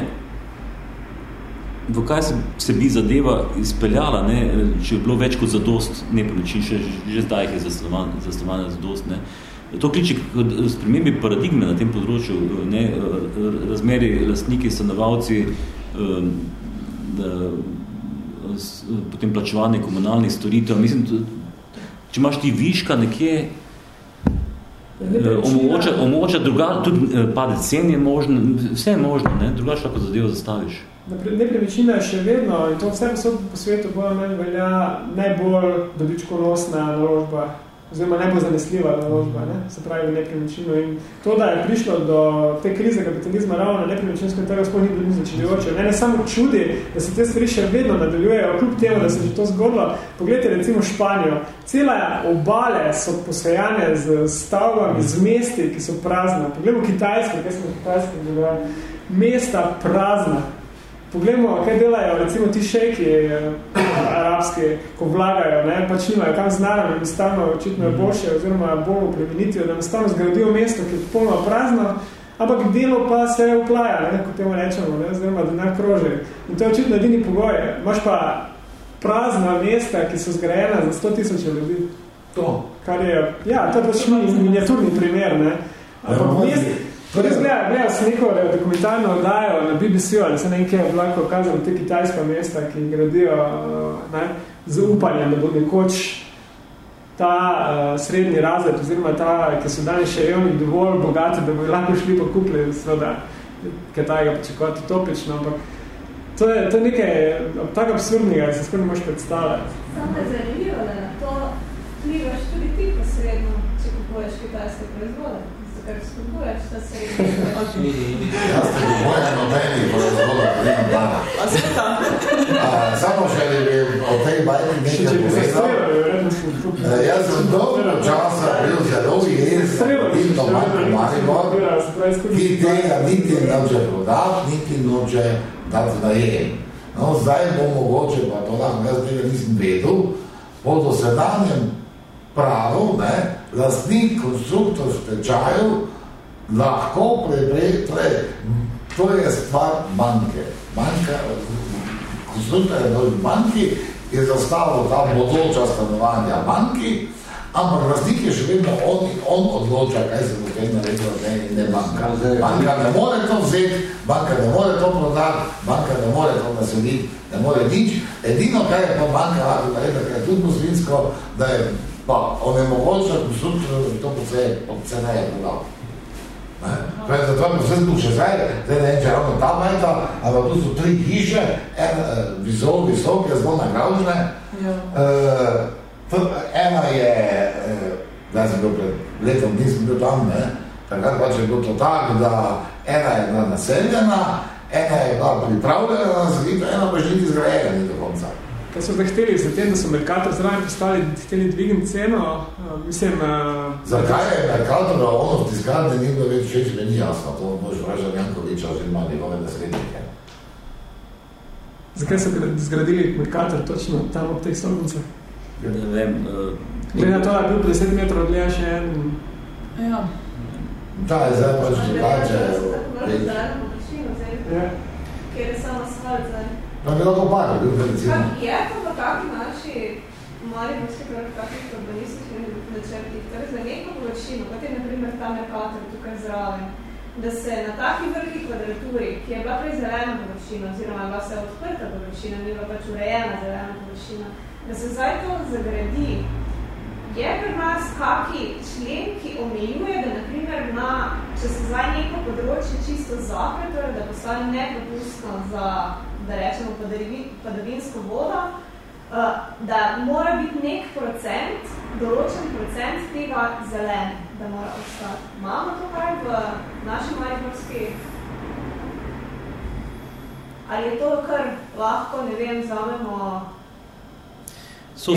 v kaj se, se bi zadeva izpeljala, ne, če bi bilo več kot zadost nepremičnin, še, že zdaj je za stanovanje, za stanovanje zadost. Ne. To kliči k spremembi paradigme na tem področju, ne, razmeri lastniki, stanovalci, potem plačevanje komunalnih storitev. Mislim, če imaš ti viška nekje, eh, omogoča, omogoča druga, tudi eh, pade cen je možno, vse je možno, ne? drugače lahko zadevo zastaviš. Nepremičnina je še vedno, in to vse po svetu bo meni velja najbolj dobičkonosna naložba oziroma najbolj zanesljiva naložba, ne? se pravi v nepremičnino. In to, da je prišlo do te krize kapitalizma ravno na nepremičninskem trgu, sploh ni bilo ni začeljujoče. Ne, ne samo čudi, da se te stvari še vedno nadaljujejo, kljub temu, da se že to zgodilo. Poglejte recimo Španijo. Cela obale so posvejane z stavbami, z mesti, ki so prazne. Poglejmo Kitajske, kaj smo Kitajske gledali. Mesta prazna, Poglejmo, kaj delajo recimo ti šejki eh, arabski, ko vlagajo, ne, pač nimajo kam znajo, enostavno očitno je boljše oziroma bolj premenitijo, da enostavno zgradijo mesto, ki je polno prazno, ampak delo pa se uplaja, ne, kot temu rečemo, ne, oziroma denar kroži. In to je očitno edini pogoj. Imaš pa prazna mesta, ki so zgrajena za 100 tisoč ljudi. To. Kar je, ja, to je pač miniaturni primer, ne. Ampak ja, mest, Res gleda, gleda se neko dokumentarno oddajo na BBC-u, ali se nekaj je lahko kazalo te kitajska mesta, ki gradijo ne, z upanjem, da bo nekoč ta uh, srednji razred, oziroma ta, ki so danes še revni, dovolj bogati, da bo lahko šli pa kupili, seveda, kaj tajega pričakovati utopično, ampak to je, to je nekaj tako absurdnega, da se skoro ne možeš predstavljati. Samo je zanimivo, da na to plivaš tudi ti posredno, če kupuješ kitajske proizvode ker spodbujaš ta srednja. Jaz te boja nobeni proizvoda, ne dana. A se tam? Samo želi bi o tej bajki nekaj povedal. E, jaz sem dobro časa bil zelo jez, in to manj Maribor, ki tega niti noče prodati, niti noče dati na je. No, zdaj bo mogoče, pa to lahko jaz tega nisem vedel, po dosedanjem pravu, ne, lastnik konstruktor stečaju lahko prebre, to je stvar banke. Banka, konstruktor je dol banki, je zastavil ta bodoča stanovanja banki, ampak lastnik je še vedno on, on odloča, kaj se bo kaj naredilo, ne, ne banka. Banka ne more to vzeti, banka ne more to prodati, banka ne more to naseliti, ne more nič. Edino, kaj je pa banka lahko naredila, kaj je tudi muslimsko, da je pa onemogoča konstruktor, da bi to poceneje prodal. Torej, zato je vse tu še zdaj, zdaj ne če ravno ta majta, ampak tu so tri hiše, en uh, vizol, visoke, zelo nagravžne. Ja. Uh, ena je, da sem bil pred letom, nisem bil tam, ne, takrat pač je bilo to tak, da ena je bila naseljena, ena je bila pripravljena na zgrito, ena pa že niti zgrajena do konca. Kaj so hteli za tem, da so Mercator zraven postali, hteli dvigniti ceno? Uh, mislim, uh, Zakaj je Mercator ono v tiskarni ni bilo več všeč, mi ni jasno, to boš vražal Jankoviča oziroma njegove naslednike. Zakaj so zgradili Mercator točno tam ob teh stolnicah? Ne vem. Uh, Glede na to, da je bil 50 metrov odlija še en... Ja. Da, je zdaj pač drugače. Ja. Ker je samo asfalt zdaj. No, bi lahko par, bil bi recimo. Je pa v kakvi naši mali morski pravi kakvih urbanističnih načrtih, torej za neko površino, kot je na primer ta Mercator tukaj zraven, da se na taki vrhi kvadraturi, ki je bila prej zelena površina, oziroma bila vse odprta površina, ni bila pač urejena zelena površina, da se zdaj to zagradi, je pri nas kaki člen, ki omejuje, da naprimer na, če se zdaj neko področje čisto zapre, torej da postane nepropustno za da rečemo padavinsko vodo, eh, da mora biti nek procent, določen procent tega zelene, da mora ostati. Imamo to kaj v naši majhnovski? Ali je to, kar lahko, ne vem, vzamemo So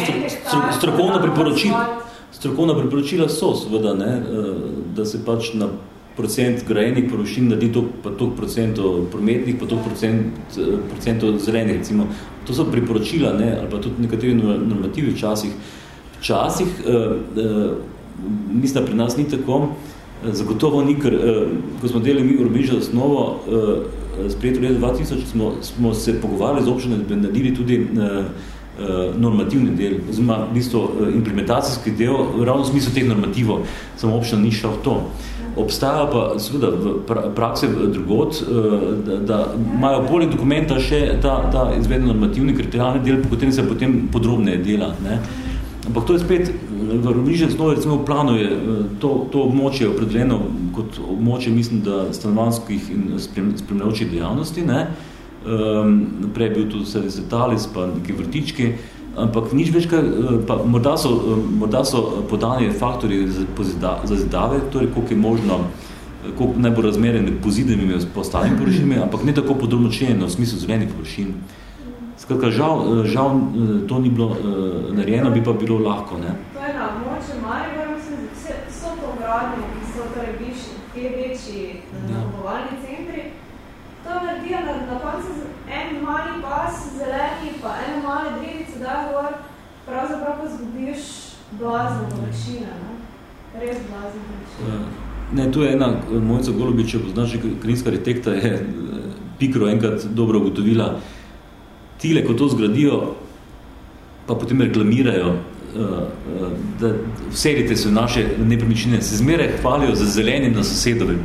strokovna priporočila, strokovna priporočila so, seveda, ne, eh, da se pač na procent grajenih površin naredi to, pa toliko procentov prometnih, pa toliko procent, procentov zelenih, recimo. To so priporočila, ne, ali pa tudi nekateri normativi včasih. Včasih, uh, uh, mislim, da pri nas ni tako, uh, zagotovo ni, ker, uh, ko smo delali mi urbaničo osnovo, uh, sprejeto leta 2000, smo, smo se pogovarjali z občinami, da bi naredili tudi uh, normativni del, oziroma v bistvu implementacijski del, ravno v smislu teh normativov, samo občina ni šla v to. Obstaja pa seveda v praksi drugot, da, da imajo poleg dokumenta še ta, ta izvedeno normativni kriterijalni del, po katerem se potem podrobneje dela. Ne. Ampak to je spet, v Robližen snove, recimo v planu je to, to območje opredeljeno kot območje, mislim, da stanovanskih in spremljajočih dejavnosti. Ne. Um, prej je bil tudi vse setalis, pa neki vrtički, ampak nič več, kaj, eh, pa morda so, eh, morda so podani faktori za, za zidave, torej koliko je možno, eh, koliko naj bo razmere med pozidami in ostalimi površinami, ampak ne tako podrobno čljeno v smislu zelenih površin. Skratka, žal, žal to ni bilo narejeno, bi pa bilo lahko. Ne? To je na območju Maribor, mislim, so to gradnje, ki so torej višji, te večji ja. nakupovalni centri, to naredijo na, na koncu en mali pas, zeleni, pa eno male drevice, da gor, pravzaprav pa zgubiš blazno površine, ne? Res blazno površine. Ja. Ne, tu je ena mojica Golubiča, poznači klinska arhitekta, je eh, Pikro enkrat dobro ugotovila. Tile, ko to zgradijo, pa potem reklamirajo, eh, eh, da vselite se v naše nepremičnine, se zmeraj hvalijo za zelenim na sosedovem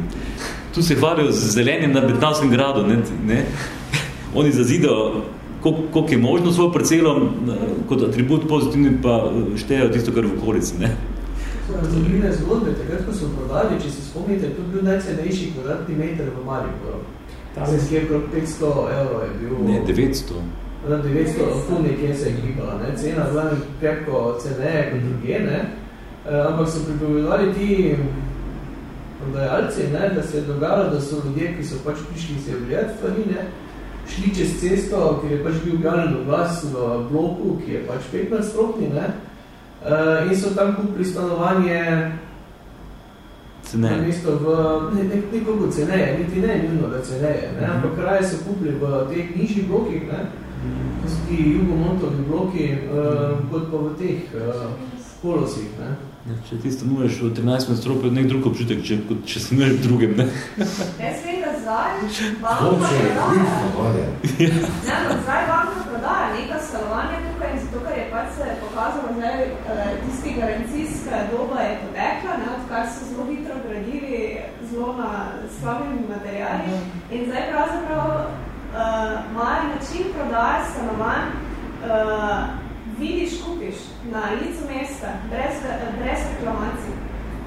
tu se hvalijo z zelenim na Betnavskem gradu. Ne, ne. Oni zazidajo, koliko je možno svojo parcelo, kot atribut pozitivni pa štejejo tisto, kar v okolici. Ne. Zanimljive zgodbe, takrat, ko so prodali, če si spomnite, to je bil najcenejši kvadratni meter v Mariboru. Tam je skjer krok 500 evrov je bil... Ne, 900. Na 900, tu nekje se je gibala, ne? Cena bila krepko ceneje kot druge, ne? E, ampak so pripovedali ti prodajalci, ne, da se je dogajalo, da so ljudje, ki so pač prišli se vljeti stvari, ne, šli čez cesto, ker je pač bil objavljen glas v bloku, ki je pač 15 stropni, ne, uh, in so tam kupili stanovanje ceneje. Mesto v, ne, ne, nekoliko ceneje, niti ne njuno, da ceneje, ne, mm -hmm. ampak raje so kupili v teh nižjih blokih, ne, to so ti jugomontovi bloki, uh, kot pa v teh uh, polosih, ne. Ja, če ti stanuješ v 13 stropu, je nek drug občutek, če, če stanuješ v drugem, ne? Zdaj banka prodaja. Ne, no, zdaj banka prodaja neka stanovanja tukaj in zato, ker je pač se pokazalo, da eh, tisti garancijska doba je potekla, ne, odkar so zelo hitro gradili zelo na slabimi materijali in zdaj pravzaprav uh, imajo način prodaje stanovanj uh, vidiš, kupiš na licu mesta, brez, brez reklamacij.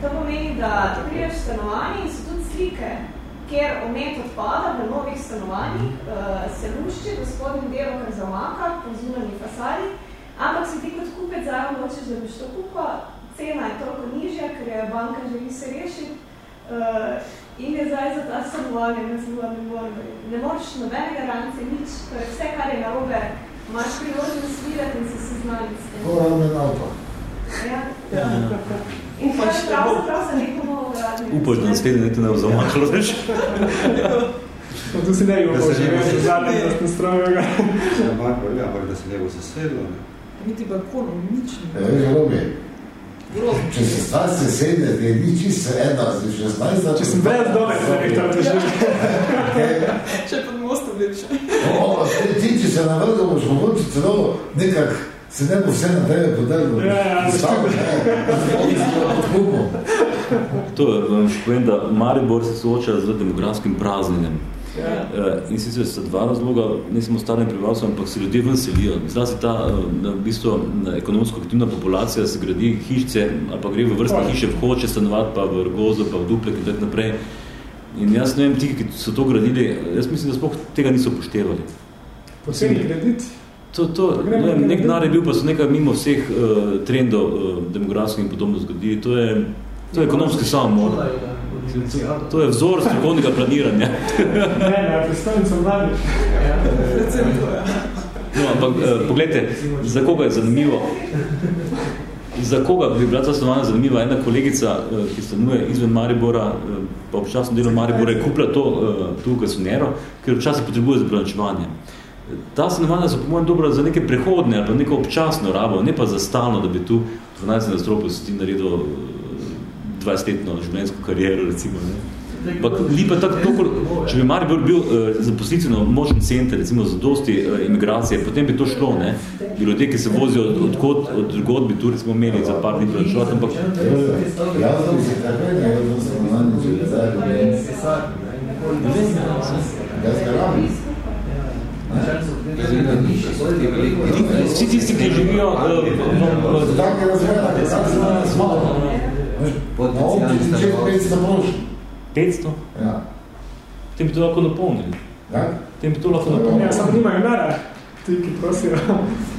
To pomeni, da ti priješ stanovanje in so tudi slike, kjer omet odpada v novih stanovanjih, uh, se lušči v spodnjem delu, kar zamaka, po zunanji fasadi, ampak si ti kot kupec zraven hočeš, da biš to kupa, cena je toliko nižja, ker je banka želi se rešiti, uh, in je zdaj za ta stanovanje, ne, ne, ne moreš nobene garancije, nič, to je vse, kar je narobe, Imaš priložnost videti in se seznaniti s tem. To ravno je avto. Ja. ja. In Upaš, to je pravzaprav za neko novo gradnje. Upaš, da naslednje nekaj ne vzamahlo, veš? No, tu si ne bi upal, že imaš zadnje, da ste strojega. Ja, ampak da se ne bo zasedlo, ne? Niti balkonom, nič ne. Ja, veš, Robi, Če se stvar se sedne, je ni čisto če se stvar se Če sem brez dobe, se nekaj tam težili. Če pod mostom več. Ti, če se navrdo, boš mogoče celo nekak se ne bo vse na tebe podelilo. Ja, ja, To je, vam še povem, da Maribor se sooča z demografskim praznjenjem. Ja. In sicer sta dva razloga, ne samo starem prebivalstvom, ampak se ljudje ven selijo. Zlasti ta v bistvu, ekonomsko aktivna populacija se gradi hišce, ali pa gre v vrste hiše v hoče stanovati, pa v Rgozo, pa v Duplek in tak naprej. In jaz ne vem, ti, ki so to gradili, jaz mislim, da sploh tega niso poštevali. Posebni kredit? To, to, ne, nek denar je bil, pa so nekaj mimo vseh uh, trendov uh, demografskih in podobno zgodili. To je, to je ekonomski samomor. To, to je vzor strokovnega planiranja. ne, ne, predstavnica vlade. No, ampak, uh, pogledajte, za koga je zanimivo, za koga bi bila ta stanovanja zanimiva ena kolegica, uh, ki stanuje izven Maribora, uh, pa občasno delo Maribora, je kupila to uh, tu garsonjero, ker včasih potrebuje za prelačevanje. Ta stanovanja so po mojem dobro za neke prehodne ali pa neko občasno rabo, ne pa za stalno, da bi tu v 12. stropu si ti naredil 20-letno življenjsko kariero, recimo. Ne. Pa, li pa tako, tako, če bi Maribor bil uh, zaposlitveno močen center, recimo za dosti uh, imigracije, potem bi to šlo, ne? Bi ljudje, ki se vozijo od, od, od, od drugod, bi tu recimo imeli za par dni prelačovat, ampak... Ja, to bi se Vsi tisti, ki živijo v... Tako je razvijala, da sem malo. Na občini če 500 prošli. 500? Ja. Tem bi to lahko napolnili. Ja? Tem bi to lahko napolnili. Ja, samo nimajo nara. Ti, ki prosijo.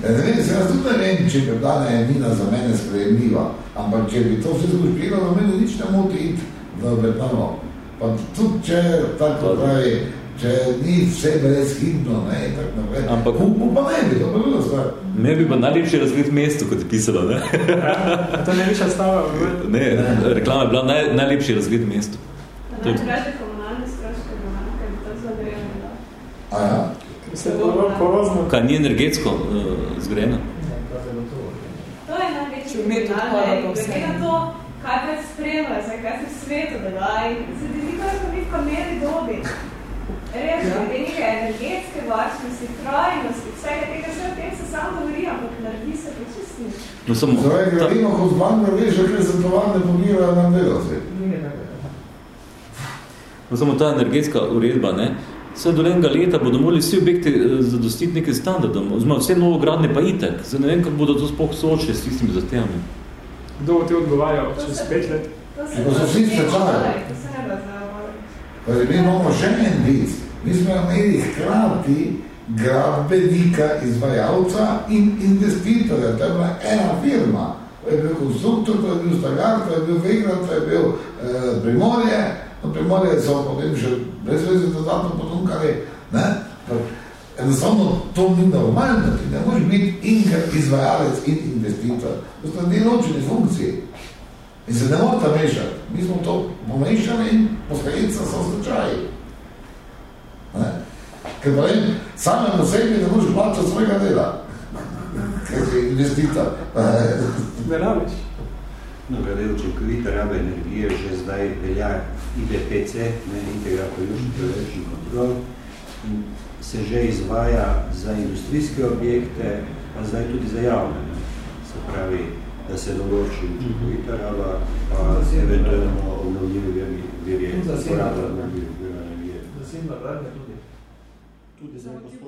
Ja, ne vem, se jaz tudi ne vem, če bi dana enina za mene sprejemljiva, ampak če bi to vse skupilo, da mene nič ne moti iti v Betano. Pa tudi, če tako pravi, če ni vse brezhibno, ne, tako naprej. Ampak, Kupu pa ne bi, to bi bilo stvar. Ne bi pa najlepši razgled mesto, kot je pisalo, ne? to ne bi še stava? Ne, ne, reklama je bila naj, najlepši razgled mesto. Znači, reči komunalni stroške, ker bi to zagrejeno, da. A ja? Se je dobro. Kaj ni energetsko uh, zgrajeno? To je največji komunalne, glede na to, kaj pa spremlja, kaj se v svetu dogaja, se ti zdi, kako mi v kameri dobi. Res, ja. te neke energetske varčnosti, trajnosti, vsega tega, vse o tem se samo govori, ampak naredi se pa čisti. No, samo... Zdaj, gradimo kot banko, veš, ker se tovarne pomirajo nam delavci. No, samo ta energetska uredba, ne, vse do enega leta bodo morali vsi objekti eh, zadostiti nekaj standardom, oziroma vse novogradne pa itek. Zdaj ne vem, kako bodo to spoh soočili s tistimi zahtevami. Kdo bo ti odgovarjal čez pet let? To se To so vsi stečaji. To se ne razvajamo. Pa mi imamo še en vic. Mi smo imeli hkrati gradbenika, izvajalca in investitorja. To je bila ena firma. je bil konstruktor, to je bil stagar, to je bil Vegran, to je bil eh, Primorje, no Primorje so potem še brez vezi dodatno potunkali, ne? Enostavno to ni normalno, ti ne možeš biti in izvajalec in investitor. To sta dve ločeni funkciji. In se ne morate mešati. Mi smo to pomešali in posledica so značaji. Ker pa vem, samem osebi ne možeš plačati svojega dela. Ker si investitor. Ne rabiš. No, glede učinkovite rabe energije, že zdaj velja IBPC, ne, Integra Pollution Prevention Control, in se že izvaja za industrijske objekte, pa zdaj tudi za javne. Ne. Se pravi, da se določi učinkovita raba, pa eventualno obnovljivi viri, viri, viri, viri, viri, viri, viri, tudo. Né?